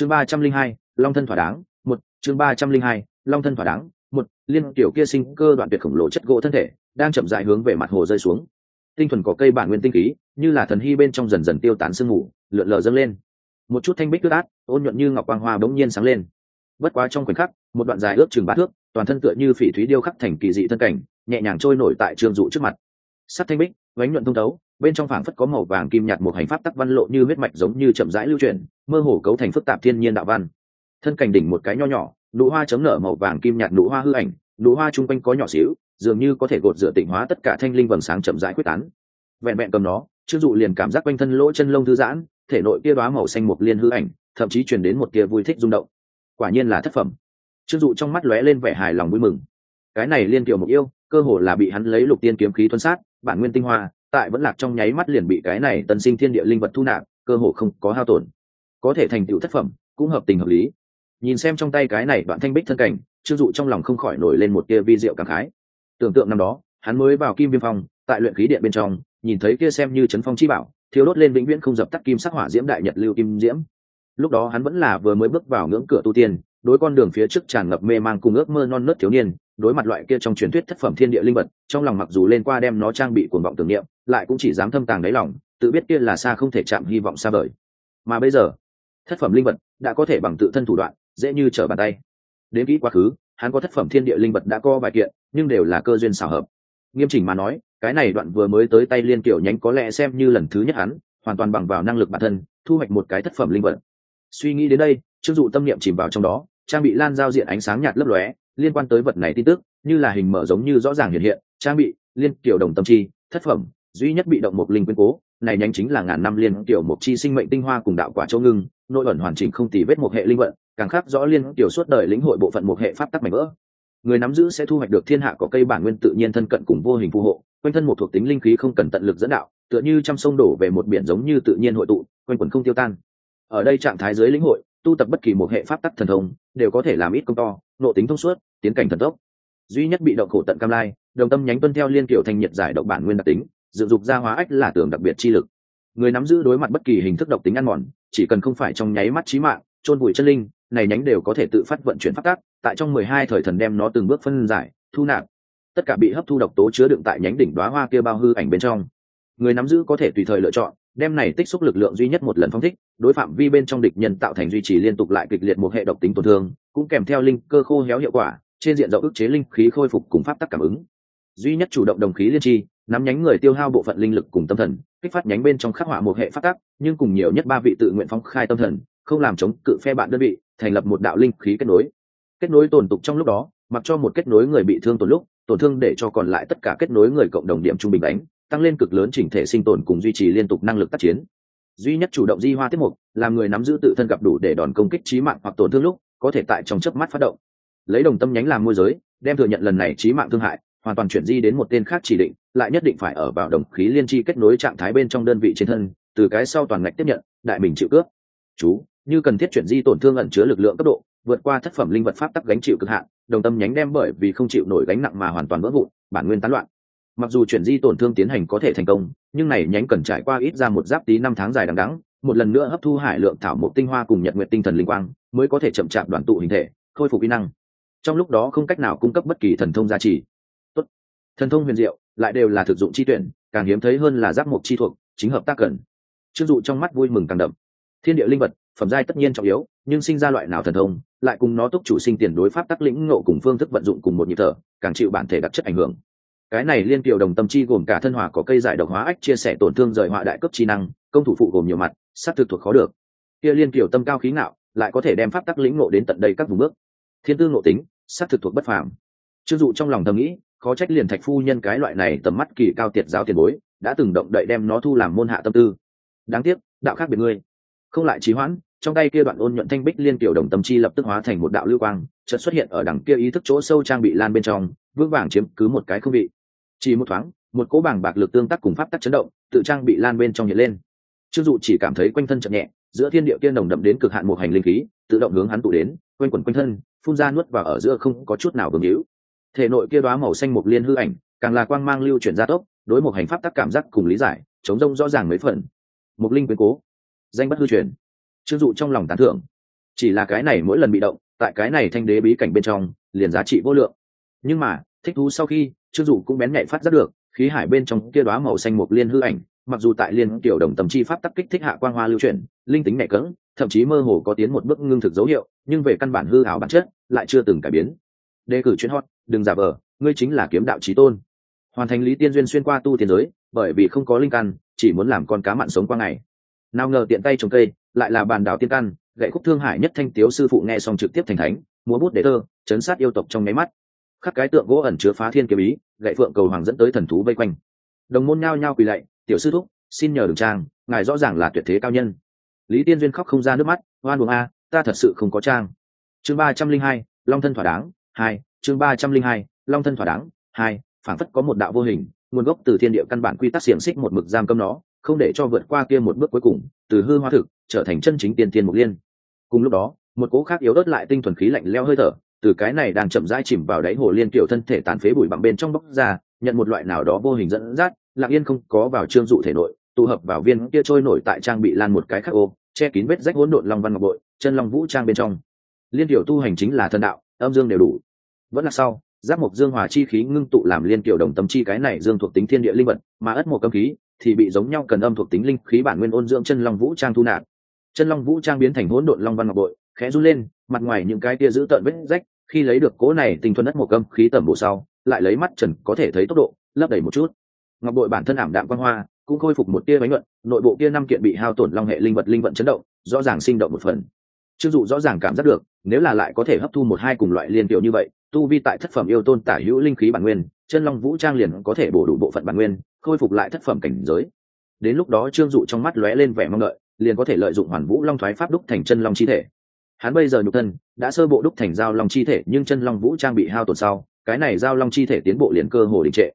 chương ba trăm linh hai, long thân thỏa đáng, một, chương ba trăm linh hai, long thân thỏa đáng, một, liên tiểu kia sinh cơ đoạn tuyệt khổng lồ chất gỗ thân thể, đang chậm dại hướng về mặt hồ rơi xuống. Tinh thuần có cây bản nguyên tinh khí, như là thần hy bên trong dần dần tiêu tán sương mù, lượn lờ dâng lên. Một chút thanh bích ướt át ôn nhuận như ngọc quang hoa bỗng nhiên sáng lên. Bất quá trong khoảnh khắc, một đoạn dài ước chừng bát thước, toàn thân tựa như phỉ thúy điêu khắc thành kỳ dị thân cảnh, nhẹ nhàng trôi nổi tại trường dụ trước mặt. Sắt thanh bích, vánh nhuận thông thấu bên trong phảng phất có màu vàng kim nhạt một hành pháp tắc văn lộ như huyết mạch giống như chậm rãi lưu chuyển, mơ hồ cấu thành phức tạp thiên nhiên đạo văn. Thân cảnh đỉnh một cái nho nhỏ, nụ hoa chấm nở màu vàng kim nhạt nụ hoa hư ảnh, nụ hoa chung quanh có nhỏ xíu, dường như có thể gột rửa tịnh hóa tất cả thanh linh vầng sáng chậm rãi quyết tán. Vẹn vẹn cầm nó chưng dụ liền cảm giác quanh thân lỗ chân lông thư giãn, thể nội kia đoá màu xanh mục liên hư ảnh, thậm chí truyền đến một tia vui thích rung động. Quả nhiên là thất phẩm. Chưng dụ trong mắt lóe lên vẻ hài lòng vui mừng. Cái này liên tiểu mục yêu, cơ hồ là bị hắn lấy lục tiên kiếm khí tuân sát, bản nguyên tinh hoa tại vẫn lạc trong nháy mắt liền bị cái này tân sinh thiên địa linh vật thu nạp, cơ hồ không có hao tổn. Có thể thành tựu thất phẩm, cũng hợp tình hợp lý. Nhìn xem trong tay cái này đoạn thanh bích thân cảnh chưng dụ trong lòng không khỏi nổi lên một tia vi diệu cảm khái. Tưởng tượng năm đó, hắn mới vào kim viêm phong, tại luyện khí điện bên trong, nhìn thấy kia xem như chấn phong chi bảo thiếu đốt lên vĩnh viễn không dập tắt kim sắc hỏa diễm đại nhật lưu kim diễm. Lúc đó hắn vẫn là vừa mới bước vào ngưỡng cửa tu tiên, đối con đường phía trước tràn ngập mê mang cùng ước mơ non nớt thiếu niên, đối mặt loại kia trong truyền thuyết thất phẩm thiên địa linh vật, trong lòng mặc dù lên qua đem nó trang bị cuồng vọng tưởng niệm lại cũng chỉ dám thâm tàng đáy lòng, tự biết kia là xa không thể chạm hy vọng xa vời. Mà bây giờ, thất phẩm linh vật đã có thể bằng tự thân thủ đoạn, dễ như trở bàn tay. Đến kỹ quá khứ, hắn có thất phẩm thiên địa linh vật đã có vài kiện, nhưng đều là cơ duyên xảo hợp. Nghiêm chỉnh mà nói, cái này đoạn vừa mới tới tay liên kiểu nhánh có lẽ xem như lần thứ nhất hắn, hoàn toàn bằng vào năng lực bản thân, thu hoạch một cái thất phẩm linh vật. Suy nghĩ đến đây chưng dụ tâm niệm chìm vào trong đó, trang bị lan giao diện ánh sáng nhạt lấp lóe, liên quan tới vật này tin tức, như là hình mở giống như rõ ràng hiện hiện, trang bị, liên kiểu đồng tâm chi, thất phẩm duy nhất bị động một linh quyên cố, này nhanh chính là ngàn năm liên tiểu một chi sinh mệnh tinh hoa cùng đạo quả châu ngưng, nội ẩn hoàn chỉnh không tì vết một hệ linh vận, càng khác rõ liên tiểu suốt đời lĩnh hội bộ phận một hệ pháp tắc mảnh vỡ. Người nắm giữ sẽ thu hoạch được thiên hạ có cây bản nguyên tự nhiên thân cận cùng vô hình phù hộ, quanh thân một thuộc tính linh khí không cần tận lực dẫn đạo, tựa như trăm sông đổ về một biển giống như tự nhiên hội tụ, quanh quần không tiêu tan. Ở đây trạng thái dưới lĩnh hội, tu tập bất kỳ một hệ pháp tắc thần thông, đều có thể làm ít công to nộ tính thông suốt, tiến cảnh thần tốc. Duy nhất bị động khổ tận cam lai, đồng tâm nhánh tuân theo liên kiểu thành nhiệt giải độc bản nguyên đặc tính dựng dục ra hóa ách là tưởng đặc biệt chi lực. Người nắm giữ đối mặt bất kỳ hình thức độc tính ăn mòn, chỉ cần không phải trong nháy mắt trí mạng, chôn bụi chân linh, này nhánh đều có thể tự phát vận chuyển phát tác tại trong mười hai thời thần đem nó từng bước phân giải, thu nạp. Tất cả bị hấp thu độc tố chứa đựng tại nhánh đỉnh đoá hoa kia bao hư ảnh bên trong. Người nắm giữ có thể tùy thời lựa chọn, đem này tích xúc lực lượng duy nhất một lần phong thích, đối phạm vi bên trong địch nhân tạo thành duy trì liên tục lại kịch liệt một hệ độc tính tổn thương, cũng kèm theo linh cơ khô héo hiệu quả, trên diện rộng ức chế linh khí khôi phục cùng pháp tắc cảm ứng. Duy nhất chủ động đồng khí liên tri nắm nhánh người tiêu hao bộ phận linh lực cùng tâm thần kích phát nhánh bên trong khắc họa một hệ phát tác, nhưng cùng nhiều nhất ba vị tự nguyện phong khai tâm thần không làm chống cự phe bạn đơn vị thành lập một đạo linh khí kết nối. Kết nối tồn tục trong lúc đó mặc cho một kết nối người bị thương tổn lúc tổn thương để cho còn lại tất cả kết nối người cộng đồng điểm trung bình đánh tăng lên cực lớn chỉnh thể sinh tồn cùng duy trì liên tục năng lực tác chiến. Duy nhất chủ động di hoa tiết mục làm người nắm giữ tự thân gặp đủ để đòn công kích trí mạng hoặc tổn thương lúc có thể tại trong chớp mắt phát động. Lấy đồng tâm nhánh làm môi giới đem thừa nhận lần này trí mạng thương hại hoàn toàn chuyển di đến một tên khác chỉ định, lại nhất định phải ở vào đồng khí liên tri kết nối trạng thái bên trong đơn vị trên thân, từ cái sau toàn ngạch tiếp nhận, đại mình chịu cướp chú, như cần thiết chuyển di tổn thương ẩn chứa lực lượng cấp độ, vượt qua thất phẩm linh vật pháp tắc gánh chịu cực hạn, đồng tâm nhánh đem bởi vì không chịu nổi gánh nặng mà hoàn toàn vỡ vụn, bản nguyên tán loạn. Mặc dù chuyển di tổn thương tiến hành có thể thành công, nhưng này nhánh cần trải qua ít ra một giáp tí năm tháng dài đằng đắng một lần nữa hấp thu hải lượng thảo mộc tinh hoa cùng nhật nguyện tinh thần linh quang, mới có thể chậm chạp đoàn tụ hình thể, khôi phục kỹ năng. Trong lúc đó không cách nào cung cấp bất kỳ thần thông giá trị thần thông huyền diệu, lại đều là thực dụng chi tuyển, càng hiếm thấy hơn là giáp mục chi thuộc, chính hợp tác cần. Chưng dụ trong mắt vui mừng càng đậm. Thiên địa linh vật, phẩm giai tất nhiên trọng yếu, nhưng sinh ra loại nào thần thông, lại cùng nó túc chủ sinh tiền đối pháp tắc lĩnh ngộ cùng phương thức vận dụng cùng một nhịp thở, càng chịu bản thể đặc chất ảnh hưởng. Cái này liên kiều đồng tâm chi gồm cả thân hòa có cây giải độc hóa ách chia sẻ tổn thương rời họa đại cấp chi năng, công thủ phụ gồm nhiều mặt, sát thực thuộc khó được. Kia liên kiều tâm cao khí ngạo, lại có thể đem pháp tắc lĩnh ngộ đến tận đây các vùng bước. Thiên tư ngộ tính, sát thực thuộc bất phàm. Chưng dụ trong lòng thầm nghĩ khó trách liền thạch phu nhân cái loại này tầm mắt kỳ cao tiệt giáo tiền bối, đã từng động đậy đem nó thu làm môn hạ tâm tư. Đáng tiếc, đạo khác biệt ngươi. Không lại trí hoãn, trong tay kia đoạn ôn nhuận thanh bích liên kiểu đồng tâm chi lập tức hóa thành một đạo lưu quang, chợt xuất hiện ở đằng kia ý thức chỗ sâu trang bị lan bên trong, vững vàng chiếm cứ một cái không vị chỉ một thoáng, một cỗ bảng bạc lực tương tác cùng pháp tắc chấn động, tự trang bị lan bên trong hiện lên. Chưng dụ chỉ cảm thấy quanh thân chậm nhẹ, giữa thiên địa kia nồng đậm đến cực hạn một hành linh khí, tự động hướng hắn tụ đến, quanh quẩn quanh thân, phun ra nuốt vào ở giữa không có chút nào vương hữu thể nội kia đoá màu xanh một liên hư ảnh, càng là quang mang lưu chuyển gia tốc, đối một hành pháp tắc cảm giác cùng lý giải, chống rông rõ ràng mấy phần. Mục linh quyến cố. Danh bất hư truyền. Chưng dụ trong lòng tán thưởng. Chỉ là cái này mỗi lần bị động, tại cái này thanh đế bí cảnh bên trong, liền giá trị vô lượng. Nhưng mà, thích thú sau khi chưng dụ cũng bén nhạy phát giác được, khí hải bên trong kia đoá màu xanh mục liên hư ảnh, mặc dù tại liên tiểu đồng tầm chi pháp tắc kích thích hạ quang hoa lưu chuyển, linh tính nhạy cỡng thậm chí mơ hồ có tiến một bước ngưng thực dấu hiệu, nhưng về căn bản hư hảo bản chất, lại chưa từng cải biến. Đề cử chuyên hot đừng giả vờ, ngươi chính là kiếm đạo trí tôn. Hoàn thành lý tiên duyên xuyên qua tu tiên giới, bởi vì không có linh căn, chỉ muốn làm con cá mặn sống qua ngày. Nào ngờ tiện tay trồng cây, lại là bàn đảo tiên căn, gậy khúc thương hải nhất thanh tiếu sư phụ nghe xong trực tiếp thành thánh, múa bút để thơ, chấn sát yêu tộc trong nháy mắt. Khắc cái tượng gỗ ẩn chứa phá thiên kiếm ý, gậy phượng cầu hoàng dẫn tới thần thú vây quanh. Đồng môn nhao nhao quỳ lạy, tiểu sư thúc, xin nhờ đường trang, ngài rõ ràng là tuyệt thế cao nhân. Lý tiên duyên khóc không ra nước mắt, oan buồng a, ta thật sự không có trang. Chương ba trăm linh hai, long thân thỏa đáng, hai chương ba trăm linh hai, long thân thỏa đáng. Hai phản phất có một đạo vô hình, nguồn gốc từ thiên địa căn bản quy tắc xiềng xích một mực giam cấm nó, không để cho vượt qua kia một bước cuối cùng, từ hư hoa thực, trở thành chân chính tiên tiên mục liên. Cùng lúc đó, một cố khác yếu ớt lại tinh thuần khí lạnh leo hơi thở, từ cái này đang chậm rãi chìm vào đáy hồ liên kiểu thân thể tàn phế bụi bặm bên trong bốc ra, nhận một loại nào đó vô hình dẫn dắt, lặng yên không có vào trương dụ thể nội, tụ hợp vào viên kia trôi nổi tại trang bị lan một cái khắc ô, che kín vết rách hỗn độn long văn ngọc bội, chân long vũ trang bên trong. Liên tiểu tu hành chính là thần đạo, âm dương đều đủ vẫn là sau, giáp mộc dương hòa chi khí ngưng tụ làm liên kiểu đồng tâm chi cái này dương thuộc tính thiên địa linh vật, mà ất một cấm khí thì bị giống nhau cần âm thuộc tính linh khí bản nguyên ôn dưỡng chân long vũ trang thu nạp. Chân long vũ trang biến thành hỗn độn long văn ngọc bội, khẽ run lên, mặt ngoài những cái tia giữ tợn vết rách, khi lấy được cố này tình thuần ất một cấm khí tẩm bộ sau, lại lấy mắt trần có thể thấy tốc độ, lấp đầy một chút. Ngọc bội bản thân ảm đạm quan hoa, cũng khôi phục một tia bánh luận, nội bộ kia năm kiện bị hao tổn long hệ linh vật linh vận chấn động, rõ ràng sinh động một phần. Chưng dụ rõ ràng cảm giác được, nếu là lại có thể hấp thu một hai cùng loại liên tiểu như vậy tu vi tại thất phẩm yêu tôn tả hữu linh khí bản nguyên, chân long vũ trang liền có thể bổ đủ bộ phận bản nguyên, khôi phục lại thất phẩm cảnh giới. Đến lúc đó trương dụ trong mắt lóe lên vẻ mong đợi, liền có thể lợi dụng hoàn vũ long thoái pháp đúc thành chân long chi thể. Hắn bây giờ nhục thân, đã sơ bộ đúc thành giao long chi thể, nhưng chân long vũ trang bị hao tổn sau, cái này giao long chi thể tiến bộ liền cơ hồ đình trệ.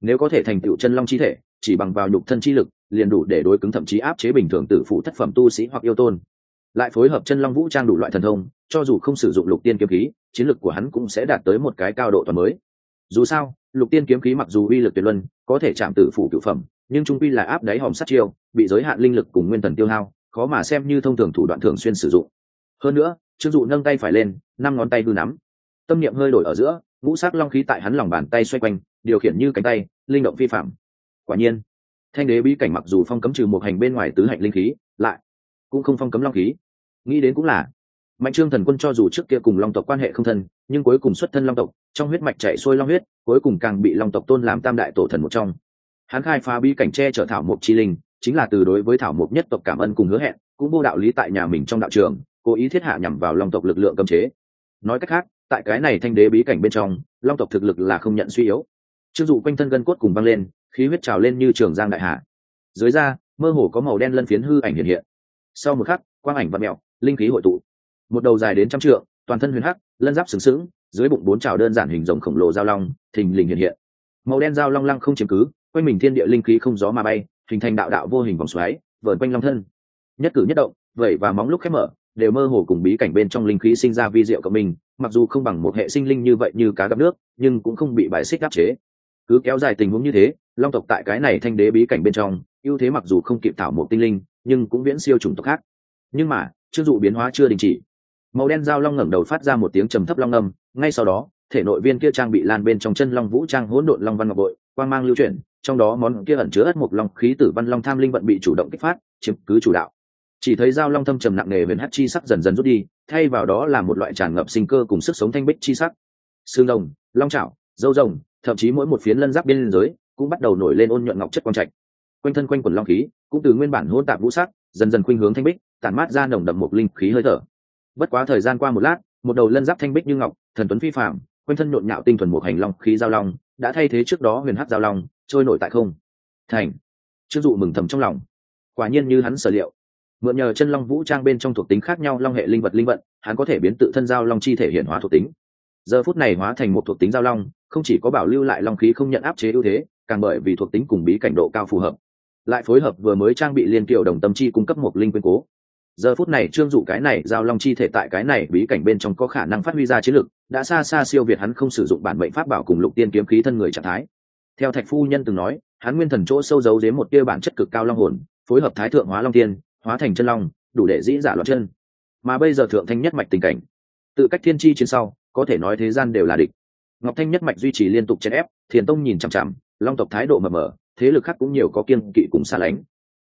Nếu có thể thành tựu chân long chi thể, chỉ bằng vào nhục thân chi lực, liền đủ để đối cứng thậm chí áp chế bình thường tử phụ thất phẩm tu sĩ hoặc yêu tôn. Lại phối hợp chân long vũ trang đủ loại thần thông cho dù không sử dụng lục tiên kiếm khí, chiến lược của hắn cũng sẽ đạt tới một cái cao độ toàn mới. Dù sao, lục tiên kiếm khí mặc dù uy lực tuyệt luân, có thể chạm tử phủ cựu phẩm, nhưng trung quy là áp đáy hòm sát chiêu, bị giới hạn linh lực cùng nguyên thần tiêu hao, khó mà xem như thông thường thủ đoạn thường xuyên sử dụng. Hơn nữa trương dụ nâng tay phải lên, năm ngón tay hư nắm. Tâm niệm hơi đổi ở giữa, ngũ sắc long khí tại hắn lòng bàn tay xoay quanh, điều khiển như cánh tay, linh động vi phạm. Quả nhiên, thanh đế bí cảnh mặc dù phong cấm trừ một hành bên ngoài tứ hạnh linh khí, lại cũng không phong cấm long khí. Nghĩ đến cũng là mạnh trương thần quân cho dù trước kia cùng long tộc quan hệ không thân, nhưng cuối cùng xuất thân long tộc, trong huyết mạch chạy xuôi long huyết, cuối cùng càng bị long tộc tôn làm tam đại tổ thần một trong. Hắn khai phá bí cảnh tre trở thảo mộc chi linh, chính là từ đối với thảo mộc nhất tộc cảm ơn cùng hứa hẹn, cũng vô đạo lý tại nhà mình trong đạo trường, cố ý thiết hạ nhằm vào long tộc lực lượng cấm chế. Nói cách khác, tại cái này thanh đế bí cảnh bên trong, long tộc thực lực là không nhận suy yếu. Chưng dụ quanh thân gân cốt cùng văng lên, khí huyết trào lên như trường giang đại hạ dưới da, mơ hồ có màu đen lân phiến hư ảnh hiện hiện. Sau một khắc, quang ảnh và mẹo linh khí hội tụ một đầu dài đến trăm trượng, toàn thân huyền hắc, lân giáp sừng sững, dưới bụng bốn trào đơn giản hình rồng khổng lồ giao long, thình lình hiện hiện. Màu đen giao long lăng không chiếm cứ, quanh mình thiên địa linh khí không gió mà bay, hình thành đạo đạo vô hình vòng xoáy, vờn quanh long thân. Nhất cử nhất động, vẩy và móng lúc khép mở, đều mơ hồ cùng bí cảnh bên trong linh khí sinh ra vi diệu của mình, mặc dù không bằng một hệ sinh linh như vậy như cá gặp nước, nhưng cũng không bị bài xích áp chế. Cứ kéo dài tình huống như thế, long tộc tại cái này thanh đế bí cảnh bên trong, ưu thế mặc dù không kịp thảo một tinh linh, nhưng cũng viễn siêu chủng tộc khác. Nhưng mà chưng dụ biến hóa chưa đình chỉ màu đen dao long ngẩng đầu phát ra một tiếng trầm thấp long âm ngay sau đó thể nội viên kia trang bị lan bên trong chân long vũ trang hỗn độn long văn ngọc bội quang mang lưu chuyển trong đó món kia ẩn chứa ất mục long khí tử văn long tham linh vận bị chủ động kích phát chiếm cứ chủ đạo. Chỉ thấy dao long thâm trầm nặng nề huyền hát chi sắc dần dần rút đi thay vào đó là một loại tràn ngập sinh cơ cùng sức sống thanh bích chi sắc. Xương rồng long trảo, dâu rồng thậm chí mỗi một phiến lân giáp biên giới cũng bắt đầu nổi lên ôn nhuận ngọc chất quang trạch. Quanh thân quanh quần long khí cũng từ nguyên bản hôn tạp vũ sắc dần dần khuynh hướng thanh bích tản mát ra nồng đậm một linh khí hơi thở bất quá thời gian qua một lát, một đầu lân giáp thanh bích như ngọc, thần tuấn phi phạm quanh thân nhộn nhạo tinh thuần một hành long khí giao long, đã thay thế trước đó huyền hát giao long, trôi nổi tại không. Thành. Chưng dụ mừng thầm trong lòng. Quả nhiên như hắn sở liệu. Mượn nhờ chân long vũ trang bên trong thuộc tính khác nhau long hệ linh vật linh vận hắn có thể biến tự thân giao long chi thể hiện hóa thuộc tính. Giờ phút này hóa thành một thuộc tính giao long, không chỉ có bảo lưu lại long khí không nhận áp chế ưu thế, càng bởi vì thuộc tính cùng bí cảnh độ cao phù hợp. Lại phối hợp vừa mới trang bị liên kiệu đồng tâm chi cung cấp một linh quyên cố giờ phút này trương dụ cái này, giao long chi thể tại cái này bí cảnh bên trong có khả năng phát huy ra chiến lực, đã xa xa siêu việt hắn không sử dụng bản mệnh pháp bảo cùng lục tiên kiếm khí thân người trạng thái. Theo thạch phu nhân từng nói, hắn nguyên thần chỗ sâu giấu đến một tia bản chất cực cao long hồn, phối hợp thái thượng hóa long tiên, hóa thành chân long, đủ để dĩ giả loạn chân. Mà bây giờ thượng thanh nhất mạch tình cảnh, tự cách thiên chi trên sau, có thể nói thế gian đều là địch. Ngọc thanh nhất mạch duy trì liên tục chèn ép, thiền tông nhìn chằm chằm, long tộc thái độ mờ mờ, thế lực khác cũng nhiều có kiên kỵ cùng xa lánh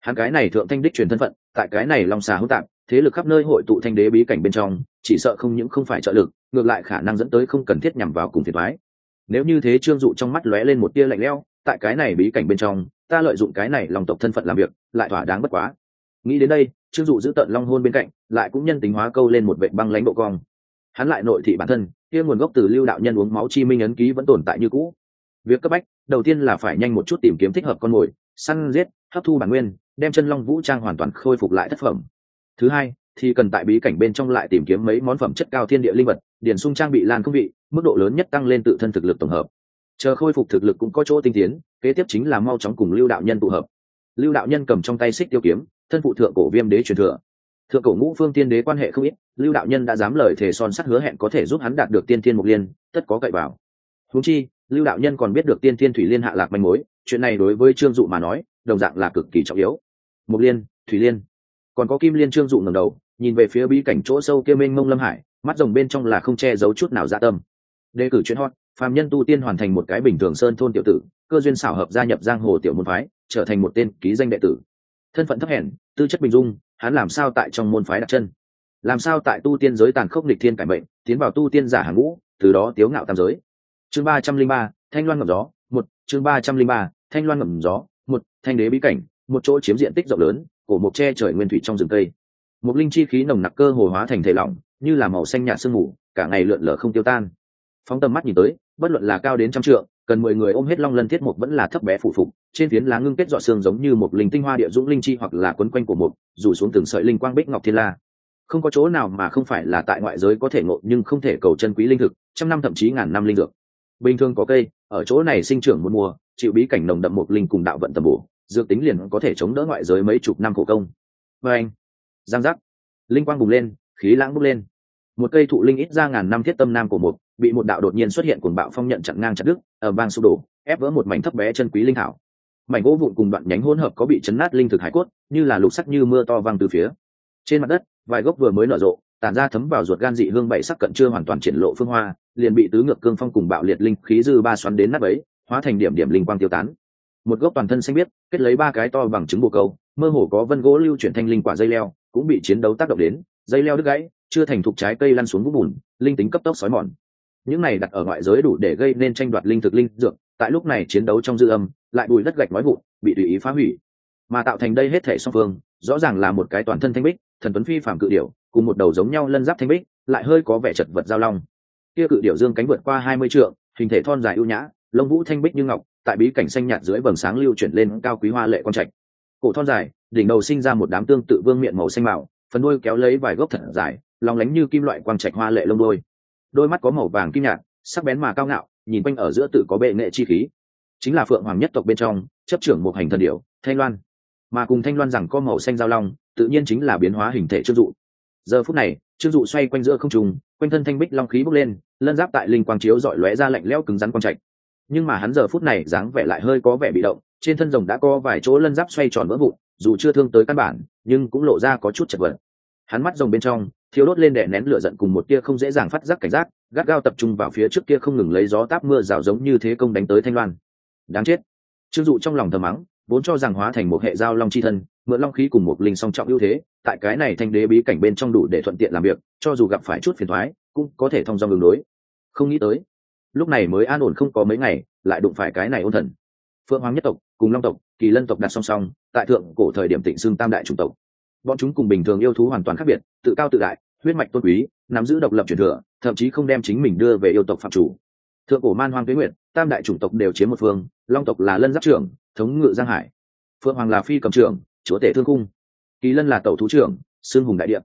hắn cái này thượng thanh đích truyền thân phận, tại cái này long xà hữu tạng thế lực khắp nơi hội tụ thanh đế bí cảnh bên trong, chỉ sợ không những không phải trợ lực, ngược lại khả năng dẫn tới không cần thiết nhằm vào cùng thiệt thoái nếu như thế trương dụ trong mắt lóe lên một tia lạnh lẽo, tại cái này bí cảnh bên trong, ta lợi dụng cái này lòng tộc thân phận làm việc, lại thỏa đáng bất quá. Nghĩ đến đây, trương dụ giữ tận long hôn bên cạnh, lại cũng nhân tính hóa câu lên một vệ băng lãnh độ cong. Hắn lại nội thị bản thân, kia nguồn gốc từ lưu đạo nhân uống máu chi minh ấn ký vẫn tồn tại như cũ. Việc cấp bách, đầu tiên là phải nhanh một chút tìm kiếm thích hợp con mồi, săn giết, hấp thu bản nguyên đem chân long vũ trang hoàn toàn khôi phục lại thất phẩm. Thứ hai, thì cần tại bí cảnh bên trong lại tìm kiếm mấy món phẩm chất cao thiên địa linh vật, điển sung trang bị lan không vị mức độ lớn nhất tăng lên tự thân thực lực tổng hợp. Chờ khôi phục thực lực cũng có chỗ tinh tiến, kế tiếp chính là mau chóng cùng lưu đạo nhân tụ hợp. Lưu đạo nhân cầm trong tay xích tiêu kiếm, thân phụ thượng cổ viêm đế truyền thừa. Thượng cổ ngũ phương tiên đế quan hệ không ít, lưu đạo nhân đã dám lời thề son sắt hứa hẹn có thể giúp hắn đạt được tiên thiên mục liên, tất có cậy vào. Húng chi, lưu đạo nhân còn biết được tiên thiên thủy liên hạ lạc manh mối, chuyện này đối với trương dụ mà nói, đồng dạng là cực kỳ trọng yếu mục liên, thủy liên. Còn có kim liên trương dụ ngầm đầu, nhìn về phía bí cảnh chỗ sâu kia mênh mông lâm hải, mắt rồng bên trong là không che giấu chút nào dạ tâm. Đề cử chuyến hot, phàm nhân tu tiên hoàn thành một cái bình thường sơn thôn tiểu tử, cơ duyên xảo hợp gia nhập giang hồ tiểu môn phái, trở thành một tên ký danh đệ tử. Thân phận thấp hèn, tư chất bình dung, hắn làm sao tại trong môn phái đặt chân? Làm sao tại tu tiên giới tàn khốc lịch thiên cải mệnh tiến vào tu tiên giả hàng ngũ, từ đó tiếu ngạo tam giới? Chương ba trăm linh ba, thanh loan ngầm gió, một, chương ba trăm linh ba, thanh loan ngầm gió, một, thanh đế bí cảnh một chỗ chiếm diện tích rộng lớn cổ mộc tre trời nguyên thủy trong rừng cây. Một linh chi khí nồng nặc cơ hồ hóa thành thể lỏng như là màu xanh nhạt sương mù cả ngày lượn lờ không tiêu tan. Phóng tầm mắt nhìn tới bất luận là cao đến trăm trượng cần mười người ôm hết long lân thiết mục vẫn là thấp bé phụ phục trên phiến lá ngưng kết dọa xương giống như một linh tinh hoa địa dũng linh chi hoặc là quấn quanh của mục, rủ xuống từng sợi linh quang bích ngọc thiên la. Không có chỗ nào mà không phải là tại ngoại giới có thể ngộ nhưng không thể cầu chân quý linh thực trăm năm thậm chí ngàn năm linh dược. Bình thường có cây ở chỗ này sinh trưởng muôn mùa chịu bí cảnh nồng đậm một linh cùng đạo vận tầm bổ dược tính liền có thể chống đỡ ngoại giới mấy chục năm khổ công. Và anh, giang giác. Linh quang bùng lên, khí lãng bốc lên. Một cây thụ linh ít ra ngàn năm thiết tâm nam của một bị một đạo đột nhiên xuất hiện cuồng bạo phong nhận chặn ngang chặt đứt, ở bang sụp đổ, ép vỡ một mảnh thấp bé chân quý linh thảo. Mảnh gỗ vụn cùng đoạn nhánh hỗn hợp có bị chấn nát linh thực hải cốt, như là lục sắc như mưa to văng từ phía. Trên mặt đất, vài gốc vừa mới nở rộ, tản ra thấm vào ruột gan dị hương bảy sắc cận chưa hoàn toàn triển lộ phương hoa, liền bị tứ ngược cương phong cùng bạo liệt linh khí dư ba xoắn đến nát ấy hóa thành điểm điểm linh quang tiêu tán một gốc toàn thân xanh biếc, kết lấy ba cái to bằng trứng bồ câu, mơ hồ có vân gỗ lưu chuyển thanh linh quả dây leo, cũng bị chiến đấu tác động đến, dây leo đứt gãy, chưa thành thục trái cây lăn xuống vũng bùn, linh tính cấp tốc xói mòn. Những này đặt ở ngoại giới đủ để gây nên tranh đoạt linh thực linh dược, tại lúc này chiến đấu trong dư âm, lại bùi đất gạch nói vụn, bị tùy ý phá hủy. Mà tạo thành đây hết thể song phương, rõ ràng là một cái toàn thân thanh bích, thần tuấn phi phạm cự điểu, cùng một đầu giống nhau lân giáp thanh bích, lại hơi có vẻ chật vật giao long. Kia cự điểu dương cánh vượt qua hai mươi trượng, hình thể thon dài ưu nhã, lông vũ thanh bích như ngọc tại bí cảnh xanh nhạt dưới vầng sáng lưu chuyển lên cao quý hoa lệ quang trạch. Cổ thon dài, đỉnh đầu sinh ra một đám tương tự vương miệng màu xanh mạo, phần đuôi kéo lấy vài gốc thật dài lòng lánh như kim loại quang trạch hoa lệ lông đôi. Đôi mắt có màu vàng kim nhạt, sắc bén mà cao ngạo, nhìn quanh ở giữa tự có bệ nghệ chi khí. Chính là phượng hoàng nhất tộc bên trong, chấp trưởng một hành thần điệu thanh loan. Mà cùng thanh loan rằng có màu xanh giao long, tự nhiên chính là biến hóa hình thể trương dụ. Giờ phút này trương dụ xoay quanh giữa không trùng quanh thân thanh bích long khí bốc lên, lân giáp tại linh quang chiếu dọi lóe ra lạnh lẽo cứng rắn quang trạch nhưng mà hắn giờ phút này dáng vẻ lại hơi có vẻ bị động, trên thân rồng đã có vài chỗ lân giáp xoay tròn vỡ vụn, dù chưa thương tới căn bản, nhưng cũng lộ ra có chút chật vật. Hắn mắt rồng bên trong thiếu đốt lên đè nén lửa giận cùng một tia không dễ dàng phát giác cảnh giác, gắt gao tập trung vào phía trước kia không ngừng lấy gió táp mưa rào giống như thế công đánh tới thanh loan. Đáng chết. Chưng dụ trong lòng thờ mắng, vốn cho rằng hóa thành một hệ giao long chi thân, mượn long khí cùng một linh song trọng ưu thế, tại cái này thanh đế bí cảnh bên trong đủ để thuận tiện làm việc, cho dù gặp phải chút phiền thoái, cũng có thể thông do ngừng đối. Không nghĩ tới lúc này mới an ổn không có mấy ngày, lại đụng phải cái này ôn thần. Phượng hoàng nhất tộc cùng long tộc, kỳ lân tộc đặt song song, tại thượng cổ thời điểm tịnh xưng tam đại chủng tộc. Bọn chúng cùng bình thường yêu thú hoàn toàn khác biệt, tự cao tự đại, huyết mạch tôn quý, nắm giữ độc lập truyền thừa, thậm chí không đem chính mình đưa về yêu tộc phạm chủ. Thượng cổ man hoang tuế nguyệt, tam đại chủng tộc đều chiếm một phương, long tộc là lân giáp trưởng, thống ngự giang hải. Phượng hoàng là phi cầm trưởng, chúa tể thương cung. Kỳ lân là tẩu thú trưởng xương hùng đại địa.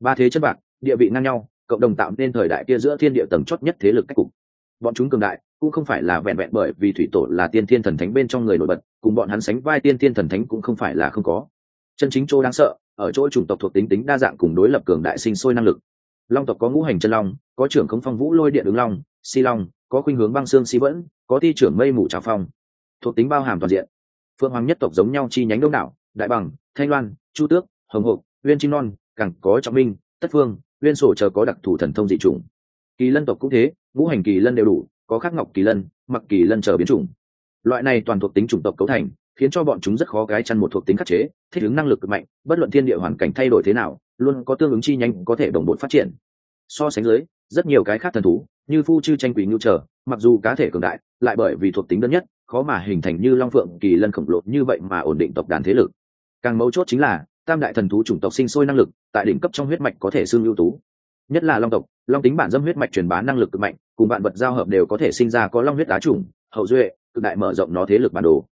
Ba thế chất bạc, địa vị ngang nhau, cộng đồng tạo nên thời đại kia giữa thiên địa tầng chót nhất thế lực cách cục bọn chúng cường đại, cũng không phải là vẹn vẹn bởi vì thủy tổ là tiên thiên thần thánh bên trong người nổi bật, cùng bọn hắn sánh vai tiên thiên thần thánh cũng không phải là không có. Chân chính chỗ đáng sợ, ở chỗ chủng tộc thuộc tính tính đa dạng cùng đối lập cường đại sinh sôi năng lực. Long tộc có ngũ hành chân long, có trưởng không phong vũ lôi điện ứng long, si long, có khuynh hướng băng xương si vẫn, có ti trưởng mây mù trào phong. Thuộc tính bao hàm toàn diện. Phương hoàng nhất tộc giống nhau chi nhánh đông đảo, đại bằng, thanh loan, chu tước, hồng hộc, uyên chim non càng có trọng minh tất tất phương, uyên sổ chờ có đặc thù thần thông dị chủng kỳ lân tộc cũng thế, ngũ hành kỳ lân đều đủ, có khắc ngọc kỳ lân, mặc kỳ lân chờ biến chủng. Loại này toàn thuộc tính chủng tộc cấu thành, khiến cho bọn chúng rất khó gái chăn một thuộc tính khắc chế, thích ứng năng lực cực mạnh, bất luận thiên địa hoàn cảnh thay đổi thế nào, luôn có tương ứng chi nhanh có thể đồng bộ phát triển. So sánh dưới, rất nhiều cái khác thần thú, như phu chư tranh quỷ ngưu trở, mặc dù cá thể cường đại, lại bởi vì thuộc tính đơn nhất, khó mà hình thành như long phượng kỳ lân khổng lồ như vậy mà ổn định tộc đàn thế lực. Càng mấu chốt chính là, tam đại thần thú chủng tộc sinh sôi năng lực, tại đỉnh cấp trong huyết mạch có thể xương ưu tú. Nhất là long tộc long tính bản dâm huyết mạch truyền bá năng lực cực mạnh, cùng bạn vật giao hợp đều có thể sinh ra có long huyết á chủng, hậu duệ, cực đại mở rộng nó thế lực bản đồ.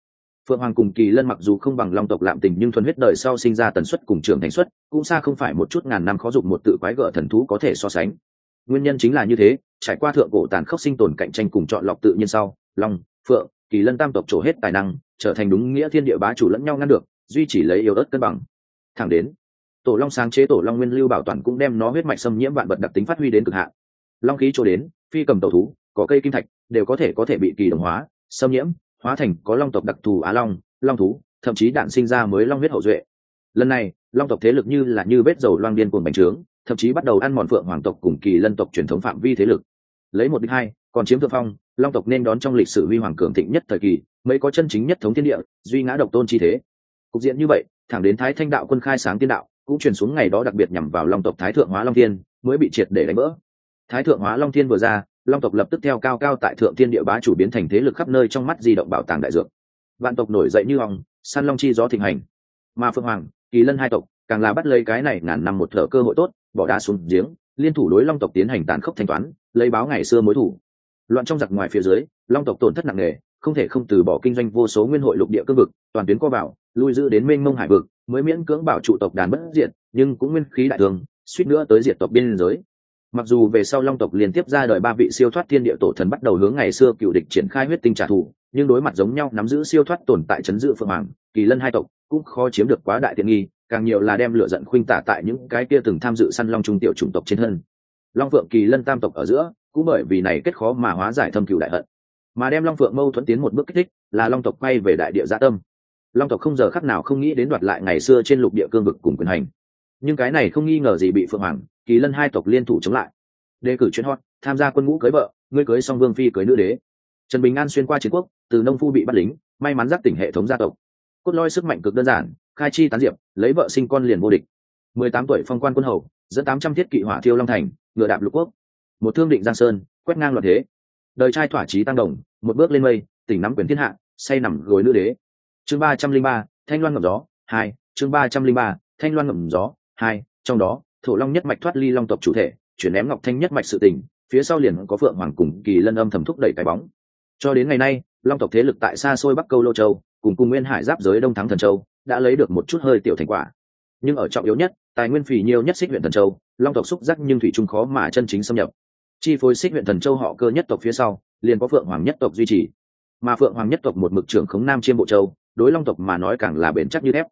Phượng hoàng cùng kỳ lân mặc dù không bằng long tộc lạm tình nhưng thuần huyết đời sau sinh ra tần suất cùng trường thành suất, cũng xa không phải một chút ngàn năm khó dụng một tự quái gở thần thú có thể so sánh. Nguyên nhân chính là như thế, trải qua thượng cổ tàn khốc sinh tồn cạnh tranh cùng chọn lọc tự nhiên sau, long, phượng, kỳ lân tam tộc trổ hết tài năng, trở thành đúng nghĩa thiên địa bá chủ lẫn nhau ngăn được, duy chỉ lấy yếu ớt cân bằng. Thẳng đến tổ long sáng chế tổ long nguyên lưu bảo toàn cũng đem nó huyết mạch xâm nhiễm vạn vật đặc tính phát huy đến cực hạn. Long khí chỗ đến, phi cầm tàu thú có cây kim thạch đều có thể có thể bị kỳ đồng hóa, xâm nhiễm, hóa thành có long tộc đặc thù á long long thú, thậm chí đạn sinh ra mới long huyết hậu duệ. Lần này, long tộc thế lực như là như vết dầu loang điên cuồng bành trướng, thậm chí bắt đầu ăn mòn phượng hoàng tộc cùng kỳ lân tộc truyền thống phạm vi thế lực. Lấy một đích hai, còn chiếm thượng phong, long tộc nên đón trong lịch sử huy hoàng cường thịnh nhất thời kỳ, mới có chân chính nhất thống thiên địa, duy ngã độc tôn chi thế. Cục diện như vậy, thẳng đến thái thanh đạo quân khai sáng tiên đạo cũng truyền xuống ngày đó đặc biệt nhằm vào long tộc thái thượng hóa long thiên, mới bị triệt để đánh vỡ thái thượng hóa long thiên vừa ra, long tộc lập tức theo cao cao tại thượng thiên địa bá chủ biến thành thế lực khắp nơi trong mắt di động bảo tàng đại dược. Vạn tộc nổi dậy như hòng săn long chi gió thịnh hành. Mà Phương hoàng, kỳ lân hai tộc, càng là bắt lấy cái này ngàn năm một thợ cơ hội tốt, bỏ đá xuống giếng, liên thủ đối long tộc tiến hành tàn khốc thanh toán, lấy báo ngày xưa mối thủ. Loạn trong giặc ngoài phía dưới, long tộc tổn thất nặng nề, không thể không từ bỏ kinh doanh vô số nguyên hội lục địa cương vực, toàn tuyến co bảo lui giữ đến mênh mông hải vực mới miễn cưỡng bảo trụ tộc đàn bất diệt, nhưng cũng nguyên khí đại thường, suýt nữa tới diệt tộc biên giới. Mặc dù về sau long tộc liên tiếp ra đời ba vị siêu thoát thiên địa tổ thần bắt đầu hướng ngày xưa cựu địch triển khai huyết tinh trả thù, nhưng đối mặt giống nhau nắm giữ siêu thoát tồn tại chấn giữ phượng hoàng, kỳ lân hai tộc cũng khó chiếm được quá đại tiện nghi, càng nhiều là đem lửa giận khuynh tả tại những cái kia từng tham dự săn long trung tiểu chủng tộc trên thân. Long phượng kỳ lân tam tộc ở giữa cũng bởi vì này kết khó mà hóa giải thâm cựu đại hận. Mà đem long phượng mâu thuẫn tiến một bước kích thích, là long tộc quay về đại địa gia tâm long tộc không giờ khắc nào không nghĩ đến đoạt lại ngày xưa trên lục địa cương vực cùng quyền hành. Nhưng cái này không nghi ngờ gì bị phượng hoàng, kỳ lân hai tộc liên thủ chống lại. Đề cử chuyên hot tham gia quân ngũ cưới vợ, ngươi cưới song vương phi cưới nữ đế. Trần bình an xuyên qua chiến quốc, từ nông phu bị bắt lính, may mắn giác tỉnh hệ thống gia tộc. Cốt loi sức mạnh cực đơn giản, khai chi tán diệp, lấy vợ sinh con liền vô địch. Mười tám tuổi phong quan quân hầu, dẫn tám trăm thiết kỵ hỏa thiêu long thành, ngựa đạp lục quốc. Một thương định giang sơn, quét ngang loạn thế. Đời trai thỏa chí tăng đồng, một bước lên mây, tỉnh nắm quyền thiên hạ, say nằm gối nữ đế chương ba trăm linh ba, thanh loan ngầm gió, hai, chương ba trăm linh ba, thanh loan ngầm gió, hai, trong đó, thổ long nhất mạch thoát ly long tộc chủ thể, chuyển ném ngọc thanh nhất mạch sự tình, phía sau liền có phượng hoàng cùng kỳ lân âm thầm thúc đẩy cái bóng. Cho đến ngày nay, long tộc thế lực tại xa xôi bắc câu lô châu, cùng cùng nguyên hải giáp giới đông thắng thần châu, đã lấy được một chút hơi tiểu thành quả. Nhưng ở trọng yếu nhất, tài nguyên phì nhiều nhất xích huyện thần châu, long tộc xúc giác nhưng thủy trung khó mà chân chính xâm nhập. Chi phối xích huyện thần châu họ cơ nhất tộc phía sau, liền có phượng hoàng nhất tộc duy trì. Mà phượng hoàng nhất tộc một mực trưởng khống nam chiêm bộ châu đối long tộc mà nói càng là bền chắc như thép.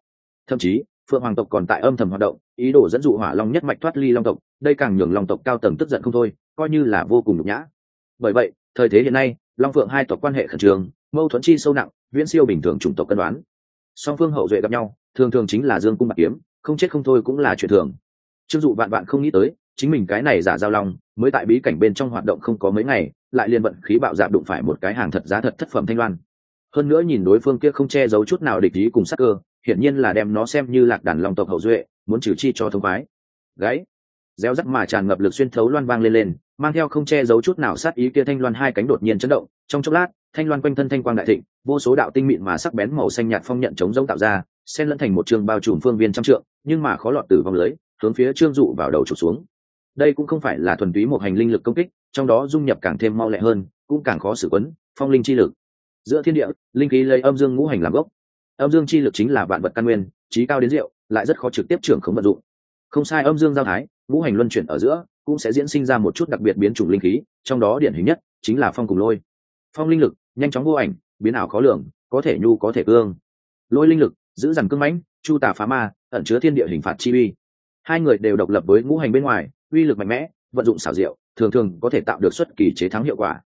Thậm chí, phượng hoàng tộc còn tại âm thầm hoạt động, ý đồ dẫn dụ hỏa long nhất mạch thoát ly long tộc, đây càng nhường long tộc cao tầng tức giận không thôi, coi như là vô cùng nhục nhã. Bởi vậy, thời thế hiện nay, long phượng hai tộc quan hệ khẩn trương, mâu thuẫn chi sâu nặng, viễn siêu bình thường chủng tộc cân đoán. Song phương hậu duệ gặp nhau, thường thường chính là dương cung bạc kiếm, không chết không thôi cũng là chuyện thường. Trương dụ vạn vạn không nghĩ tới, chính mình cái này giả giao long, mới tại bí cảnh bên trong hoạt động không có mấy ngày, lại liền vận khí bạo dạp đụng phải một cái hàng thật giá thật thất phẩm thanh loan hơn nữa nhìn đối phương kia không che giấu chút nào địch ý cùng sắc cơ, hiển nhiên là đem nó xem như lạc đàn long tộc hậu duệ, muốn trừ chi cho thông khoái. Gáy reo rắc mà tràn ngập lực xuyên thấu loan vang lên lên, mang theo không che giấu chút nào sát ý kia thanh loan hai cánh đột nhiên chấn động, trong chốc lát, thanh loan quanh thân thanh quang đại thịnh, vô số đạo tinh mịn mà sắc bén màu xanh nhạt phong nhận chống giống tạo ra, xen lẫn thành một trường bao trùm phương viên trăm trượng, nhưng mà khó lọt từ vòng lưới, hướng phía trương dụ vào đầu trục xuống. Đây cũng không phải là thuần túy một hành linh lực công kích, trong đó dung nhập càng thêm mau lẹ hơn, cũng càng khó xử quấn, phong linh chi lực giữa thiên địa linh khí lấy âm dương ngũ hành làm gốc. Âm dương chi lực chính là vạn vật căn nguyên trí cao đến rượu, lại rất khó trực tiếp trưởng khống vận dụng. Không sai âm dương giao thái ngũ hành luân chuyển ở giữa cũng sẽ diễn sinh ra một chút đặc biệt biến chủng linh khí trong đó điển hình nhất chính là phong cùng lôi. Phong linh lực nhanh chóng vô ảnh biến ảo khó lường có thể nhu có thể cương. Lôi linh lực giữ dằn cương mãnh chu tà phá ma ẩn chứa thiên địa hình phạt chi uy. Hai người đều độc lập với ngũ hành bên ngoài uy lực mạnh mẽ vận dụng xảo diệu thường thường có thể tạo được xuất kỳ chế thắng hiệu quả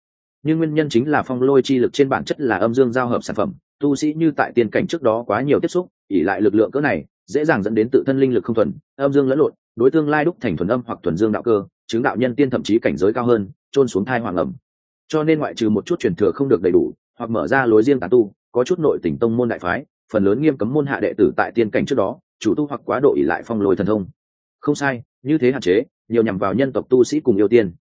nhưng nguyên nhân chính là phong lôi chi lực trên bản chất là âm dương giao hợp sản phẩm, tu sĩ như tại tiên cảnh trước đó quá nhiều tiếp xúc ỉ lại lực lượng cỡ này, dễ dàng dẫn đến tự thân linh lực không thuần, âm dương lẫn lộn, đối tương lai đúc thành thuần âm hoặc thuần dương đạo cơ, chứng đạo nhân tiên thậm chí cảnh giới cao hơn trôn xuống thai hoàng ẩm. Cho nên ngoại trừ một chút truyền thừa không được đầy đủ, hoặc mở ra lối riêng tán tu, có chút nội tỉnh tông môn đại phái, phần lớn nghiêm cấm môn hạ đệ tử tại tiên cảnh trước đó, chủ tu hoặc quá độ ỉ lại phong lôi thần thông. Không sai, như thế hạn chế, nhiều nhằm vào nhân tộc tu sĩ cùng yêu tiên.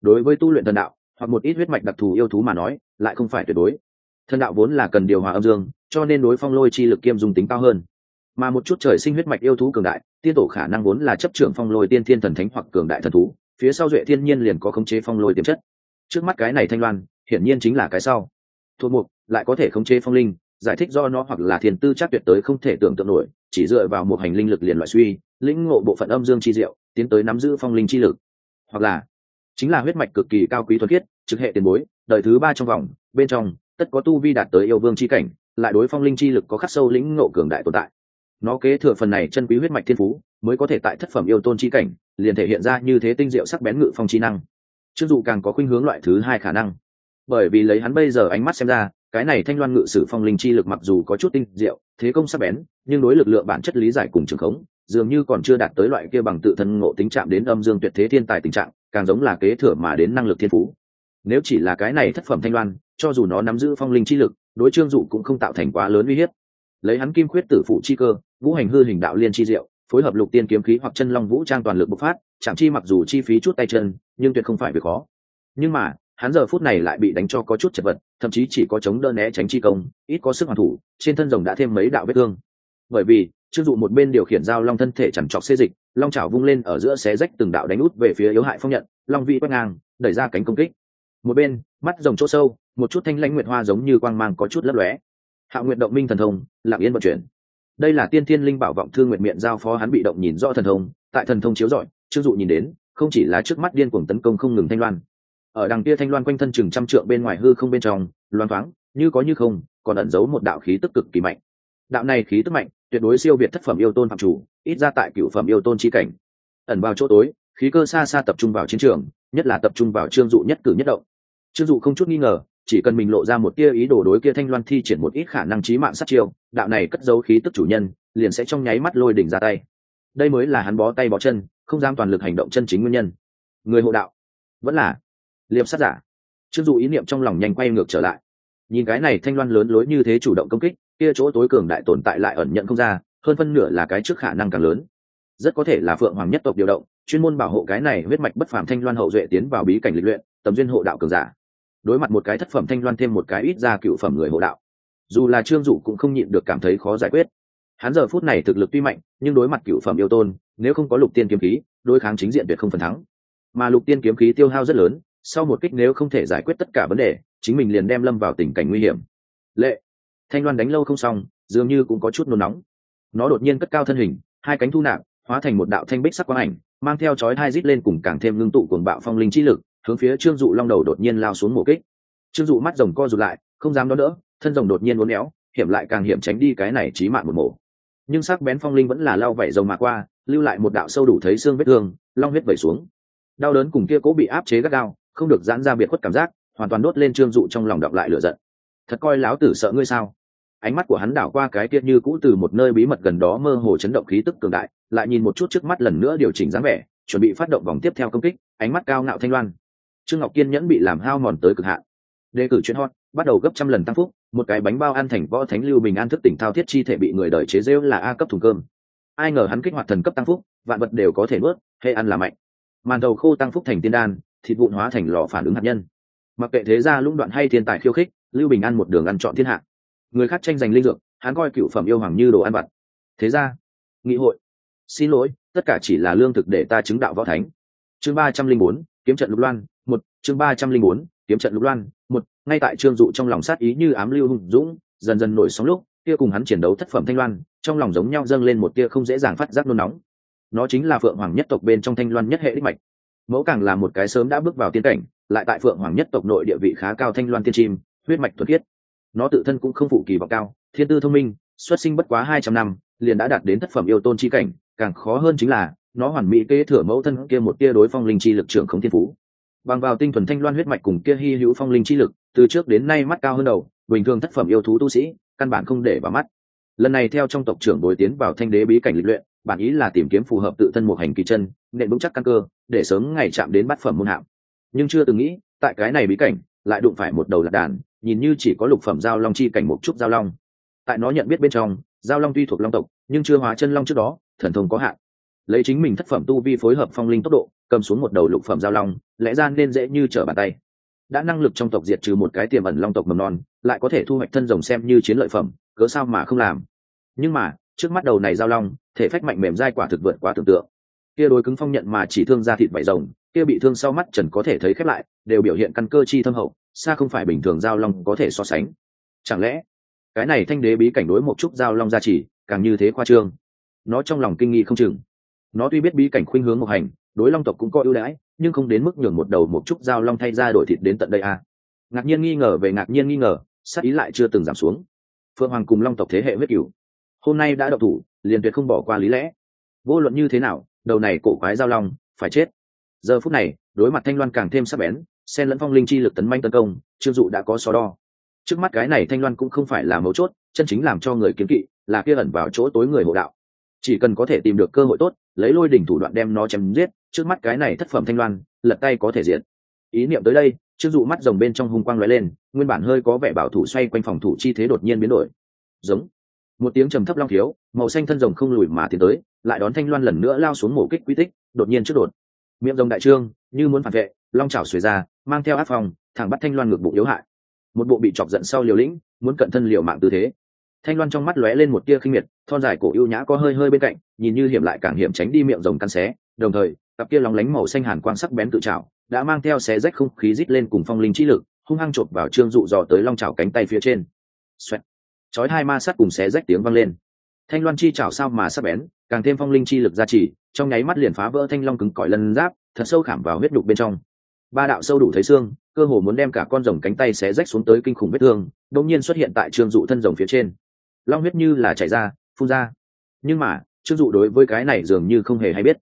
Đối với tu luyện thần đạo hoặc một ít huyết mạch đặc thù yêu thú mà nói, lại không phải tuyệt đối. Thần đạo vốn là cần điều hòa âm dương, cho nên đối phong lôi chi lực kiêm dùng tính cao hơn. Mà một chút trời sinh huyết mạch yêu thú cường đại, tiên tổ khả năng vốn là chấp trưởng phong lôi tiên thiên thần thánh hoặc cường đại thần thú, phía sau duệ thiên nhiên liền có khống chế phong lôi tiềm chất. Trước mắt cái này thanh loan, hiển nhiên chính là cái sau. Thuộc mục, lại có thể khống chế phong linh, giải thích do nó hoặc là thiền tư chắc tuyệt tới không thể tưởng tượng nổi, chỉ dựa vào một hành linh lực liền loại suy, lĩnh ngộ bộ phận âm dương chi diệu, tiến tới nắm giữ phong linh chi lực. Hoặc là chính là huyết mạch cực kỳ cao quý thuần khiết, trực hệ tiền bối, đời thứ ba trong vòng, bên trong, tất có tu vi đạt tới yêu vương chi cảnh, lại đối phong linh chi lực có khắc sâu lĩnh ngộ cường đại tồn tại. Nó kế thừa phần này chân quý huyết mạch thiên phú, mới có thể tại thất phẩm yêu tôn chi cảnh, liền thể hiện ra như thế tinh diệu sắc bén ngự phong chi năng. Chưng dụ càng có khuynh hướng loại thứ hai khả năng. Bởi vì lấy hắn bây giờ ánh mắt xem ra, cái này thanh loan ngự sử phong linh chi lực mặc dù có chút tinh diệu, thế công sắc bén, nhưng đối lực lượng bản chất lý giải cùng trường khống, dường như còn chưa đạt tới loại kia bằng tự thân ngộ tính chạm đến âm dương tuyệt thế thiên tài tình trạng càng giống là kế thừa mà đến năng lực thiên phú. Nếu chỉ là cái này thất phẩm thanh loan cho dù nó nắm giữ phong linh chi lực, đối trương dụ cũng không tạo thành quá lớn uy hiếp. Lấy hắn kim khuyết tử phụ chi cơ vũ hành hư hình đạo liên chi diệu, phối hợp lục tiên kiếm khí hoặc chân long vũ trang toàn lực bộc phát, chẳng chi mặc dù chi phí chút tay chân, nhưng tuyệt không phải việc khó. Nhưng mà, hắn giờ phút này lại bị đánh cho có chút chật vật, thậm chí chỉ có chống đỡ né tránh chi công, ít có sức hoàn thủ, trên thân rồng đã thêm mấy đạo vết thương. Bởi vì chưng dụ một bên điều khiển dao long thân thể chằn chọc xê dịch long chảo vung lên ở giữa xé rách từng đạo đánh út về phía yếu hại phong nhận, long vị quét ngang, đẩy ra cánh công kích. Một bên, mắt rồng chỗ sâu, một chút thanh lãnh nguyệt hoa giống như quang mang có chút lấp lóe. Hạ nguyện động minh thần thông lạng yên vận chuyển. Đây là tiên thiên linh bảo vọng thương nguyện miệng giao phó hắn bị động nhìn rõ thần thông, tại thần thông chiếu rọi chưng dụ nhìn đến, không chỉ là trước mắt điên cuồng tấn công không ngừng thanh loan. Ở đằng kia thanh loan quanh thân chừng trăm trượng bên ngoài hư không bên trong, loan thoáng, như có như không, còn ẩn giấu một đạo khí tức cực kỳ mạnh. Đạo này khí tức mạnh tuyệt đối siêu việt thất phẩm yêu tôn phạm chủ, ít ra tại cựu phẩm yêu tôn chi cảnh. Ẩn vào chỗ tối, khí cơ xa xa tập trung vào chiến trường, nhất là tập trung vào trương dụ nhất cử nhất động. Trương dụ không chút nghi ngờ, chỉ cần mình lộ ra một tia ý đồ đối kia thanh loan thi triển một ít khả năng trí mạng sát chiêu, đạo này cất giấu khí tức chủ nhân, liền sẽ trong nháy mắt lôi đỉnh ra tay. Đây mới là hắn bó tay bó chân, không dám toàn lực hành động chân chính nguyên nhân. Người hộ đạo, vẫn là liệp sát giả. Trương dụ ý niệm trong lòng nhanh quay ngược trở lại. Nhìn cái này thanh loan lớn lối như thế chủ động công kích kia chỗ tối cường đại tồn tại lại ẩn nhận không ra, hơn phân nửa là cái trước khả năng càng lớn. Rất có thể là phượng hoàng nhất tộc điều động, chuyên môn bảo hộ cái này huyết mạch bất phàm thanh loan hậu duệ tiến vào bí cảnh lịch luyện, tầm duyên hộ đạo cường giả. Đối mặt một cái thất phẩm thanh loan thêm một cái ít ra cựu phẩm người hộ đạo. Dù là trương dụ cũng không nhịn được cảm thấy khó giải quyết. Hắn giờ phút này thực lực tuy mạnh, nhưng đối mặt cựu phẩm yêu tôn, nếu không có lục tiên kiếm khí, đối kháng chính diện tuyệt không phần thắng. Mà lục tiên kiếm khí tiêu hao rất lớn, sau một kích nếu không thể giải quyết tất cả vấn đề, chính mình liền đem lâm vào tình cảnh nguy hiểm. Lệ thanh loan đánh lâu không xong, dường như cũng có chút nôn nóng. Nó đột nhiên cất cao thân hình, hai cánh thu nạp, hóa thành một đạo thanh bích sắc quang ảnh, mang theo chói hai rít lên cùng càng thêm ngưng tụ cuồng bạo phong linh chi lực, hướng phía trương dụ long đầu đột nhiên lao xuống mổ kích. Trương dụ mắt rồng co rụt lại, không dám đón đỡ, thân rồng đột nhiên uốn éo, hiểm lại càng hiểm tránh đi cái này chí mạng một mổ. Nhưng sắc bén phong linh vẫn là lao vẩy rồng mà qua, lưu lại một đạo sâu đủ thấy xương vết thương, long huyết vẩy xuống. Đau đớn cùng kia cố bị áp chế gắt gao, không được giãn ra biệt khuất cảm giác, hoàn toàn đốt lên trương dụ trong lòng đọc lại lửa giận. Thật coi láo tử sợ ngươi sao? Ánh mắt của hắn đảo qua cái tiết như cũ từ một nơi bí mật gần đó mơ hồ chấn động khí tức cường đại, lại nhìn một chút trước mắt lần nữa điều chỉnh dáng vẻ, chuẩn bị phát động vòng tiếp theo công kích, ánh mắt cao ngạo thanh loan. Trương ngọc kiên nhẫn bị làm hao mòn tới cực hạn. Đề cử chuyên hot, bắt đầu gấp trăm lần tăng phúc, một cái bánh bao ăn thành võ thánh lưu bình an thức tỉnh thao thiết chi thể bị người đời chế rêu là a cấp thùng cơm. Ai ngờ hắn kích hoạt thần cấp tăng phúc, vạn vật đều có thể nuốt hay ăn là mạnh. Màn đầu khô tăng phúc thành tiên đan, thịt vụn hóa thành lò phản ứng hạt nhân. Mặc kệ thế gia lũng đoạn hay thiên tài khiêu khích, lưu bình ăn một đường ăn chọn thiên hạ người khác tranh giành linh dược, hắn coi cựu phẩm yêu hoàng như đồ ăn vặt. Thế ra, nghị hội. Xin lỗi, tất cả chỉ là lương thực để ta chứng đạo võ thánh. Chương ba trăm linh bốn, kiếm trận lục loan, một, chương ba trăm linh bốn, kiếm trận lục loan, một, ngay tại trương dụ trong lòng sát ý như ám lưu hùng dũng, dần dần nổi sóng lúc, kia cùng hắn chiến đấu thất phẩm thanh loan, trong lòng giống nhau dâng lên một tia không dễ dàng phát giác nôn nóng. Nó chính là phượng hoàng nhất tộc bên trong thanh loan nhất hệ đích mạch. Mẫu càng là một cái sớm đã bước vào tiên cảnh, lại tại phượng hoàng nhất tộc nội địa vị khá cao thanh loan tiên chim, huyết mạch thuật khiết nó tự thân cũng không phụ kỳ vọng cao, thiên tư thông minh, xuất sinh bất quá hai trăm năm, liền đã đạt đến thất phẩm yêu tôn chi cảnh, càng khó hơn chính là, nó hoàn mỹ kế thừa mẫu thân kia một tia đối phong linh chi lực trưởng không thiên phú. Bằng vào tinh thuần thanh loan huyết mạch cùng kia hy hữu phong linh chi lực, từ trước đến nay mắt cao hơn đầu, bình thường thất phẩm yêu thú tu sĩ, căn bản không để vào mắt. Lần này theo trong tộc trưởng bồi tiến vào thanh đế bí cảnh lịch luyện, bản ý là tìm kiếm phù hợp tự thân một hành kỳ chân, nện vững chắc căn cơ, để sớm ngày chạm đến bát phẩm môn hạng. Nhưng chưa từng nghĩ, tại cái này bí cảnh, lại đụng phải một đầu lạc đàn nhìn như chỉ có lục phẩm giao long chi cảnh một chút giao long. Tại nó nhận biết bên trong, giao long tuy thuộc long tộc, nhưng chưa hóa chân long trước đó, thần thông có hạn. Lấy chính mình thất phẩm tu vi phối hợp phong linh tốc độ, cầm xuống một đầu lục phẩm giao long, lẽ ra nên dễ như trở bàn tay. Đã năng lực trong tộc diệt trừ một cái tiềm ẩn long tộc mầm non, lại có thể thu hoạch thân rồng xem như chiến lợi phẩm, cớ sao mà không làm? Nhưng mà, trước mắt đầu này giao long, thể phách mạnh mềm dai quả thực vượt quá tưởng tượng. Kia đối cứng phong nhận mà chỉ thương ra thịt vải rồng, kia bị thương sau mắt trần có thể thấy khép lại, đều biểu hiện căn cơ chi thâm hậu xa không phải bình thường giao long có thể so sánh. Chẳng lẽ, cái này thanh đế bí cảnh đối một chút giao long gia trì, càng như thế khoa trương? Nó trong lòng kinh nghi không chừng. Nó tuy biết bí cảnh khuynh hướng một hành, đối long tộc cũng có ưu đãi, nhưng không đến mức nhường một đầu một chút giao long thay ra đổi thịt đến tận đây à. ngạc nhiên nghi ngờ về ngạc nhiên nghi ngờ sắc ý lại chưa từng giảm xuống. Phượng hoàng cùng long tộc thế hệ huyết cửu, hôm nay đã độc thủ, liền tuyệt không bỏ qua lý lẽ. Vô luận như thế nào, đầu này cổ quái giao long, phải chết. Giờ phút này, đối mặt thanh loan càng thêm sắc bén xen lẫn phong linh chi lực tấn manh tấn công, trương dụ đã có so đo. Trước mắt cái này thanh loan cũng không phải là mấu chốt, chân chính làm cho người kiến kỵ là kia ẩn vào chỗ tối người hộ đạo. Chỉ cần có thể tìm được cơ hội tốt, lấy lôi đỉnh thủ đoạn đem nó chém giết, trước mắt cái này thất phẩm thanh loan, lật tay có thể diện ý niệm tới đây, trương dụ mắt rồng bên trong hung quang lóe lên, nguyên bản hơi có vẻ bảo thủ xoay quanh phòng thủ chi thế đột nhiên biến đổi. Giống. Một tiếng trầm thấp long thiếu, màu xanh thân rồng không lùi mà tiến tới, lại đón thanh loan lần nữa lao xuống mổ kích quy tích, đột nhiên trước đột. Miệng rồng đại trương, như muốn phản vệ long chảo xuề ra, mang theo áp phòng thẳng bắt thanh loan ngược bụng yếu hại. Một bộ bị chọc giận sau liều lĩnh, muốn cận thân liều mạng tư thế. Thanh loan trong mắt lóe lên một tia khinh miệt, thon dài cổ ưu nhã có hơi hơi bên cạnh, nhìn như hiểm lại càng hiểm tránh đi miệng rồng căn xé, đồng thời, cặp kia lóng lánh màu xanh hàn quang sắc bén tự trào đã mang theo xé rách không khí rít lên cùng phong linh trí lực, hung hăng chộp vào trương dụ dò tới long trào cánh tay phía trên. Xoẹt. Chói hai ma sát cùng xé rách tiếng vang lên. Thanh loan chi chảo sao mà sắc bén, càng thêm phong linh chi lực gia trì, trong nháy mắt liền phá vỡ thanh long cứng cỏi lân giáp, thật sâu khảm vào huyết đục bên trong ba đạo sâu đủ thấy xương, cơ hồ muốn đem cả con rồng cánh tay xé rách xuống tới kinh khủng vết thương, đột nhiên xuất hiện tại trương dụ thân rồng phía trên. Long huyết như là chảy ra, phun ra. Nhưng mà, trương dụ đối với cái này dường như không hề hay biết.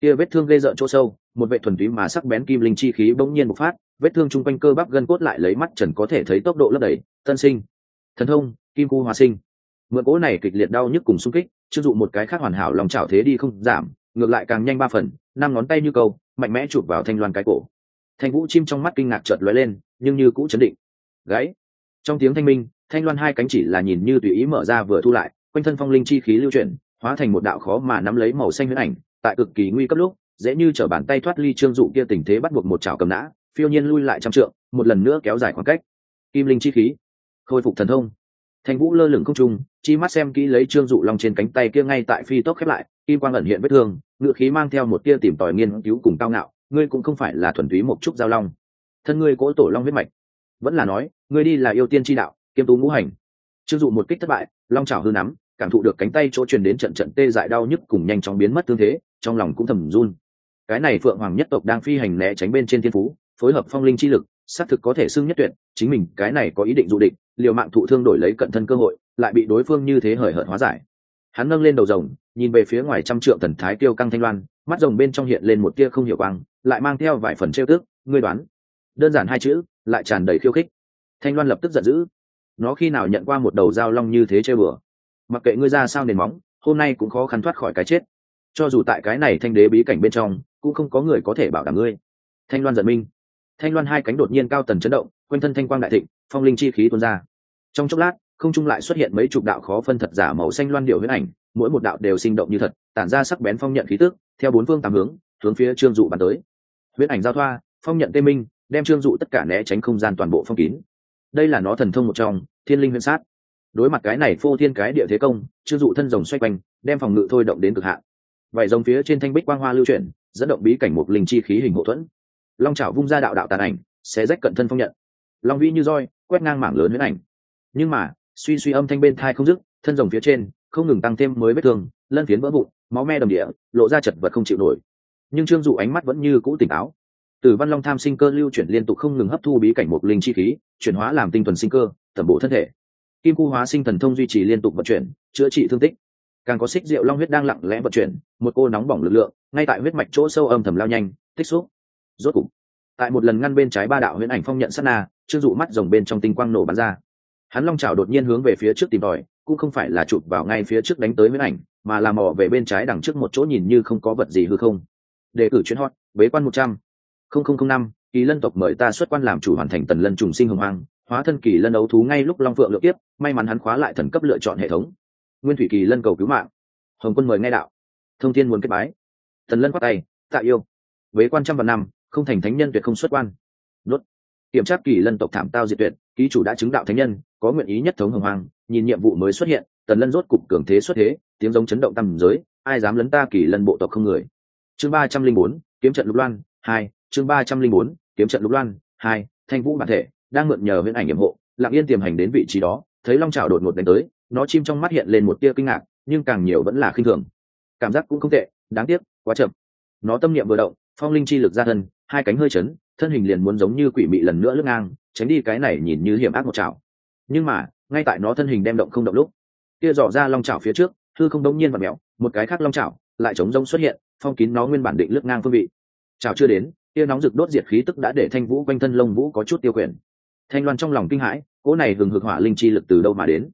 Kia vết thương gây rợn chỗ sâu, một vệ thuần túy mà sắc bén kim linh chi khí bỗng nhiên bộc phát, vết thương chung quanh cơ bắp gân cốt lại lấy mắt trần có thể thấy tốc độ lấp đầy, tân sinh, thần thông, kim cu hóa sinh. Mượn cỗ này kịch liệt đau nhức cùng xung kích chưng dụ một cái khác hoàn hảo lòng chảo thế đi không giảm, ngược lại càng nhanh ba phần, năm ngón tay như câu, mạnh mẽ chụp vào thanh loan cái cổ thanh vũ chim trong mắt kinh ngạc chợt lóe lên, nhưng như cũ chấn định. Gãy. Trong tiếng thanh minh, thanh loan hai cánh chỉ là nhìn như tùy ý mở ra vừa thu lại, quanh thân phong linh chi khí lưu chuyển, hóa thành một đạo khó mà nắm lấy màu xanh huyết ảnh, tại cực kỳ nguy cấp lúc, dễ như chở bàn tay thoát ly trương dụ kia tình thế bắt buộc một chảo cầm nã, phiêu nhiên lui lại trăm trượng, một lần nữa kéo dài khoảng cách. Kim linh chi khí. Khôi phục thần thông. Thành vũ lơ lửng không trung, chi mắt xem kỹ lấy trương dụ long trên cánh tay kia ngay tại phi tốc khép lại, kim quang ẩn hiện vết thương, ngựa khí mang theo một tia tìm tòi nghiên cứu cùng cao ngạo ngươi cũng không phải là thuần túy một chút giao long. Thân ngươi cỗ tổ long huyết mạch. Vẫn là nói, ngươi đi là yêu tiên tri đạo kiêm tú ngũ hành. Chưng dụ một kích thất bại, long trào hư nắm, cảm thụ được cánh tay chỗ truyền đến trận trận tê dại đau nhức cùng nhanh chóng biến mất tương thế, trong lòng cũng thầm run. Cái này phượng hoàng nhất tộc đang phi hành né tránh bên trên thiên phú, phối hợp phong linh chi lực, xác thực có thể xưng nhất tuyệt, chính mình cái này có ý định dụ định liều mạng thụ thương đổi lấy cận thân cơ hội, lại bị đối phương như thế hời hợt hóa giải. Hắn nâng lên đầu rồng, nhìn về phía ngoài trăm trượng thần thái tiêu căng thanh loan, mắt rồng bên trong hiện lên một tia không hiểu quang lại mang theo vài phần trêu tức, ngươi đoán. Đơn giản hai chữ, lại tràn đầy khiêu khích. Thanh loan lập tức giận dữ. Nó khi nào nhận qua một đầu dao long như thế chơi bừa? Mặc kệ ngươi ra sao nền móng, hôm nay cũng khó khăn thoát khỏi cái chết. Cho dù tại cái này thanh đế bí cảnh bên trong, cũng không có người có thể bảo đảm ngươi. Thanh loan giận minh thanh loan hai cánh đột nhiên cao tần chấn động, quanh thân thanh quang đại thịnh, phong linh chi khí tuôn ra. Trong chốc lát, không trung lại xuất hiện mấy chục đạo khó phân thật giả màu xanh loan điệu huyết ảnh, mỗi một đạo đều sinh động như thật, tản ra sắc bén phong nhận khí tức, theo bốn phương tám hướng hướng phía trương dụ bắn tới huyễn ảnh giao thoa, phong nhận tê minh, đem trương dụ tất cả né tránh không gian toàn bộ phong kín. Đây là nó thần thông một trong, thiên linh huyễn sát. Đối mặt cái này phô thiên cái địa thế công, trương dụ thân rồng xoay quanh, đem phòng ngự thôi động đến cực hạn. Vậy rồng phía trên thanh bích quang hoa lưu chuyển, dẫn động bí cảnh một linh chi khí hình hậu thuẫn. Long trào vung ra đạo đạo tàn ảnh, xé rách cận thân phong nhận. Long vĩ như roi, quét ngang mảng lớn huyễn ảnh. Nhưng mà, suy suy âm thanh bên thai không dứt, thân rồng phía trên, không ngừng tăng thêm mới vết thương, lân phiến vỡ vụn, máu me đầm địa, lộ ra chật vật không chịu nổi nhưng trương dụ ánh mắt vẫn như cũ tỉnh táo. Từ văn long tham sinh cơ lưu chuyển liên tục không ngừng hấp thu bí cảnh một linh chi khí, chuyển hóa làm tinh thuần sinh cơ, tẩm bổ thân thể. Kim khu hóa sinh thần thông duy trì liên tục vận chuyển, chữa trị thương tích. Càng có xích rượu long huyết đang lặng lẽ vận chuyển, một cô nóng bỏng lực lượng, ngay tại huyết mạch chỗ sâu âm thầm lao nhanh, tích xúc. Rốt cục, tại một lần ngăn bên trái ba đạo huyễn ảnh phong nhận sát na, trương dụ mắt rồng bên trong tinh quang nổ bắn ra. Hắn long trào đột nhiên hướng về phía trước tìm tòi, cũng không phải là chụp vào ngay phía trước đánh tới huyễn ảnh, mà làm mò về bên trái đằng trước một chỗ nhìn như không có vật gì hư không đề cử chuyến hot, bế quan một trăm. Năm, kỳ lân tộc mời ta xuất quan làm chủ hoàn thành tần lân trùng sinh hồng hoang, hóa thân kỳ lân đấu thú ngay lúc long phượng lựa tiếp may mắn hắn khóa lại thần cấp lựa chọn hệ thống. Nguyên thủy kỳ lân cầu cứu mạng. Hồng quân mời ngay đạo. Thông tin muốn kết bái. Tần lân khoát tay, tạ yêu. Bế quan trăm vạn năm, không thành thánh nhân tuyệt không xuất quan. Nốt. Kiểm tra kỳ lân tộc thảm tao diệt tuyệt, ký chủ đã chứng đạo thánh nhân, có nguyện ý nhất thống hồng hoàng nhìn nhiệm vụ mới xuất hiện, tần lân rốt cục cường thế xuất thế, tiếng giống chấn động tầm giới, ai dám lấn ta kỳ lân bộ tộc không người chương ba trăm linh bốn, kiếm trận lục loan hai, chương ba trăm linh bốn, kiếm trận lục loan hai, thanh vũ bản thể, đang mượn nhờ huyễn ảnh nhiệm hộ, lặng yên tiềm hành đến vị trí đó, thấy long trào đột ngột đánh tới, nó chim trong mắt hiện lên một tia kinh ngạc, nhưng càng nhiều vẫn là khinh thường. Cảm giác cũng không tệ, đáng tiếc, quá chậm. Nó tâm niệm vừa động, phong linh chi lực ra thân, hai cánh hơi chấn, thân hình liền muốn giống như quỷ mị lần nữa lướt ngang, tránh đi cái này nhìn như hiểm ác một chảo nhưng mà, ngay tại nó thân hình đem động không động lúc, kia dò ra long chảo phía trước thư không đống nhiên và mẹo một cái khác long chảo lại chống rông xuất hiện, phong kín nó nguyên bản định lướt ngang phương vị. Chào chưa đến kia nóng rực đốt diệt khí tức đã để thanh vũ quanh thân lông vũ có chút tiêu quyển. Thanh loan trong lòng kinh hãi, cỗ này hừng hực hỏa linh chi lực từ đâu mà đến?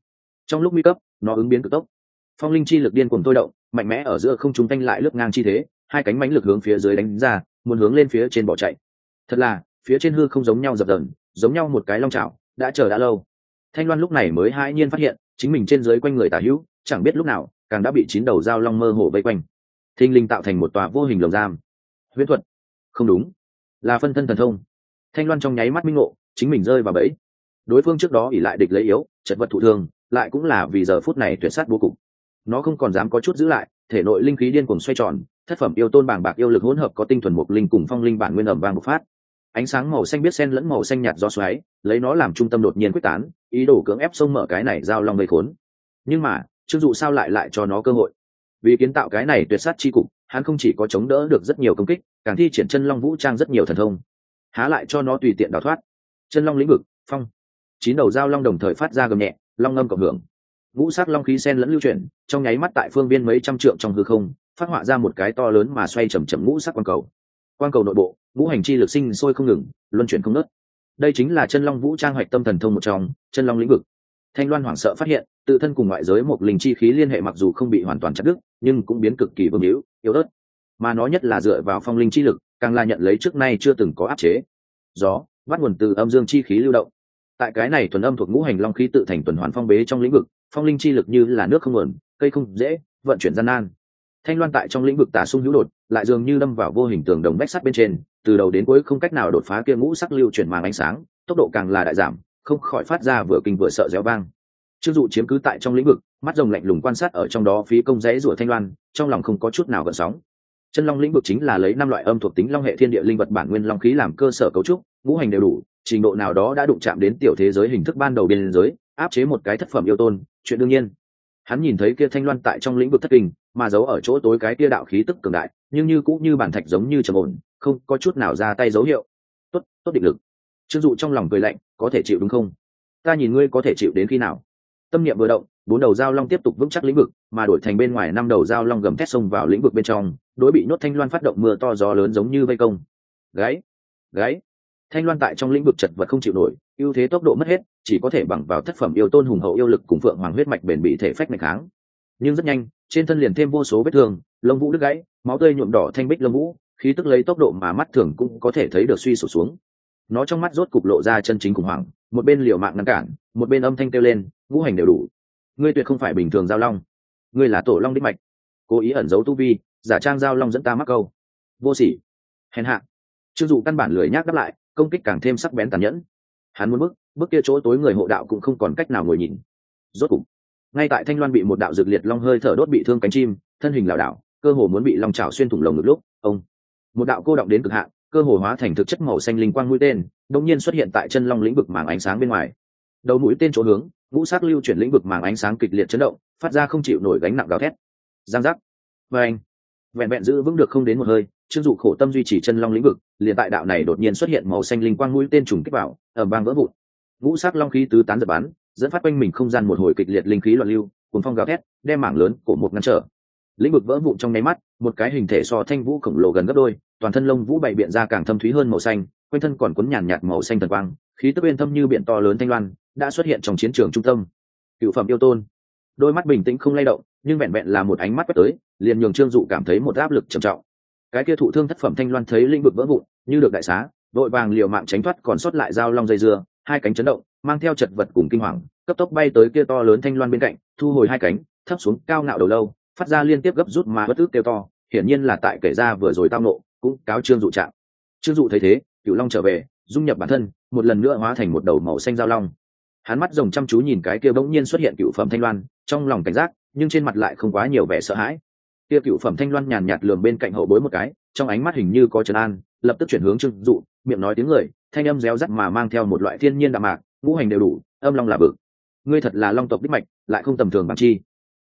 Trong lúc nguy cấp, nó ứng biến cực tốc. Phong linh chi lực điên cuồng thôi động, mạnh mẽ ở giữa không chúng thanh lại lướt ngang chi thế, hai cánh mánh lực hướng phía dưới đánh ra, muốn hướng lên phía trên bỏ chạy. Thật là, phía trên hư không giống nhau dập dần giống nhau một cái long chảo, đã chờ đã lâu. Thanh loan lúc này mới hãi nhiên phát hiện, chính mình trên dưới quanh người tả hữu, chẳng biết lúc nào, càng đã bị chín đầu dao long mơ hồ vây quanh thinh linh tạo thành một tòa vô hình lồng giam. Huyễn thuật. Không đúng. Là phân thân thần thông. Thanh loan trong nháy mắt minh ngộ, chính mình rơi vào bẫy. Đối phương trước đó ỉ lại địch lấy yếu, chật vật thụ thương, lại cũng là vì giờ phút này tuyệt sát vô cùng nó không còn dám có chút giữ lại, thể nội linh khí điên cuồng xoay tròn, thất phẩm yêu tôn bảng bạc yêu lực hỗn hợp có tinh thuần mục linh cùng phong linh bản nguyên ẩm vang bộc phát. Ánh sáng màu xanh biết xen lẫn màu xanh nhạt do xoáy, lấy nó làm trung tâm đột nhiên quyết tán, ý đồ cưỡng ép sông mở cái này giao long gây khốn. Nhưng mà chưng dụ sao lại lại cho nó cơ hội? Vì kiến tạo cái này tuyệt sát chi cục, hắn không chỉ có chống đỡ được rất nhiều công kích, càng thi triển chân long vũ trang rất nhiều thần thông. Há lại cho nó tùy tiện đào thoát. Chân long lĩnh vực, phong. Chín đầu dao long đồng thời phát ra gầm nhẹ, long ngâm cộng hưởng. Ngũ sắc long khí sen lẫn lưu chuyển, trong nháy mắt tại phương viên mấy trăm trượng trong hư không, phát họa ra một cái to lớn mà xoay chầm chậm ngũ sắc quang cầu. Quang cầu nội bộ, ngũ hành chi lực sinh sôi không ngừng, luân chuyển không nớt đây chính là chân long vũ trang hoạch tâm thần thông một trong, chân long lĩnh vực. Thanh loan hoảng sợ phát hiện, tự thân cùng ngoại giới một linh chi khí liên hệ mặc dù không bị hoàn toàn chặt đứt nhưng cũng biến cực kỳ vương hữu, yếu ớt. Mà nó nhất là dựa vào phong linh chi lực, càng là nhận lấy trước nay chưa từng có áp chế. Gió, bắt nguồn từ âm dương chi khí lưu động. Tại cái này thuần âm thuộc ngũ hành long khí tự thành tuần hoàn phong bế trong lĩnh vực, phong linh chi lực như là nước không nguồn cây không dễ, vận chuyển gian nan. Thanh loan tại trong lĩnh vực tả sung hữu đột, lại dường như đâm vào vô hình tường đồng bách sắt bên trên, từ đầu đến cuối không cách nào đột phá kia ngũ sắc lưu chuyển màng ánh sáng, tốc độ càng là đại giảm, không khỏi phát ra vừa kinh vừa sợ réo vang trương dụ chiếm cứ tại trong lĩnh vực, mắt rồng lạnh lùng quan sát ở trong đó phí công rẽ rủa thanh loan, trong lòng không có chút nào gợn sóng. Chân long lĩnh vực chính là lấy năm loại âm thuộc tính long hệ thiên địa linh vật bản nguyên long khí làm cơ sở cấu trúc, ngũ hành đều đủ, trình độ nào đó đã đụng chạm đến tiểu thế giới hình thức ban đầu biên giới, áp chế một cái thất phẩm yêu tôn, chuyện đương nhiên. Hắn nhìn thấy kia thanh loan tại trong lĩnh vực thất kinh, mà giấu ở chỗ tối cái kia đạo khí tức cường đại, nhưng như cũng như bản thạch giống như trầm ổn, không có chút nào ra tay dấu hiệu. Tốt tốt định lực. Trương dụ trong lòng cười lạnh, có thể chịu đúng không? Ta nhìn ngươi có thể chịu đến khi nào? Tâm niệm vừa động, bốn đầu dao long tiếp tục vững chắc lĩnh vực, mà đổi thành bên ngoài năm đầu dao long gầm thét xông vào lĩnh vực bên trong, đối bị nhốt thanh loan phát động mưa to gió lớn giống như vây công. Gáy gáy thanh loan tại trong lĩnh vực chật vật không chịu nổi, ưu thế tốc độ mất hết, chỉ có thể bằng vào thất phẩm yêu tôn hùng hậu yêu lực cùng phượng hoàng huyết mạch bền bị thể phách mạch kháng. Nhưng rất nhanh, trên thân liền thêm vô số vết thương, lông vũ đứt gãy, máu tươi nhuộm đỏ thanh bích lông vũ, khí tức lấy tốc độ mà mắt thường cũng có thể thấy được suy sụp xuống. Nó trong mắt rốt cục lộ ra chân chính khủng hoảng, một bên liều mạng ngăn cản, một bên âm thanh kêu lên ngũ hành đều đủ. Ngươi tuyệt không phải bình thường giao long. Ngươi là tổ long đích mạch. Cố ý ẩn giấu tu vi, giả trang giao long dẫn ta mắc câu. Vô sỉ. Hèn hạ. Chưng dụ căn bản lười nhác đáp lại, công kích càng thêm sắc bén tàn nhẫn. Hắn muốn bước bước kia chỗ tối người hộ đạo cũng không còn cách nào ngồi nhìn. Rốt cục, ngay tại thanh loan bị một đạo dược liệt long hơi thở đốt bị thương cánh chim, thân hình lảo đảo, cơ hồ muốn bị long trào xuyên thủng lồng ngực lúc, ông. Một đạo cô động đến cực hạn, cơ hồ hóa thành thực chất màu xanh linh quang mũi tên, đột nhiên xuất hiện tại chân long lĩnh vực mảng ánh sáng bên ngoài. Đầu mũi tên chỗ hướng ngũ sắc lưu chuyển lĩnh vực màng ánh sáng kịch liệt chấn động, phát ra không chịu nổi gánh nặng gào thét. Giang giác. Và anh, vẹn vẹn giữ vững được không đến một hơi, chưng dụ khổ tâm duy trì chân long lĩnh vực, liền tại đạo này đột nhiên xuất hiện màu xanh linh quang mũi tên trùng kích vào ở bang vỡ vụn. Ngũ sắc long khí tứ tán giật bắn, dẫn phát quanh mình không gian một hồi kịch liệt linh khí loạn lưu cùng phong gào thét, đem mảng lớn của một ngăn trở. Lĩnh vực vỡ vụn trong nháy mắt, một cái hình thể so thanh vũ khổng lồ gần gấp đôi, toàn thân lông vũ bày biện ra càng thâm thúy hơn màu xanh, quanh thân còn cuốn nhàn nhạt màu xanh thần quang, khí tức bên thâm như biển to lớn thanh loan đã xuất hiện trong chiến trường trung tâm. Cựu phẩm yêu tôn. Đôi mắt bình tĩnh không lay động, nhưng vẹn vẹn là một ánh mắt quét tới, liền nhường trương dụ cảm thấy một áp lực trầm trọng. Cái kia thụ thương thất phẩm thanh loan thấy lĩnh vực vỡ vụn, như được đại xá, đội vàng liều mạng tránh thoát còn sót lại dao long dây dưa, hai cánh chấn động, mang theo chật vật cùng kinh hoàng, cấp tốc bay tới kia to lớn thanh loan bên cạnh, thu hồi hai cánh, thấp xuống cao ngạo đầu lâu, phát ra liên tiếp gấp rút mà bất ức kêu to, hiển nhiên là tại kể ra vừa rồi tao nộ cũng cáo trương dụ trạng. Trương dụ thấy thế cựu long trở về, dung nhập bản thân, một lần nữa hóa thành một đầu màu xanh giao long hắn mắt rồng chăm chú nhìn cái kia bỗng nhiên xuất hiện cựu phẩm thanh loan, trong lòng cảnh giác, nhưng trên mặt lại không quá nhiều vẻ sợ hãi. Kia cựu phẩm thanh loan nhàn nhạt lườm bên cạnh hậu bối một cái, trong ánh mắt hình như có trấn an, lập tức chuyển hướng trưng dụ, miệng nói tiếng người, thanh âm réo rắt mà mang theo một loại thiên nhiên đạm mạc, ngũ hành đều đủ, âm long là bực. Ngươi thật là long tộc đích mạch, lại không tầm thường bằng chi.